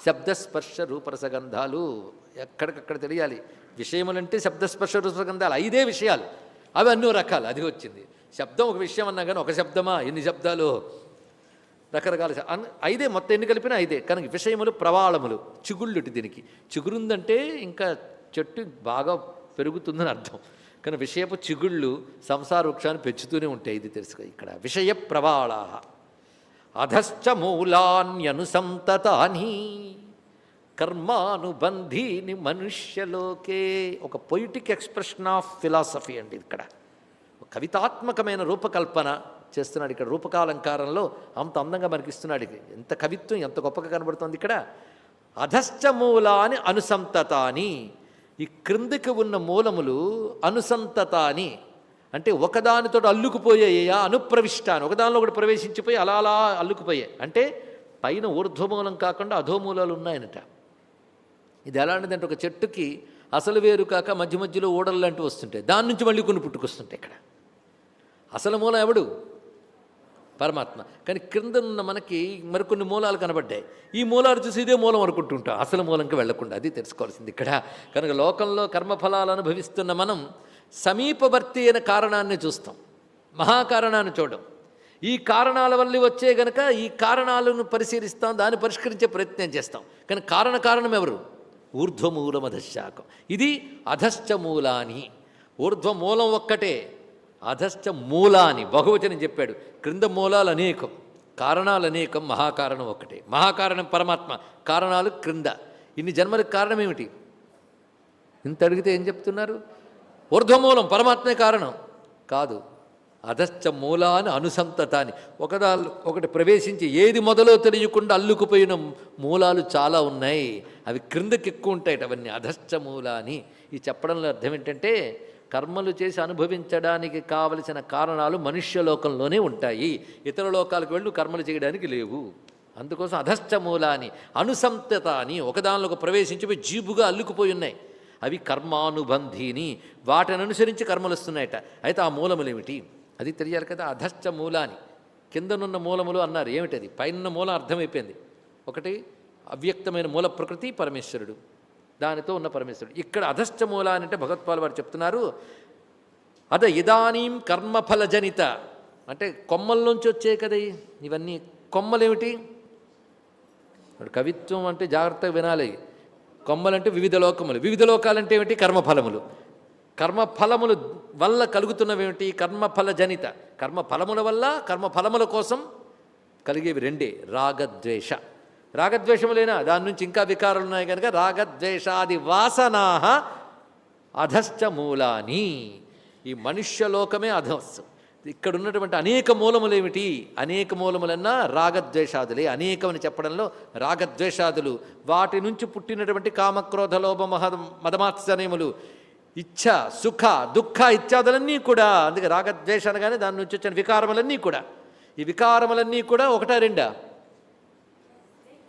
శబ్దస్పర్శ రూపరసగంధాలు. ఎక్కడికక్కడ తెలియాలి. విషయములంటే శబ్దస్పర్శ రూపరసగంధాలు. ఐదే విషయాలు. అవి అన్నో రకాలు. అది వచ్చింది. శబ్దం ఒక విషయం అన్నా కానీ ఒక శబ్దమా? ఎన్ని శబ్దాలు? రకరకాల అన్- ఐదే మొత్తం ఎన్ని కలిపినా ఐదే. కనుక విషయములు ప్రవాళములు చిగుళ్ళుటి దీనికి. చిగురుందంటే ఇంకా చెట్టు బాగా పెరుగుతుందని అర్థం. కానీ విషయపు చిగుళ్ళు సంసార వృక్షాన్ని పెంచుతూనే ఉంటాయి. ఇది తెలుసు ఇక్కడ. విషయ ప్రవాళ అధశ్చ మూలాన్యనుసంతతాని కర్మానుబంధీని మనుష్యలోకే ఒక పొయిటిక్ ఎక్స్ప్రెషన్ ఆఫ్ ఫిలాసఫీ అండి ఇక్కడ. కవితాత్మకమైన రూపకల్పన. చేస్తున్నాడు ఇక్కడ రూపకాలంకారంలో అంత అందంగా మనకిస్తున్నాడు. ఇది. ఎంత కవిత్వం ఎంత గొప్పగా కనబడుతుంది ఇక్కడ. అధశ్చ మూలాని అనుసంతతాని. ఈ క్రిందికి ఉన్న మూలములు అనుసంతతాని. అంటే ఒకదానితో అల్లుకుపోయాయా? అనుప్రవిష్టాన్ని ఒకదానిలో ఒకటి ప్రవేశించిపోయి అలా అలా అల్లుకుపోయాయి. అంటే పైన ఊర్ధ్వమూలం కాకుండా అధోమూలాలు ఉన్నాయనట ఇది ఎలాంటిదంటే ఒక చెట్టుకి అసలు వేరు కాక మధ్య మధ్యలో ఊడలు లాంటివి వస్తుంటాయి. దాని నుంచి మళ్ళీ కొన్ని పుట్టుకొస్తుంటాయి ఇక్కడ. అసలు మూలం ఎవడు? పరమాత్మ. కానీ క్రింద ఉన్న మనకి మరికొన్ని మూలాలు కనబడ్డాయి. ఈ మూలాలు చూసి ఇదే మూలం అనుకుంటుంటాం. అసలు మూలంకి వెళ్ళకుండా అది తెలుసుకోవాల్సింది ఇక్కడ. కనుక లోకంలో కర్మఫలాలు అనుభవిస్తున్న మనం సమీపవర్తి అయిన కారణాన్ని చూస్తాం. మహాకారణాన్ని చూడం. ఈ కారణాల వల్ల వచ్చే గనక ఈ కారణాలను పరిశీలిస్తాం దాన్ని పరిష్కరించే ప్రయత్నం చేస్తాం. కానీ కారణ కారణం ఎవరు? ఊర్ధ్వమూలం అధశ్శాకం ఇది అధశ్చ మూలాని. ఊర్ధ్వమూలం ఒక్కటే. అధశ్చ మూలాని బహువచనం చెప్పాడు. క్రింద మూలాలు అనేకం కారణాలు అనేకం మహాకారణం ఒకటే మహాకారణం పరమాత్మ కారణాలు క్రింద. ఇన్ని జన్మలకు కారణం ఏమిటి? ఇంత అడిగితే ఏం చెప్తున్నారు? ఊర్ధ్వమూలం పరమాత్మే కారణం. కాదు అధశ్చ మూలాన్ని అనుసంతతాన్ని ఒకదా ఒకటి ప్రవేశించి ఏది మొదలో తెలియకుండా అల్లుకుపోయిన మూలాలు చాలా ఉన్నాయి. అవి క్రిందకి ఎక్కువ ఉంటాయి అవన్నీ. అధశ్చ మూలాని. ఈ చెప్పడంలో అర్థం ఏంటంటే కర్మలు చేసి అనుభవించడానికి కావలసిన కారణాలు మనుష్య లోకంలోనే ఉంటాయి. ఇతర లోకాలకు వెళ్ళు కర్మలు చేయడానికి లేవు. అందుకోసం అధశ్చ మూలాని అనుసంతత అని ఒకదానిలో ఒక ప్రవేశించి జీబుగా అల్లుకుపోయి ఉన్నాయి. అవి కర్మానుబంధీని వాటిని అనుసరించి కర్మలు వస్తున్నాయట. అయితే ఆ మూలములేమిటి? అది తెలియాలి కదా అధశ్చ మూలాని. కిందనున్న మూలములు అన్నారు. ఏమిటది? పైన మూలం అర్థమైపోయింది. ఒకటి అవ్యక్తమైన మూల ప్రకృతి పరమేశ్వరుడు. దానితో ఉన్న పరమేశ్వరుడు. ఇక్కడ అధశ్చ అని అంటే భగవత్పాల్ వారు చెప్తున్నారు. అద ఇదానీం కర్మఫలజనిత. అంటే కొమ్మల్లోంచి వచ్చే కదా ఇవన్నీ. కొమ్మలేమిటి? కవిత్వం అంటే జాగ్రత్తగా వినాలి. కొమ్మలంటే వివిధ లోకములు. వివిధ లోకాలంటే ఏమిటి? కర్మఫలములు. కర్మఫలములు వల్ల కలుగుతున్నవేమిటి? కర్మఫల జనిత కర్మఫలముల వల్ల కర్మఫలముల కోసం కలిగేవి రెండే. రాగద్వేష. రాగద్వేషములేనా దాని నుంచి ఇంకా వికారాలు ఉన్నాయి కనుక రాగద్వేషాది వాసనా అధశ్చ మూలాని. ఈ మనుష్యలోకమే అధస్సు ఇక్కడ ఉన్నటువంటి అనేక మూలములేమిటి అనేక మూలములన్నా రాగద్వేషాదులే. అనేకమని చెప్పడంలో రాగద్వేషాదులు వాటి నుంచి పుట్టినటువంటి కామక్రోధ లోభ మహ మదమాత్సనేములు ఇచ్ఛ సుఖ దుఃఖ ఇత్యాదులన్నీ కూడా అందుకే రాగద్వేష అనగానే దాని నుంచి వచ్చిన వికారములన్నీ కూడా. ఈ వికారములన్నీ కూడా ఒకటా రెండా?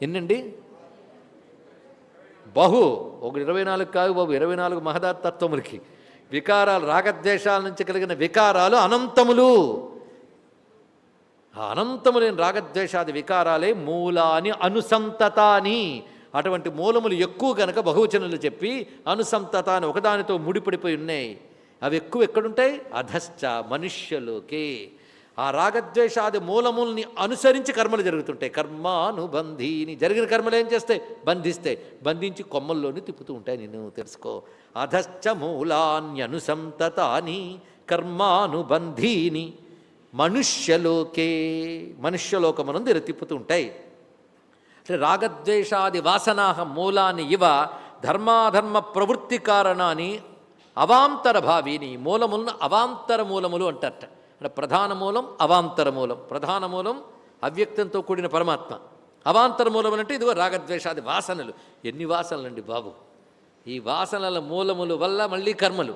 ఎన్నండి? బహు ఒక ఇరవై నాలుగు కాదు బాబు ఇరవై నాలుగు మహదాతత్వములకి వికారాలు రాగద్వేషాల నుంచి కలిగిన వికారాలు అనంతములు. ఆ అనంతములైన రాగద్వేషాది వికారాలే మూలాని అనుసంతతాని. అటువంటి మూలములు ఎక్కువ గనక బహువచనులు చెప్పి అనుసంతత అని ఒకదానితో ముడిపడిపోయి ఉన్నాయి. అవి ఎక్కువ ఎక్కడుంటాయి? అధశ్చ మనుష్యలోకే. ఆ రాగద్వేషాది మూలముల్ని అనుసరించి కర్మలు జరుగుతుంటాయి కర్మానుబంధీని జరిగిన కర్మలు ఏం చేస్తాయి? బంధిస్తాయి బంధించి కొమ్మల్లోని తిప్పుతూ ఉంటాయి. నేను తెలుసుకో. అధశ్చ మూలాన్యనుసంతతాని కర్మానుబంధీని మనుష్యలోకే మనుష్యలోకమునందు తిప్పుతూ ఉంటాయి. అంటే రాగద్వేషాది వాసనాహ మూలాన్ని ఇవ ధర్మాధర్మ ప్రవృత్తి కారణాన్ని అవాంతర భావిని మూలములను అవాంతర మూలములు అంటారట. అంటే ప్రధాన మూలం అవాంతర మూలం. ప్రధాన మూలం అవ్యక్తంతో కూడిన పరమాత్మ. అవాంతర మూలం అంటే ఇదిగో రాగద్వేషాది వాసనలు. ఎన్ని వాసనలండి బాబు. ఈ వాసనల మూలముల వల్ల మళ్ళీ కర్మలు.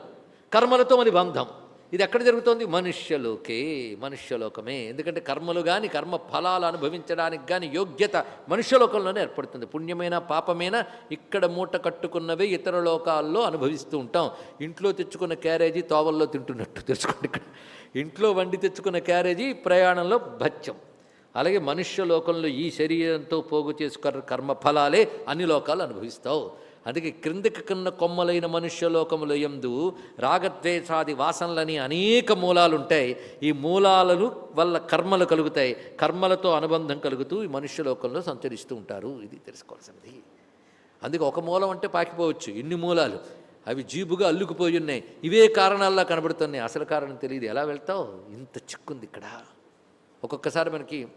కర్మలతో మరి బంధం. ఇది ఎక్కడ జరుగుతోంది? మనుష్యలోకే మనుష్యలోకమే. ఎందుకంటే కర్మలు కానీ కర్మ ఫలాలు అనుభవించడానికి కానీ యోగ్యత మనుష్యలోకంలోనే ఏర్పడుతుంది. పుణ్యమైన పాపమైన ఇక్కడ మూట కట్టుకున్నవే ఇతర లోకాల్లో అనుభవిస్తూ ఉంటాం. ఇంట్లో తెచ్చుకున్న క్యారేజీ తోవల్లో తింటున్నట్టు తెచ్చుకోండి ఇక్కడ. ఇంట్లో వండి తెచ్చుకున్న క్యారేజీ ప్రయాణంలో భత్యం. అలాగే మనుష్య లోకంలో ఈ శరీరంతో పోగు చేసుకున్న కర్మ ఫలాలే అన్ని లోకాలు అనుభవిస్తావు. అందుకే క్రిందికి కింద కొమ్మలైన మనుష్య ఎందు రాగద్వేషాది వాసనలని అనేక మూలాలు ఉంటాయి ఈ మూలాలను వల్ల కర్మలు కలుగుతాయి. కర్మలతో అనుబంధం కలుగుతూ ఈ మనుష్య లోకంలో సంచరిస్తూ ఉంటారు. ఇది తెలుసుకోవాల్సింది. అందుకే ఒక మూలం అంటే పాకిపోవచ్చు. ఇన్ని మూలాలు. అవి జీబుగా అల్లుకుపోయి ఉన్నాయి. ఇవే కారణాల్లో కనబడుతున్నాయి. అసలు కారణం తెలియదు. ఎలా వెళ్తావు? ఇంత చిక్కుంది ఇక్కడ. ఒక్కొక్కసారి మనకి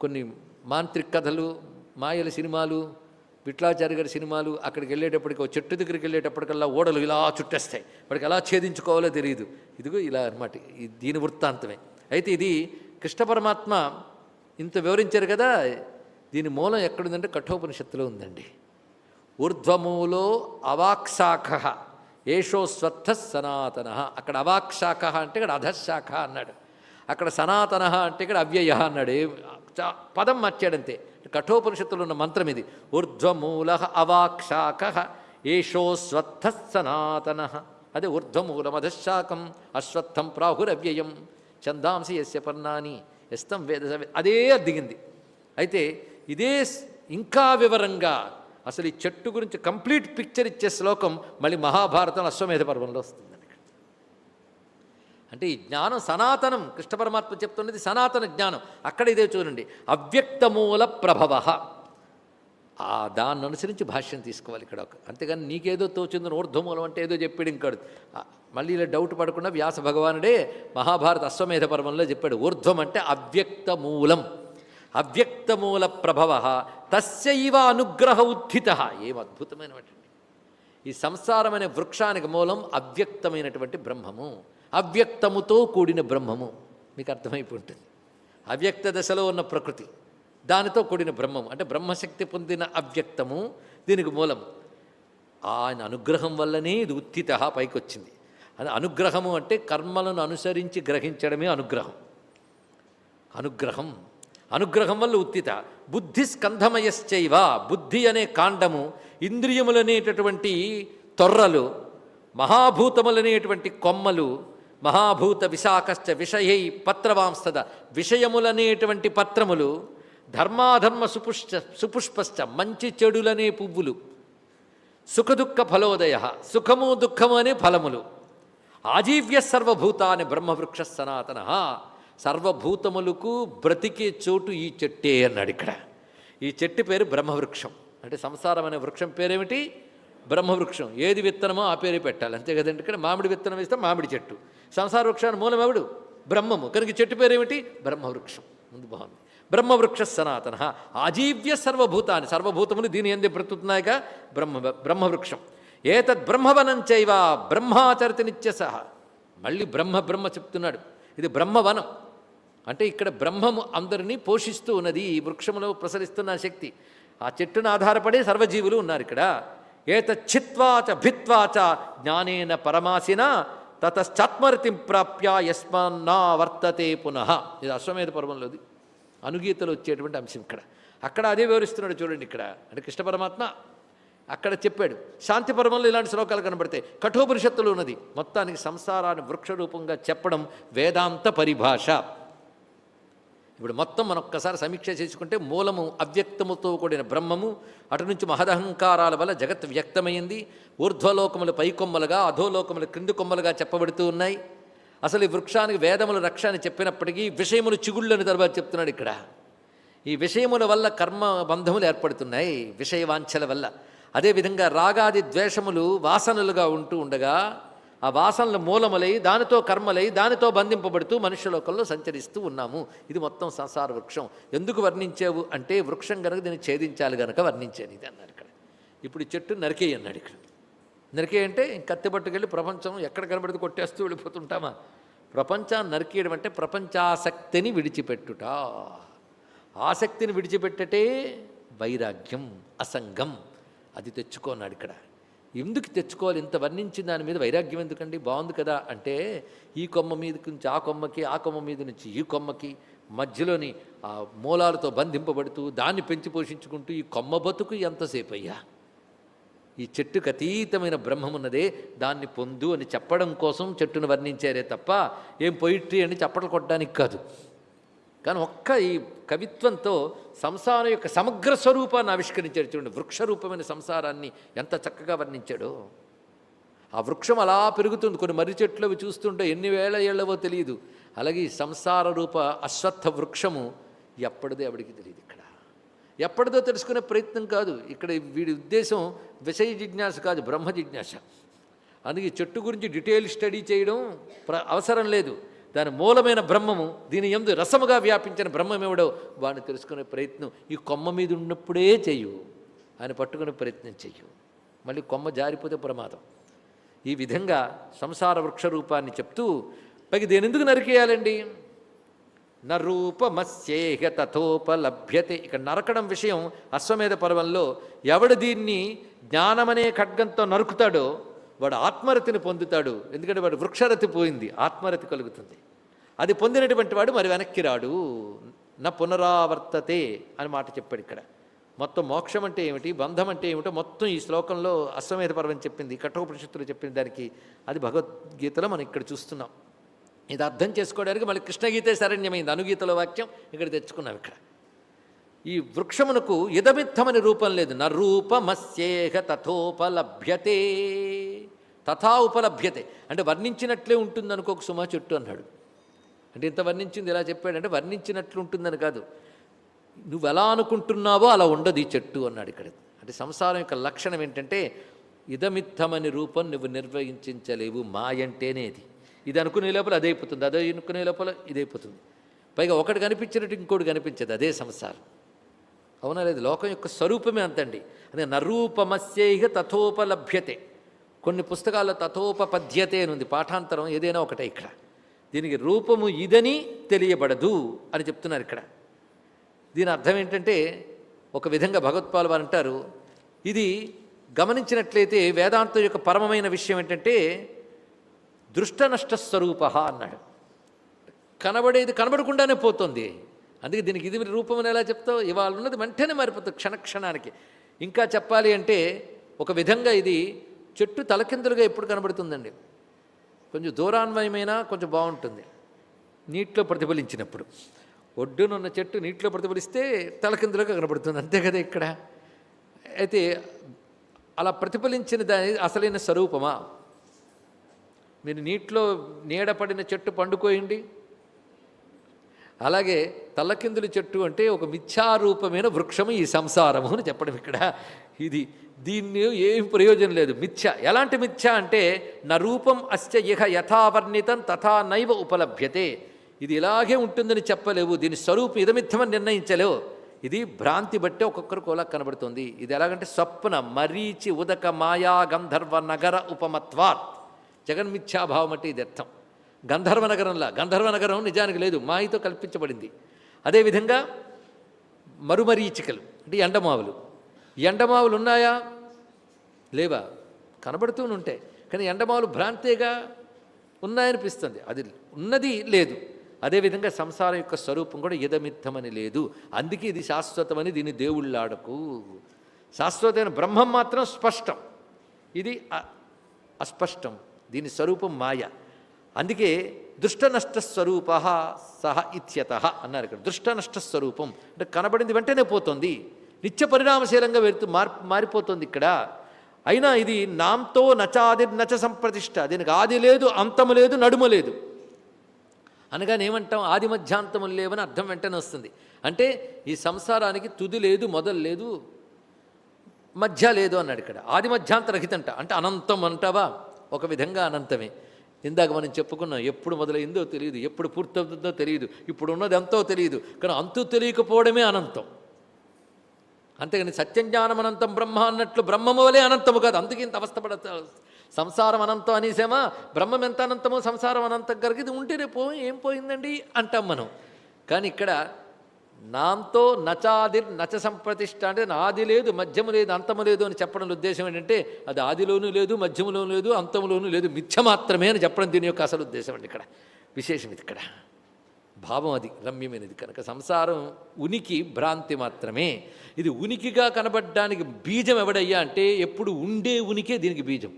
కొన్ని మాంత్రిక కథలు మాయల సినిమాలు విట్లాచారి గారి సినిమాలు అక్కడికి వెళ్ళేటప్పటికి ఒక చెట్టు దగ్గరికి వెళ్ళేటప్పటికల్లా ఓడలు ఇలా చుట్టేస్తాయి. వాడికి ఎలా ఛేదించుకోవాలో తెలియదు ఇదిగో ఇలా అనమాట ఈ దీని వృత్తాంతమే. అయితే ఇది కృష్ణ పరమాత్మ ఇంత వివరించారు కదా దీని మూలం ఎక్కడుందంటే కఠోపనిషత్తులో ఉందండి. ఊర్ధ్వమూలో అవాక్శాఖ ఏషో స్వత్థ సనాతన. అక్కడ అవాక్శాఖ అంటే ఇక్కడ అధశాఖ అన్నాడు. అక్కడ సనాతన అంటే ఇక్కడ అవ్యయ అన్నాడు. చా- పదం మార్చాడంతే. కఠోపనిషత్తులో ఉన్న మంత్రం ఇది. ఊర్ధ్వమూల అవాక్శాఖ ఏషో స్వత్థ సనాతన అదే ఊర్ధ్వమూలం అధశాకం అశ్వత్థం ప్రాహురవ్యయం చందాంసి ఎస్య పర్ణాని ఎస్తం వేద అదే దిగింది అయితే ఇదే స్- ఇంకా వివరంగా అసలు ఈ చెట్టు గురించి కంప్లీట్ పిక్చర్ ఇచ్చే శ్లోకం మళ్ళీ మహాభారతం అశ్వమేధ పర్వంలో వస్తుంది. అంటే ఈ జ్ఞానం సనాతనం కృష్ణ పరమాత్మ చెప్తున్నది సనాతన జ్ఞానం. అక్కడ ఇదే చూడండి. అవ్యక్తమూల ప్రభవ. ఆ దాన్ని అనుసరించి భాష్యం తీసుకోవాలి ఇక్కడ ఒక అంతేగాని నీకేదో తోచిందని ఊర్ధ్వమూలం అంటే ఏదో చెప్పాడు ఇంకాడు మళ్ళీ ఇలా డౌట్ పడకుండా వ్యాస భగవానుడే మహాభారత అశ్వమేధ పర్వంలో చెప్పాడు. ఊర్ధ్వం అంటే అవ్యక్తమూలం. అవ్యక్తమూల ప్రభవ. తస్యైవ అనుగ్రహ ఉత్థిత ఏం అద్భుతమైనటువంటి ఈ సంసారం అనే వృక్షానికి మూలం అవ్యక్తమైనటువంటి బ్రహ్మము. అవ్యక్తముతో కూడిన బ్రహ్మము. మీకు అర్థమైపోతుంది. ఉంటుంది అవ్యక్త దశలో ఉన్న ప్రకృతి దానితో కూడిన బ్రహ్మము. అంటే బ్రహ్మశక్తి పొందిన అవ్యక్తము దీనికి మూలం. ఆయన అనుగ్రహం వల్లనే ఇది ఉత్తిత పైకొచ్చింది. అది అనుగ్రహము అంటే కర్మలను అనుసరించి గ్రహించడమే అనుగ్రహం. అనుగ్రహం. అనుగ్రహం వల్ల ఉత్తిత. బుద్ధి స్కంధమయశ్చైవ. బుద్ధి అనే కాండము ఇంద్రియములనేటటువంటి తొర్రలు మహాభూతములనేటువంటి కొమ్మలు మహాభూత విశాఖశ్చ విషయై పత్రవాంస్తద. విషయములనేటువంటి పత్రములు ధర్మాధర్మ సుపుష్ట సుపుష్పశ్చ మంచి చెడులనే పువ్వులు. సుఖదుఃఖ ఫలోదయ సుఖము దుఃఖము అనే ఫలములు. ఆజీవ్య సర్వభూతాన్ని బ్రహ్మవృక్ష సనాతన. సర్వభూతములకు బ్రతికే చోటు ఈ చెట్టే అన్నాడు ఇక్కడ. ఈ చెట్టు పేరు బ్రహ్మవృక్షం. అంటే సంసారం అనే వృక్షం పేరేమిటి? బ్రహ్మవృక్షం. ఏది విత్తనమో ఆ పేరే పెట్టాలి. అంతే కదండి ఇక్కడ? మామిడి విత్తనం వేస్తే మామిడి చెట్టు. సంసార వృక్షాన్ని మూలం ఎవడు బ్రహ్మము. కనుక చెట్టు పేరేమిటి? బ్రహ్మవృక్షం. ముందు బాగుంది. బ్రహ్మవృక్ష సనాతన. ఆజీవ్య సర్వభూతాన్ని సర్వభూతములు దీని ఎందు బ్రతుకుతున్నాయిక బ్రహ్మ బ్రహ్మవృక్షం. ఏతద్ బ్రహ్మవనం చైవ బ్రహ్మాచరిత సహ మళ్ళీ బ్రహ్మ బ్రహ్మ చెప్తున్నాడు. ఇది బ్రహ్మవనం. అంటే ఇక్కడ బ్రహ్మము అందరినీ పోషిస్తూ ఉన్నది ఈ వృక్షములో ప్రసరిస్తున్న శక్తి. ఆ చెట్టును ఆధారపడి సర్వజీవులు ఉన్నారు ఇక్కడ. ఏత చిత్వాచ భిత్వాచ జ్ఞానేన పరమాసిన తతశ్చాత్మరతిం ప్రాప్య యస్మాన్నా వర్తతే పునః. ఇది అశ్వమేధ పర్వంలోది. అనుగీతలు వచ్చేటువంటి అంశం ఇక్కడ. అక్కడ అదే వివరిస్తున్నాడు చూడండి ఇక్కడ. అంటే కృష్ణ పరమాత్మ అక్కడ చెప్పాడు. శాంతి పర్వంలో ఇలాంటి శ్లోకాలు కనబడతాయి. కఠోపనిషత్తులు ఉన్నది. మొత్తానికి సంసారాన్ని వృక్ష రూపంగా చెప్పడం వేదాంత పరిభాష. ఇప్పుడు మొత్తం మనం ఒక్కసారి సమీక్ష చేసుకుంటే మూలము అవ్యక్తముతో కూడిన బ్రహ్మము అటు నుంచి మహదహంకారాల వల్ల జగత్ వ్యక్తమైంది. ఊర్ధ్వలోకములు పైకొమ్మలుగా అధోలోకములు క్రింది కొమ్మలుగా చెప్పబడుతూ ఉన్నాయి. అసలు ఈ వృక్షానికి వేదములు రక్ష అని చెప్పినప్పటికీ విషయములు చిగుళ్ళని తర్వాత చెప్తున్నాడు ఇక్కడ. ఈ విషయముల వల్ల కర్మ బంధములు ఏర్పడుతున్నాయి విషయవాంఛల వల్ల. అదేవిధంగా రాగాది ద్వేషములు వాసనలుగా ఉంటూ ఉండగా ఆ వాసనల మూలములై దానితో కర్మలై దానితో బంధింపబడుతూ మనుష్యలోకంలో సంచరిస్తూ ఉన్నాము. ఇది మొత్తం సంసార వృక్షం. ఎందుకు వర్ణించావు అంటే వృక్షం కనుక దీన్ని ఛేదించాలి కనుక వర్ణించాను. ఇది అన్నారు ఇక్కడ. ఇప్పుడు చెట్టు నరికేయి అన్నాడు ఇక్కడ. నరికేయి అంటే కత్తి పట్టుకెళ్ళి ప్రపంచం ఎక్కడ కనబడితే కొట్టేస్తూ వెళ్ళిపోతుంటామా? ప్రపంచాన్ని నరికేయడం అంటే ప్రపంచాసక్తిని విడిచిపెట్టుట. ఆసక్తిని విడిచిపెట్టటే వైరాగ్యం అసంగం. అది తెచ్చుకోన్నాడు ఇక్కడ. ఎందుకు తెచ్చుకోవాలి? ఇంత వర్ణించిన దాని మీద వైరాగ్యం ఎందుకండి? బాగుంది కదా. అంటే ఈ కొమ్మ మీద నుంచి ఆ కొమ్మకి ఆ కొమ్మ మీద నుంచి ఈ కొమ్మకి మధ్యలోని ఆ మూలాలతో బంధింపబడుతూ దాన్ని పెంచి పోషించుకుంటూ ఈ కొమ్మ బతుకు ఎంతసేపు అయ్యా ఈ చెట్టుకు అతీతమైన బ్రహ్మమున్నదే. దాన్ని పొందు అని చెప్పడం కోసం చెట్టును వర్ణించారే తప్ప ఏం పొయిట్రీ అని చప్పట్లు కొట్టడానికి కాదు. కానీ ఒక్క ఈ కవిత్వంతో సంసారం యొక్క సమగ్ర స్వరూపాన్ని ఆవిష్కరించాడు చూడండి. వృక్షరూపమైన సంసారాన్ని ఎంత చక్కగా వర్ణించాడో. ఆ వృక్షం అలా పెరుగుతుంది. కొన్ని మర్రి చెట్లు అవి చూస్తుంటే ఎన్ని వేల ఏళ్ళవో తెలియదు. అలాగే ఈ సంసార రూప అశ్వత్థ వృక్షము ఎప్పటిదో ఆవిడికి తెలియదు ఇక్కడ. ఎప్పటిదో తెలుసుకునే ప్రయత్నం కాదు. ఇక్కడ వీడి ఉద్దేశం విషయ జిజ్ఞాస కాదు బ్రహ్మ జిజ్ఞాస. అందుకే ఈ చెట్టు గురించి డీటెయిల్ స్టడీ చేయడం ప్ర అవసరం లేదు. దాని మూలమైన బ్రహ్మము దీని ఎందు రసముగా వ్యాపించిన బ్రహ్మం వాడిని తెలుసుకునే ప్రయత్నం ఈ కొమ్మ మీద ఉన్నప్పుడే చెయ్యు ఆయన పట్టుకునే ప్రయత్నం చెయ్యు మళ్ళీ కొమ్మ జారిపోతే ప్రమాదం. ఈ విధంగా సంసార వృక్ష రూపాన్ని చెప్తూ పైకి దేని ఎందుకు నరికేయాలండి? నరూపమస్యేహ తథోపలభ్యతే. ఇక్కడ నరకడం విషయం అశ్వమేధ పర్వంలో ఎవడు దీన్ని జ్ఞానమనే ఖడ్గంతో నరుకుతాడో వాడు ఆత్మరతిని పొందుతాడు. ఎందుకంటే వాడు వృక్షరతి పోయింది ఆత్మరతి కలుగుతుంది. అది పొందినటువంటి వాడు మరి వెనక్కి రాడు. నా పునరావర్తతే అని మాట చెప్పాడు ఇక్కడ. మొత్తం మోక్షం అంటే ఏమిటి బంధం అంటే ఏమిటో మొత్తం ఈ శ్లోకంలో అశ్వమేధ పర్వం చెప్పింది కఠోపనిషత్తులు చెప్పిన దానికి. అది భగవద్గీతలో మనం ఇక్కడ చూస్తున్నాం. ఇది అర్థం చేసుకోవడానికి మళ్ళీ కృష్ణగీతే శరణ్యమైంది. అనుగీతలో వాక్యం ఇక్కడ తెచ్చుకున్నాం ఇక్కడ. ఈ వృక్షమునకు ఇదమిత్తమని రూపం లేదు. నరూపమస్యేహ తథోపలభ్యతే. తథా ఉపలభ్యతే. అంటే వర్ణించినట్లే ఉంటుందనుకో ఒక సుమా చెట్టు అన్నాడు. అంటే ఇంత వర్ణించింది ఎలా చెప్పాడంటే వర్ణించినట్లు ఉంటుందని కాదు. నువ్వు ఎలా అనుకుంటున్నావో అలా ఉండదు ఈ చెట్టు అన్నాడు ఇక్కడ. అంటే సంసారం యొక్క లక్షణం ఏంటంటే ఇదమిత్తమని రూపం నువ్వు నిర్వహించలేవు మాయంటేనే ఇది. ఇది అనుకునే లోపల అదైపోతుంది అదే అనుకునే లోపల ఇదైపోతుంది పైగా ఒకటి కనిపించినట్టు ఇంకోటి కనిపించదు అదే సంసారం. అవునా లేదు? లోకం యొక్క స్వరూపమే అంతండి. అదే నరూపమస్యైహ తథోపలభ్యతే. కొన్ని పుస్తకాల్లో తథోపపద్యతే అని ఉంది. పాఠాంతరం ఏదైనా ఒకటే ఇక్కడ. దీనికి రూపము ఇదని తెలియబడదు అని చెప్తున్నారు ఇక్కడ. దీని అర్థం ఏంటంటే ఒక విధంగా భగవత్పాల్ వారు అంటారు ఇది గమనించినట్లయితే వేదాంతం యొక్క పరమమైన విషయం ఏంటంటే దృష్టనష్ట స్వరూప అన్నాడు. కనబడేది కనబడకుండానే పోతుంది. అందుకే దీనికి ఇది రూపం అని ఎలా చెప్తావు? ఇవాళ ఉన్నది వెంటనే మారిపోతుంది క్షణక్షణానికి. ఇంకా చెప్పాలి అంటే ఒక విధంగా ఇది చెట్టు తలకిందులుగా ఎప్పుడు కనబడుతుందండి? కొంచెం దూరాన్వయమైనా కొంచెం బాగుంటుంది. నీటిలో ప్రతిఫలించినప్పుడు. ఒడ్డునున్న చెట్టు నీటిలో ప్రతిఫలిస్తే తలకిందులుగా కనబడుతుంది. అంతే కదా ఇక్కడ? అయితే అలా ప్రతిఫలించిన దాని అసలైన స్వరూపమా? మీరు నీటిలో నీడపడిన చెట్టు పండుకోయండి. అలాగే తల్లకిందుల చెట్టు అంటే ఒక మిథ్యారూపమైన వృక్షము ఈ సంసారము అని చెప్పడం ఇక్కడ. ఇది దీన్ని ఏం ప్రయోజనం లేదు. మిథ్య. ఎలాంటి మిథ్య అంటే నా రూపం అస్య ఇహ యథావర్ణితం తథా నైవ ఉపలభ్యతే. ఇది ఇలాగే ఉంటుందని చెప్పలేవు. దీని స్వరూపం ఇదమిత్తమని నిర్ణయించలేవు. ఇది భ్రాంతి బట్టే ఒక్కొక్కరికి ఒకలా కనబడుతుంది. ఇది ఎలాగంటే స్వప్న మరీచి ఉదక మాయా గంధర్వ నగర ఉపమత్వాత్. జగన్మిథ్యాభావం అంటే ఇది అర్థం. గంధర్వ నగరంలా. గంధర్వ నగరం నిజానికి లేదు. మాయతో కల్పించబడింది. అదేవిధంగా మరుమరీచికలు అంటే ఎండమావులు. ఎండమావులు ఉన్నాయా లేవా? కనబడుతూ ఉంటాయి కానీ ఎండమావులు భ్రాంతేగా ఉన్నాయనిపిస్తుంది. అది ఉన్నది లేదు. అదేవిధంగా సంసారం యొక్క స్వరూపం కూడా ఇదమిత్తమని లేదు. అందుకే ఇది శాశ్వతమని దీన్ని దేవుళ్ళాడకు. శాశ్వతమైన బ్రహ్మం మాత్రం స్పష్టం. ఇది అస్పష్టం. దీని స్వరూపం మాయ. అందుకే దుష్టనష్ట స్వరూప సహ ఇత్యత అన్నారు ఇక్కడ. దుష్టనష్ట స్వరూపం. అంటే కనబడింది వెంటనే పోతుంది. నిత్య పరిణామశీలంగా వెళ్తూ మార్ మారిపోతుంది ఇక్కడ. అయినా ఇది నాంతో నచాది నచ సంప్రతిష్ట. దీనికి ఆది లేదు అంతము లేదు నడుమ లేదు. అనగానే ఏమంటాం? ఆది మధ్యాంతములు లేవని అర్థం వెంటనే వస్తుంది. అంటే ఈ సంసారానికి తుది లేదు మొదలు లేదు మధ్య లేదు అన్నాడు ఇక్కడ. ఆది మధ్యాంత రహితంట. అంటే అనంతం అంటావా? ఒక విధంగా అనంతమే. ఇందాక మనం చెప్పుకున్నాం ఎప్పుడు మొదలైందో తెలియదు ఎప్పుడు పూర్తవుతుందో తెలియదు ఇప్పుడు ఉన్నది ఎంతో తెలియదు. కానీ అంతు తెలియకపోవడమే అనంతం. అంతేగాని సత్యం జ్ఞానం అనంతం బ్రహ్మ అన్నట్లు బ్రహ్మము వలె అనంతము కాదు. అందుకే ఇంత అవస్థపడ సంసారం అనంతం అనేసామా? బ్రహ్మం ఎంత అనంతమో సంసారం అనంతం కనుక ఇది ఉంటేనే పో ఏం పోయిందండి? అంటాం మనం. కానీ ఇక్కడ నాంతో నచాది నచ సంప్రతిష్ట అంటే నాది లేదు మధ్యము లేదు అంతము లేదు అని చెప్పడం ఉద్దేశం ఏంటంటే అది ఆదిలోనూ లేదు మధ్యములోనూ లేదు అంతములోనూ లేదు. మిథ్య మాత్రమే అని చెప్పడం దీని యొక్క అసలు ఉద్దేశం అండి ఇక్కడ. విశేషం ఇది ఇక్కడ. భావం అది రమ్యమైనది కనుక సంసారం ఉనికి భ్రాంతి మాత్రమే. ఇది ఉనికిగా కనబడడానికి బీజం ఎవడయ్యా అంటే ఎప్పుడు ఉండే ఉనికే దీనికి బీజం.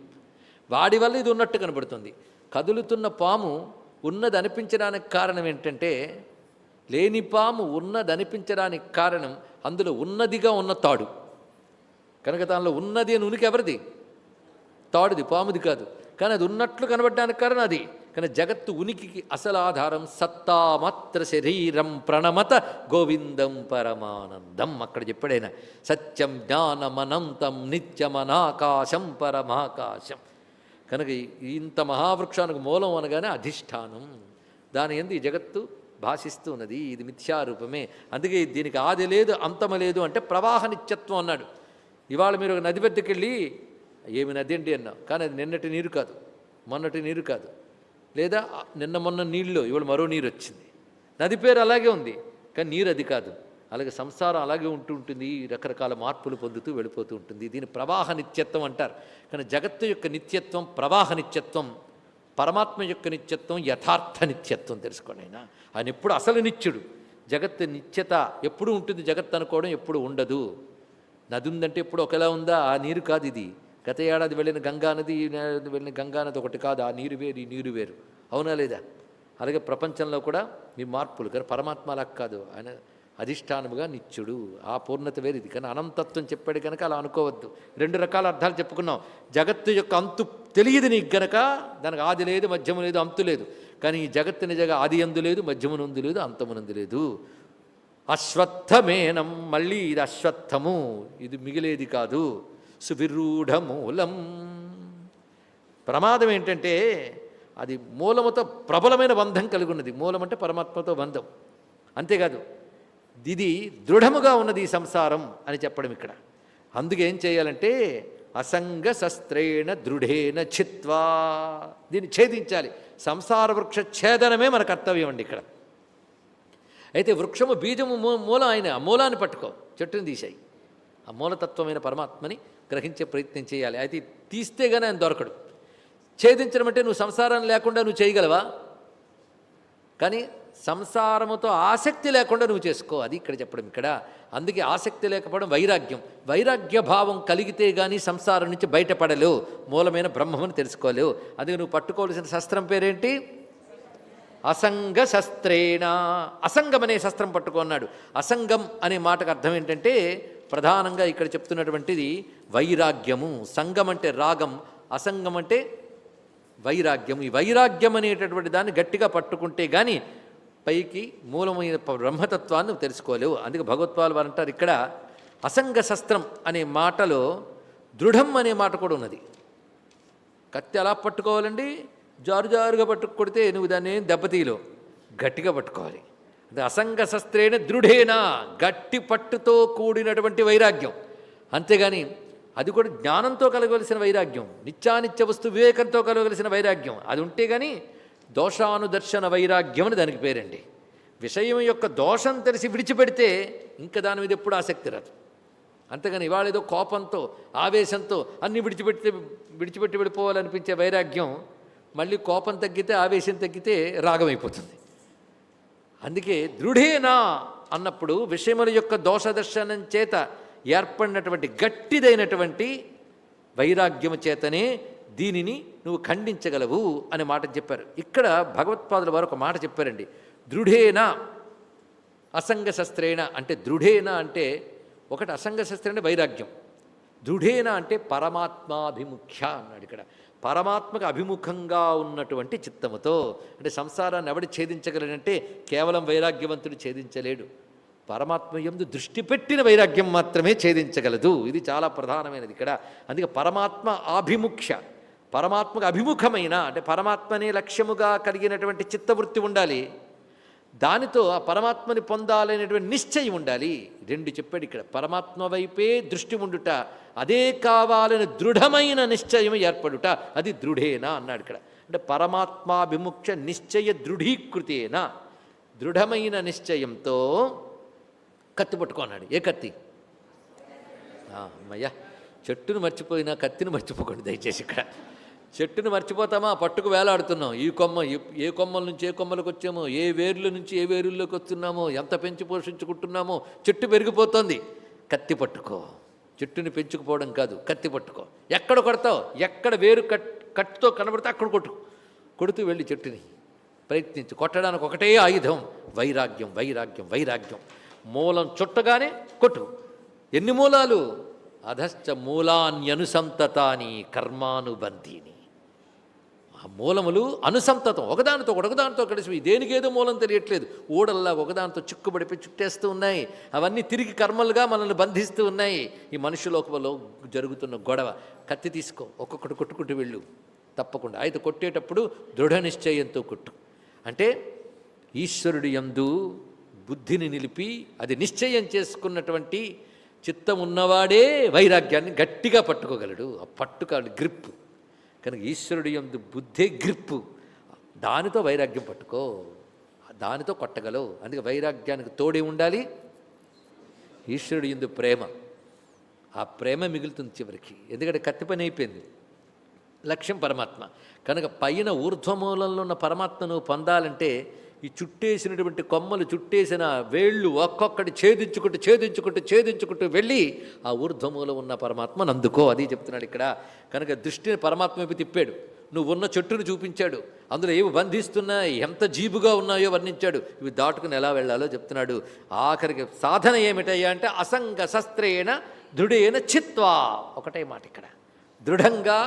వాడి వల్ల ఇది ఉన్నట్టు కనబడుతుంది. కదులుతున్న పాము ఉన్నది అనిపించడానికి కారణం ఏంటంటే లేని పాము ఉన్నది అనిపించడానికి కారణం అందులో ఉన్నదిగా ఉన్న తాడు. కనుక దానిలో ఉన్నది అని ఉనికి ఎవరిది? తాడుది పాముది కాదు. కానీ అది ఉన్నట్లు కనబడడానికి కారణం అది. కానీ జగత్తు ఉనికికి అసలు ఆధారం సత్తా మాత్ర శరీరం ప్రణమత గోవిందం పరమానందం. అక్కడ చెప్పాడైన సత్యం జ్ఞానమనంతం నిత్యమనాకాశం పరమాకాశం. కనుక ఇంత మహావృక్షానికి మూలం అనగానే అధిష్టానం. దాని ఎందు ఈ జగత్తు భాషిస్తూ ఉన్నది ఇది మిథ్యారూపమే. అందుకే దీనికి ఆది లేదు అంతమ లేదు అంటే ప్రవాహ నిత్యత్వం అన్నాడు. ఇవాళ మీరు ఒక నది పెద్దకెళ్ళి ఏమి నది అండి అన్నావు కానీ అది నిన్నటి నీరు కాదు మొన్నటి నీరు కాదు. లేదా నిన్న మొన్న నీళ్ళు ఇవాళ మరో నీరు వచ్చింది. నది పేరు అలాగే ఉంది కానీ నీరు అది కాదు. అలాగే సంసారం అలాగే ఉంటూ ఉంటుంది రకరకాల మార్పులు పొందుతూ వెళ్ళిపోతూ ఉంటుంది. దీని ప్రవాహ నిత్యత్వం అంటారు. కానీ జగత్తు యొక్క నిత్యత్వం ప్రవాహ నిత్యత్వం పరమాత్మ యొక్క నిత్యత్వం యథార్థ నిత్యత్వం తెలుసుకోండి ఆయన. ఆయన ఎప్పుడు అసలు నిత్యుడు. జగత్తు నిత్యత ఎప్పుడు ఉంటుంది జగత్ అనుకోవడం ఎప్పుడు ఉండదు. నది ఉందంటే ఎప్పుడు ఒకలా ఉందా? ఆ నీరు కాదు ఇది. గత ఏడాది వెళ్ళిన గంగా నది ఈ ఏడాది వెళ్ళిన గంగా నది ఒకటి కాదు ఆ నీరు వేరు ఈ నీరు వేరు. అవునా లేదా? అలాగే ప్రపంచంలో కూడా మీ మార్పులు కానీ పరమాత్మ అలా కాదు. ఆయన అధిష్టానముగా నిత్యుడు. ఆ పూర్ణత వేరు ఇది. కానీ అనంతత్వం చెప్పాడు కనుక అలా అనుకోవద్దు. రెండు రకాల అర్థాలు చెప్పుకున్నాం. జగత్తు యొక్క అంతు తెలియదు నీకు గనక దానికి ఆది లేదు మధ్యము లేదు అంతు లేదు. కానీ ఈ జగత్తు నిజంగా ఆది అందు లేదు మధ్యమునందు లేదు అంతమునందు లేదు. అశ్వత్థమేనం మళ్ళీ ఇది అశ్వత్థము. ఇది మిగిలేది కాదు. సువిరూఢమూలం. ప్రమాదం ఏంటంటే అది మూలముతో ప్రబలమైన బంధం కలిగి ఉన్నది మూలం అంటే పరమాత్మతో బంధం. అంతేకాదు ఇది దృఢముగా ఉన్నది ఈ సంసారం అని చెప్పడం ఇక్కడ. అందుకేం చేయాలంటే అసంగ శస్త్రేణ దృఢేన చిత్వా. దీన్ని ఛేదించాలి. సంసార వృక్ష ఛేదనమే మన కర్తవ్యం అండి ఇక్కడ. అయితే వృక్షము బీజము మూ- మూలం ఆయన ఆ మూలాన్ని పట్టుకో. చెట్టుని తీసాయి. ఆ మూలతత్వమైన పరమాత్మని గ్రహించే ప్రయత్నం చేయాలి. అయితే తీస్తే కానీ ఆయన దొరకడు. ఛేదించడం అంటే నువ్వు సంసారం లేకుండా నువ్వు చేయగలవా? కానీ సంసారముతో ఆసక్తి లేకుండా నువ్వు చేసుకో. అది ఇక్కడ చెప్పడం ఇక్కడ. అందుకే ఆసక్తి లేకపోవడం వైరాగ్యం. వైరాగ్య భావం కలిగితే కానీ సంసారం నుంచి బయటపడలేవు. మూలమైన బ్రహ్మమని తెలుసుకోలేవు. అందుకే నువ్వు పట్టుకోవాల్సిన శస్త్రం పేరేంటి? అసంగ శస్త్రేణ. అసంగం అనే శస్త్రం పట్టుకున్నాడు అసంగం అనే మాటకు అర్థం ఏంటంటే ప్రధానంగా ఇక్కడ చెప్తున్నటువంటిది వైరాగ్యము. సంగం అంటే రాగం అసంగం అంటే వైరాగ్యం ఈ వైరాగ్యం అనేటటువంటి దాన్ని గట్టిగా పట్టుకుంటే కానీ పైకి మూలమైన బ్రహ్మతత్వాన్ని తెలుసుకోలేవు. అందుకే భగవత్వాలు వారు అంటారు ఇక్కడ అసంగ శస్త్రం అనే మాటలో దృఢం అనే మాట కూడా ఉన్నది. కత్తి ఎలా పట్టుకోవాలండి జారు జారుగా పట్టుకు కొడితే నువ్వు దాన్ని దెబ్బతీయలో గట్టిగా పట్టుకోవాలి. అసంగశస్త్రేణ అసంగ శస్త్రేణ గట్టి పట్టుతో కూడినటువంటి వైరాగ్యం. అంతేగాని అది కూడా జ్ఞానంతో కలగవలసిన వైరాగ్యం నిత్యానిత్య వస్తు వివేకంతో కలగవలసిన వైరాగ్యం. అది ఉంటే కానీ దోషానుదర్శన వైరాగ్యం అని దానికి పేరండి. విషయం యొక్క దోషం తెలిసి విడిచిపెడితే ఇంకా దాని మీద ఎప్పుడు ఆసక్తి రాదు. అంతేగాని ఇవాళ ఏదో కోపంతో ఆవేశంతో అన్ని విడిచిపెట్టి విడిచిపెట్టి వెళ్ళిపోవాలనిపించే వైరాగ్యం మళ్ళీ కోపం తగ్గితే ఆవేశం తగ్గితే రాగమైపోతుంది. అందుకే దృఢేనా అన్నప్పుడు విషయముల యొక్క దోషదర్శనం చేత ఏర్పడినటువంటి గట్టిదైనటువంటి వైరాగ్యము చేతనే దీనిని నువ్వు ఖండించగలవు అనే మాట చెప్పారు. ఇక్కడ భగవత్పాదుల వారు ఒక మాట చెప్పారండి. దృఢేనా అసంగ శస్త్రేణ అంటే దృఢేన అంటే ఒకటి అసంగ శస్త్రేణ వైరాగ్యం. దృఢేన అంటే పరమాత్మాభిముఖ్య అన్నాడు ఇక్కడ. పరమాత్మకు అభిముఖంగా ఉన్నటువంటి చిత్తముతో అంటే సంసారాన్ని ఎవడు ఛేదించగలడంటే కేవలం వైరాగ్యవంతుడు ఛేదించలేడు. పరమాత్మ ఎందు దృష్టి పెట్టిన వైరాగ్యం మాత్రమే ఛేదించగలదు. ఇది చాలా ప్రధానమైనది ఇక్కడ. అందుకే పరమాత్మ ఆభిముఖ్య పరమాత్మకు అభిముఖమైన అంటే పరమాత్మనే లక్ష్యముగా కలిగినటువంటి చిత్తవృత్తి ఉండాలి. దానితో ఆ పరమాత్మని పొందాలనేటువంటి నిశ్చయం ఉండాలి. రెండు చెప్పాడు ఇక్కడ పరమాత్మ వైపే దృష్టి ఉండుట అదే కావాలని దృఢమైన నిశ్చయం ఏర్పడుట అది దృఢేనా అన్నాడు ఇక్కడ. అంటే పరమాత్మాభిముఖ్య నిశ్చయ దృఢీకృతేనా? దృఢమైన నిశ్చయంతో కత్తి పట్టుకున్నాడు. ఏ కత్తి? ఆ, అమ్మయ్యా చెట్టును మర్చిపోయినా కత్తిని మర్చిపోకండి దయచేసి ఇక్కడ. చెట్టును మర్చిపోతామా? పట్టుకు వేలాడుతున్నాం. ఈ కొమ్మ ఏ- కొమ్మల నుంచి ఏ కొమ్మలకు వచ్చామో ఏ వేర్ల నుంచి ఏ వేరుల్లోకి వస్తున్నామో ఎంత పెంచి పోషించుకుంటున్నామో చెట్టు పెరిగిపోతుంది. కత్తి పట్టుకో. చెట్టుని పెంచుకుపోవడం కాదు కత్తి పట్టుకో. ఎక్కడ కొడతావు? ఎక్కడ వేరు కట్ కట్టుతో కనబడితే అక్కడ కొట్టు. కొడుతూ వెళ్ళి చెట్టుని ప్రయత్నించి. కొట్టడానికి ఒకటే ఆయుధం. వైరాగ్యం వైరాగ్యం వైరాగ్యం. మూలం చుట్టగానే కొట్టు. ఎన్ని మూలాలు? అధశ్చ మూలాన్యనుసంతతాని కర్మానుబంధీని. మూలములు అనుసంతతం. ఒకదానితో ఒకదానితో కలిసి దేనికి ఏదో మూలం తెలియట్లేదు. ఊడల్లా ఒకదానితో చిక్కుబడిపోయి చుట్టేస్తూ ఉన్నాయి. అవన్నీ తిరిగి కర్మలుగా మనల్ని బంధిస్తూ ఉన్నాయి. ఈ మనుషులోకంలో జరుగుతున్న గొడవ. కత్తి తీసుకో ఒక్కొక్కటి కొట్టుకుంటూ వెళ్ళు. తప్పకుండా. అయితే కొట్టేటప్పుడు దృఢ నిశ్చయంతో కొట్టు. అంటే ఈశ్వరుడు యందు బుద్ధిని నిలిపి అది నిశ్చయం చేసుకున్నటువంటి చిత్తం ఉన్నవాడే వైరాగ్యాన్ని గట్టిగా పట్టుకోగలడు. ఆ పట్టుకాడు గ్రిప్ కనుక ఈశ్వరుడు ఎందు బుద్ధే గ్రిప్పు. దానితో వైరాగ్యం పట్టుకో దానితో కొట్టగలవు. అందుకే వైరాగ్యానికి తోడే ఉండాలి. ఈశ్వరుడు ఎందు ప్రేమ. ఆ ప్రేమ మిగులుతుంది చివరికి. ఎందుకంటే కత్తి పని అయిపోయింది. లక్ష్యం పరమాత్మ. కనుక పైన ఊర్ధ్వమూలంలో ఉన్న పరమాత్మను పొందాలంటే ఈ చుట్టేసినటువంటి కొమ్మలు చుట్టేసిన వేళ్ళు ఒక్కొక్కటి ఛేదించుకుంటూ ఛేదించుకుంటూ ఛేదించుకుంటూ వెళ్ళి ఆ ఊర్ధ్వమూలం ఉన్న పరమాత్మను అందుకో అది చెప్తున్నాడు ఇక్కడ. కనుక దృష్టిని పరమాత్మ వైపు తిప్పాడు. నువ్వు ఉన్న చెట్టును చూపించాడు. అందులో ఏవి బంధిస్తున్నా ఎంత జీబుగా ఉన్నాయో వర్ణించాడు. ఇవి దాటుకుని ఎలా వెళ్ళాలో చెప్తున్నాడు. ఆఖరికి సాధన ఏమిటయ్యా అంటే అసంగ శస్త్రేణ దృఢేన చిత్వా. ఒకటే మాట ఇక్కడ. దృఢంగా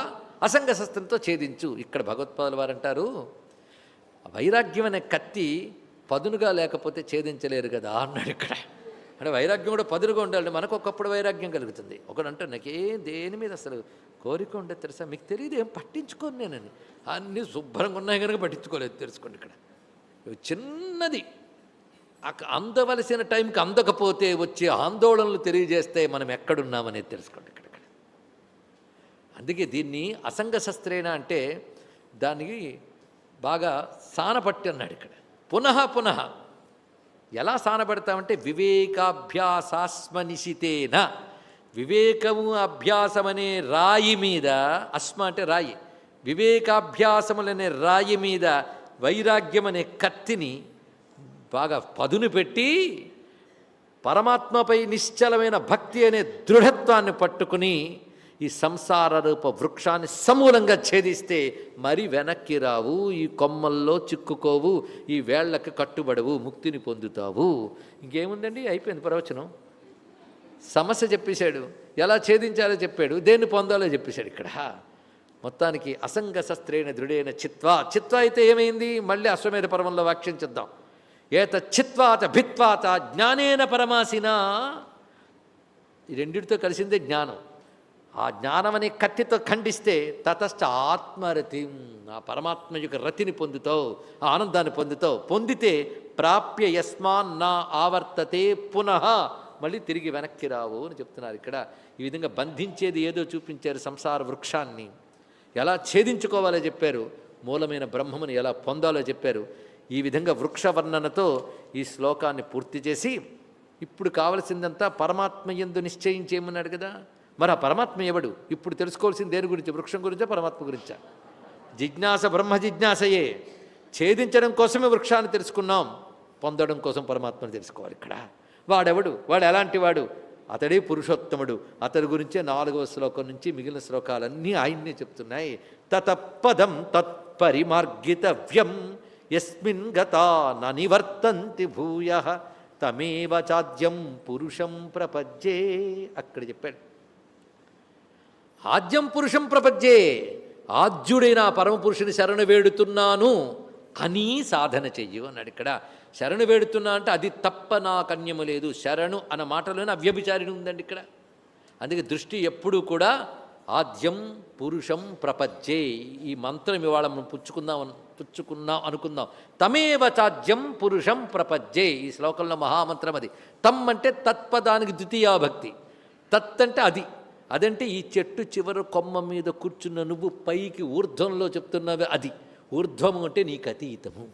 అసంగ శస్త్రంతో ఛేదించు. ఇక్కడ భగవత్పాదులు వారు అంటారు వైరాగ్యం అనే కత్తి పదునుగా లేకపోతే ఛేదించలేరు కదా అన్నాడు ఇక్కడ. అంటే వైరాగ్యం కూడా పదునుగా ఉండాలి మనకు ఒకప్పుడు వైరాగ్యం కలుగుతుంది. ఒకడంటే నాకేం దేని మీద అసలు కోరిక ఉండే తెలుసా? మీకు తెలియదు ఏం పట్టించుకోను నేనని. అన్నీ శుభ్రంగా ఉన్నాయి కనుక పట్టించుకోలేదు తెలుసుకోండి ఇక్కడ. చిన్నది. అందవలసిన టైంకి అందకపోతే వచ్చే ఆందోళనలు తెలియజేస్తే మనం ఎక్కడున్నామనేది తెలుసుకోండి ఇక్కడ. ఇక్కడ. అందుకే దీన్ని అసంగ శస్త్రేణ అంటే దానికి బాగా సానపట్టి అన్నాడు ఇక్కడ. పునః పునః. ఎలా సానపడతామంటే వివేకాభ్యాసాస్మనిశితేన వివేకము అభ్యాసమనే రాయి మీద అస్మ అంటే రాయి వివేకాభ్యాసములనే రాయి మీద వైరాగ్యం అనే కత్తిని బాగా పదును పెట్టి పరమాత్మపై నిశ్చలమైన భక్తి అనే దృఢత్వాన్ని పట్టుకుని ఈ సంసార రూప వృక్షాన్ని సమూలంగా ఛేదిస్తే మరి వెనక్కి రావు ఈ కొమ్మల్లో చిక్కుకోవు ఈ వేళ్ళకు కట్టుబడవు ముక్తిని పొందుతావు. ఇంకేముందండి? అయిపోయింది ప్రవచనం. సమస్య చెప్పేశాడు. ఎలా ఛేదించాలో చెప్పాడు. దేన్ని పొందాలో చెప్పేశాడు ఇక్కడ. మొత్తానికి అసంగ శస్త్రైన దృఢైన చిత్వా. చిత్వ అయితే ఏమైంది? మళ్ళీ అశ్వమేధ పర్వంలో వాక్యం చేద్దాం. ఏత చిత్వాత భిత్వాత జ్ఞానేన పరమాసిన. ఈ రెండిటితో కలిసిందే జ్ఞానం. ఆ జ్ఞానం కత్తితో ఖండిస్తే తతస్థ ఆత్మరతి. ఆ పరమాత్మ యొక్క రతిని పొందుతావు ఆ ఆనందాన్ని పొందుతావు. పొందితే ప్రాప్య యస్మాన్ నా ఆవర్తతే పునః. మళ్ళీ తిరిగి వెనక్కి రావు అని చెప్తున్నారు ఇక్కడ. ఈ విధంగా బంధించేది ఏదో చూపించారు సంసార వృక్షాన్ని. ఎలా ఛేదించుకోవాలో చెప్పారు. మూలమైన బ్రహ్మమును ఎలా పొందాలో చెప్పారు. ఈ విధంగా వృక్ష వర్ణనతో ఈ శ్లోకాన్ని పూర్తి చేసి ఇప్పుడు కావలసిందంతా పరమాత్మ ఎందు నిశ్చయించేయమన్నాడు కదా. మరి ఆ పరమాత్మ ఎవడు? ఇప్పుడు తెలుసుకోవాల్సింది దేని గురించి? వృక్షం గురించా పరమాత్మ గురించా? జిజ్ఞాస బ్రహ్మ జిజ్ఞాసయే. ఛేదించడం కోసమే వృక్షాన్ని తెలుసుకున్నాం. పొందడం కోసం పరమాత్మను తెలుసుకోవాలి ఇక్కడ. వాడెవడు? వాడు ఎలాంటి వాడు? అతడే పురుషోత్తముడు. అతడి గురించే నాలుగవ శ్లోకం నుంచి మిగిలిన శ్లోకాలన్నీ ఆయన్నే చెప్తున్నాయి. తతపదం తత్పరిమార్గితవ్యం. ఎస్మిన్ గతా నివర్తంతి భూయ. తమేవ చాద్యం పురుషం ప్రపజ్జే అక్కడ చెప్పాడు. ఆద్యం పురుషం ప్రపంచే ఆద్యుడైన ఆ పరమపురుషుని శరణు వేడుతున్నాను. అని సాధన చెయ్యు అన్నాడు ఇక్కడ. శరణు వేడుతున్నా అంటే అది తప్ప నా కన్యము లేదు. శరణు అన్న మాటలోనే అవ్యభిచారిణి ఉందండి ఇక్కడ. అందుకే దృష్టి ఎప్పుడూ కూడా ఆద్యం పురుషం ప్రపంచే ఈ మంత్రం ఇవాళ మనం పుచ్చుకుందాం పుచ్చుకున్నాం అనుకుందాం. తమేవ చాద్యం పురుషం ప్రపంచే ఈ శ్లోకంలో మహామంత్రం అది. తమ్ అంటే తత్పదానికి ద్వితీయాభక్తి తత్ అంటే అది. అదంటే ఈ చెట్టు చివర కొమ్మ మీద కూర్చున్న నువ్వు పైకి ఊర్ధ్వంలో చెప్తున్నావే అది. ఊర్ధ్వము అంటే నీకు అతీతము.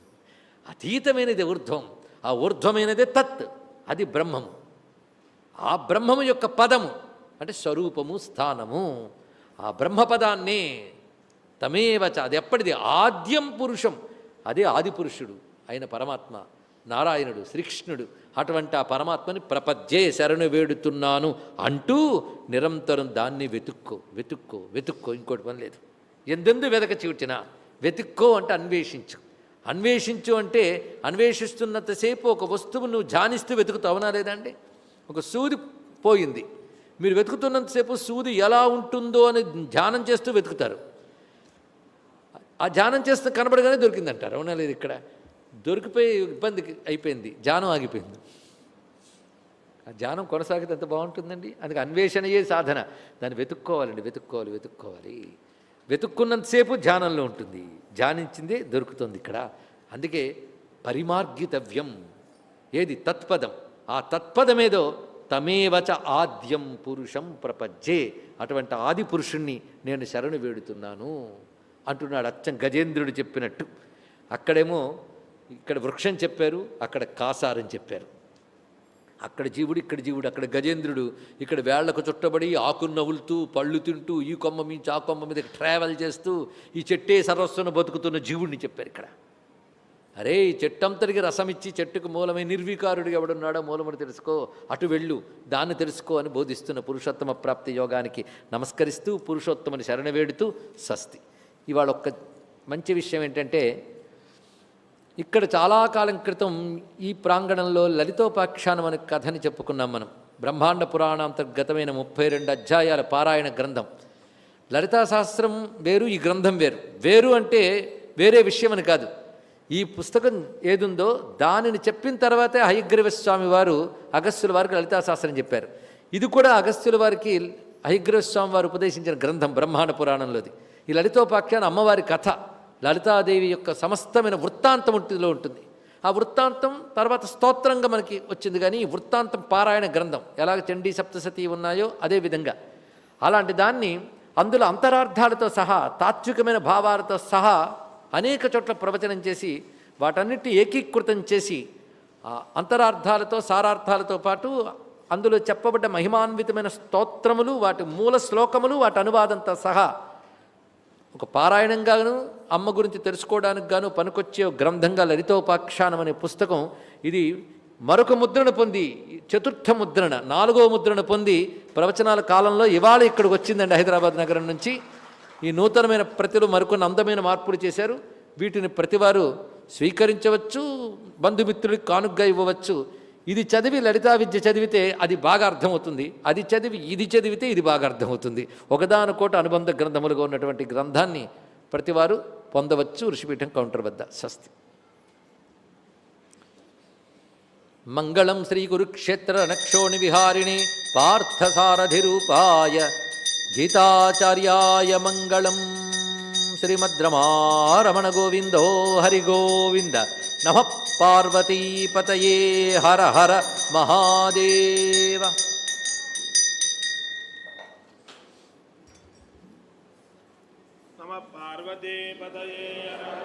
అతీతమైనది ఊర్ధ్వం. ఆ ఊర్ధ్వమైనదే తత్. అది బ్రహ్మము. ఆ బ్రహ్మము యొక్క పదము అంటే స్వరూపము స్థానము. ఆ బ్రహ్మపదాన్నే తమేవచ అది ఎప్పటిది? ఆద్యం పురుషం. అదే ఆది పురుషుడు ఆయన పరమాత్మ. నారాయణుడు శ్రీకృష్ణుడు. అటువంటి ఆ పరమాత్మని ప్రపద్యే శరణు వేడుతున్నాను అంటూ నిరంతరం దాన్ని వెతుక్కో వెతుక్కో వెతుక్కో. ఇంకోటి పని లేదు. ఎందెందు వెతక చూచినా వెతుక్కో అంటే అన్వేషించు. అన్వేషించు అంటే అన్వేషిస్తున్నంతసేపు ఒక వస్తువు నువ్వు ధ్యానిస్తూ వెతుకుతావు. అవునా లేదండి ఒక సూది పోయింది. మీరు వెతుకుతున్నంతసేపు సూది ఎలా ఉంటుందో అని ధ్యానం చేస్తూ వెతుకుతారు. ఆ ధ్యానం చేస్తే కనబడగానే దొరికిందంటారు. అవునా లేదు ఇక్కడ? దొరికిపోయి ఇబ్బంది అయిపోయింది. ధ్యానం ఆగిపోయింది. ఆ ధ్యానం కొనసాగితే ఎంత బాగుంటుందండి? అందుకే అన్వేషణయే సాధన? దాన్ని వెతుక్కోవాలండి. వెతుక్కోవాలి వెతుక్కోవాలి. వెతుక్కున్నంతసేపు ధ్యానంలో ఉంటుంది. ధ్యానించిందే దొరుకుతుంది ఇక్కడ. అందుకే పరిమార్గితవ్యం. ఏది? తత్పదం. ఆ తత్పదమేదో తమేవచ ఆద్యం పురుషం ప్రపంచే అటువంటి ఆది పురుషుణ్ణి నేను శరణు వేడుతున్నాను. అంటున్నాడు అచ్చం గజేంద్రుడు చెప్పినట్టు. అక్కడేమో ఇక్కడ వృక్షం చెప్పారు అక్కడ కాసారని చెప్పారు. అక్కడ జీవుడు ఇక్కడ జీవుడు అక్కడ గజేంద్రుడు ఇక్కడ వేళ్ళకు చుట్టబడి ఆకును నవ్వులుతూ పళ్ళు తింటూ ఈ కొమ్మ మించి ఆ కొమ్మ మీద ట్రావెల్ చేస్తూ ఈ చెట్టే సర్వస్వను బతుకుతున్న జీవుడిని చెప్పారు ఇక్కడ. అరే ఈ చెట్టంతటికి రసం ఇచ్చి చెట్టుకు మూలమై నిర్వికారుడు ఎవడున్నాడో మూలమును తెలుసుకో అటు వెళ్ళు దాన్ని తెలుసుకో అని బోధిస్తున్న పురుషోత్తమ ప్రాప్తి యోగానికి నమస్కరిస్తూ పురుషోత్తమని శరణ వేడుతూ స్వస్తి. ఇవాళ ఒక్క మంచి విషయం ఏంటంటే ఇక్కడ చాలా కాలం క్రితం ఈ ప్రాంగణంలో లలితోపాఖ్యానం అనే కథని చెప్పుకున్నాం మనం. బ్రహ్మాండ పురాణాంతర్గతమైన ముప్పై రెండు అధ్యాయాల పారాయణ గ్రంథం. లలితా శాస్త్రం వేరు ఈ గ్రంథం వేరు. వేరు అంటే వేరే విషయం అని కాదు. ఈ పుస్తకం ఏదుందో దానిని చెప్పిన తర్వాతే హయగ్రీవ స్వామి వారు అగస్త్యుల వారికి లలితాశాస్త్రం చెప్పారు. ఇది కూడా అగస్త్యుల వారికి హయగ్రీవ స్వామి వారు ఉపదేశించిన గ్రంథం బ్రహ్మాండ పురాణంలోది. ఈ లలితోపాఖ్యానం అమ్మవారి కథ. లలితాదేవి యొక్క సమస్తమైన వృత్తాంతం ఉంటుందిలో ఉంటుంది. ఆ వృత్తాంతం తర్వాత స్తోత్రంగా మనకి వచ్చింది కానీ ఈ వృత్తాంతం పారాయణ గ్రంథం ఎలాగ చండీ సప్తశతి ఉన్నాయో అదే విధంగా. అలాంటి దాన్ని అందులో అంతరార్థాలతో సహా తాత్వికమైన భావాలతో సహా అనేక చోట్ల ప్రవచనం చేసి వాటన్నిటి ఏకీకృతం చేసి అంతరార్థాలతో సారార్థాలతో పాటు అందులో చెప్పబడ్డ మహిమాన్వితమైన స్తోత్రములు వాటి మూల శ్లోకములు వాటి అనువాదంతో సహా ఒక పారాయణంగాను అమ్మ గురించి తెలుసుకోవడానికి గాను పనికొచ్చే గ్రంథంగా లలితోపాఖ్యానం అనే పుస్తకం ఇది మరొక ముద్రణ పొంది చతుర్థ ముద్రణ నాలుగో ముద్రణ పొంది ప్రవచనాల కాలంలో ఇవాళ ఇక్కడికి వచ్చిందండి హైదరాబాద్ నగరం నుంచి. ఈ నూతనమైన ప్రతిలు మరికొన్ని అందమైన మార్పులు చేశారు. వీటిని ప్రతివారు స్వీకరించవచ్చు బంధుమిత్రులకు కానుగ్గా ఇవ్వవచ్చు. ఇది చదివి లలితా విద్య చదివితే అది బాగా అర్థమవుతుంది. అది చదివి ఇది చదివితే ఇది బాగా అర్థమవుతుంది. ఒకదానికోటి అనుబంధ గ్రంథములుగా ఉన్నటువంటి గ్రంథాన్ని ప్రతివారు పొందవచ్చు. ఋషిపీఠం కౌంటర్ వద్ద. స్వస్తి. మంగళం శ్రీ కురుక్షేత్ర నక్షోణి విహారిణి పార్థసారథిరూపాయ గీతాచార్యాయ మంగళం శ్రీమద్రమారమణ గోవిందో హరి नमः पार्वतीपतये हर हर महादेव। नमः पार्वतीपतये हर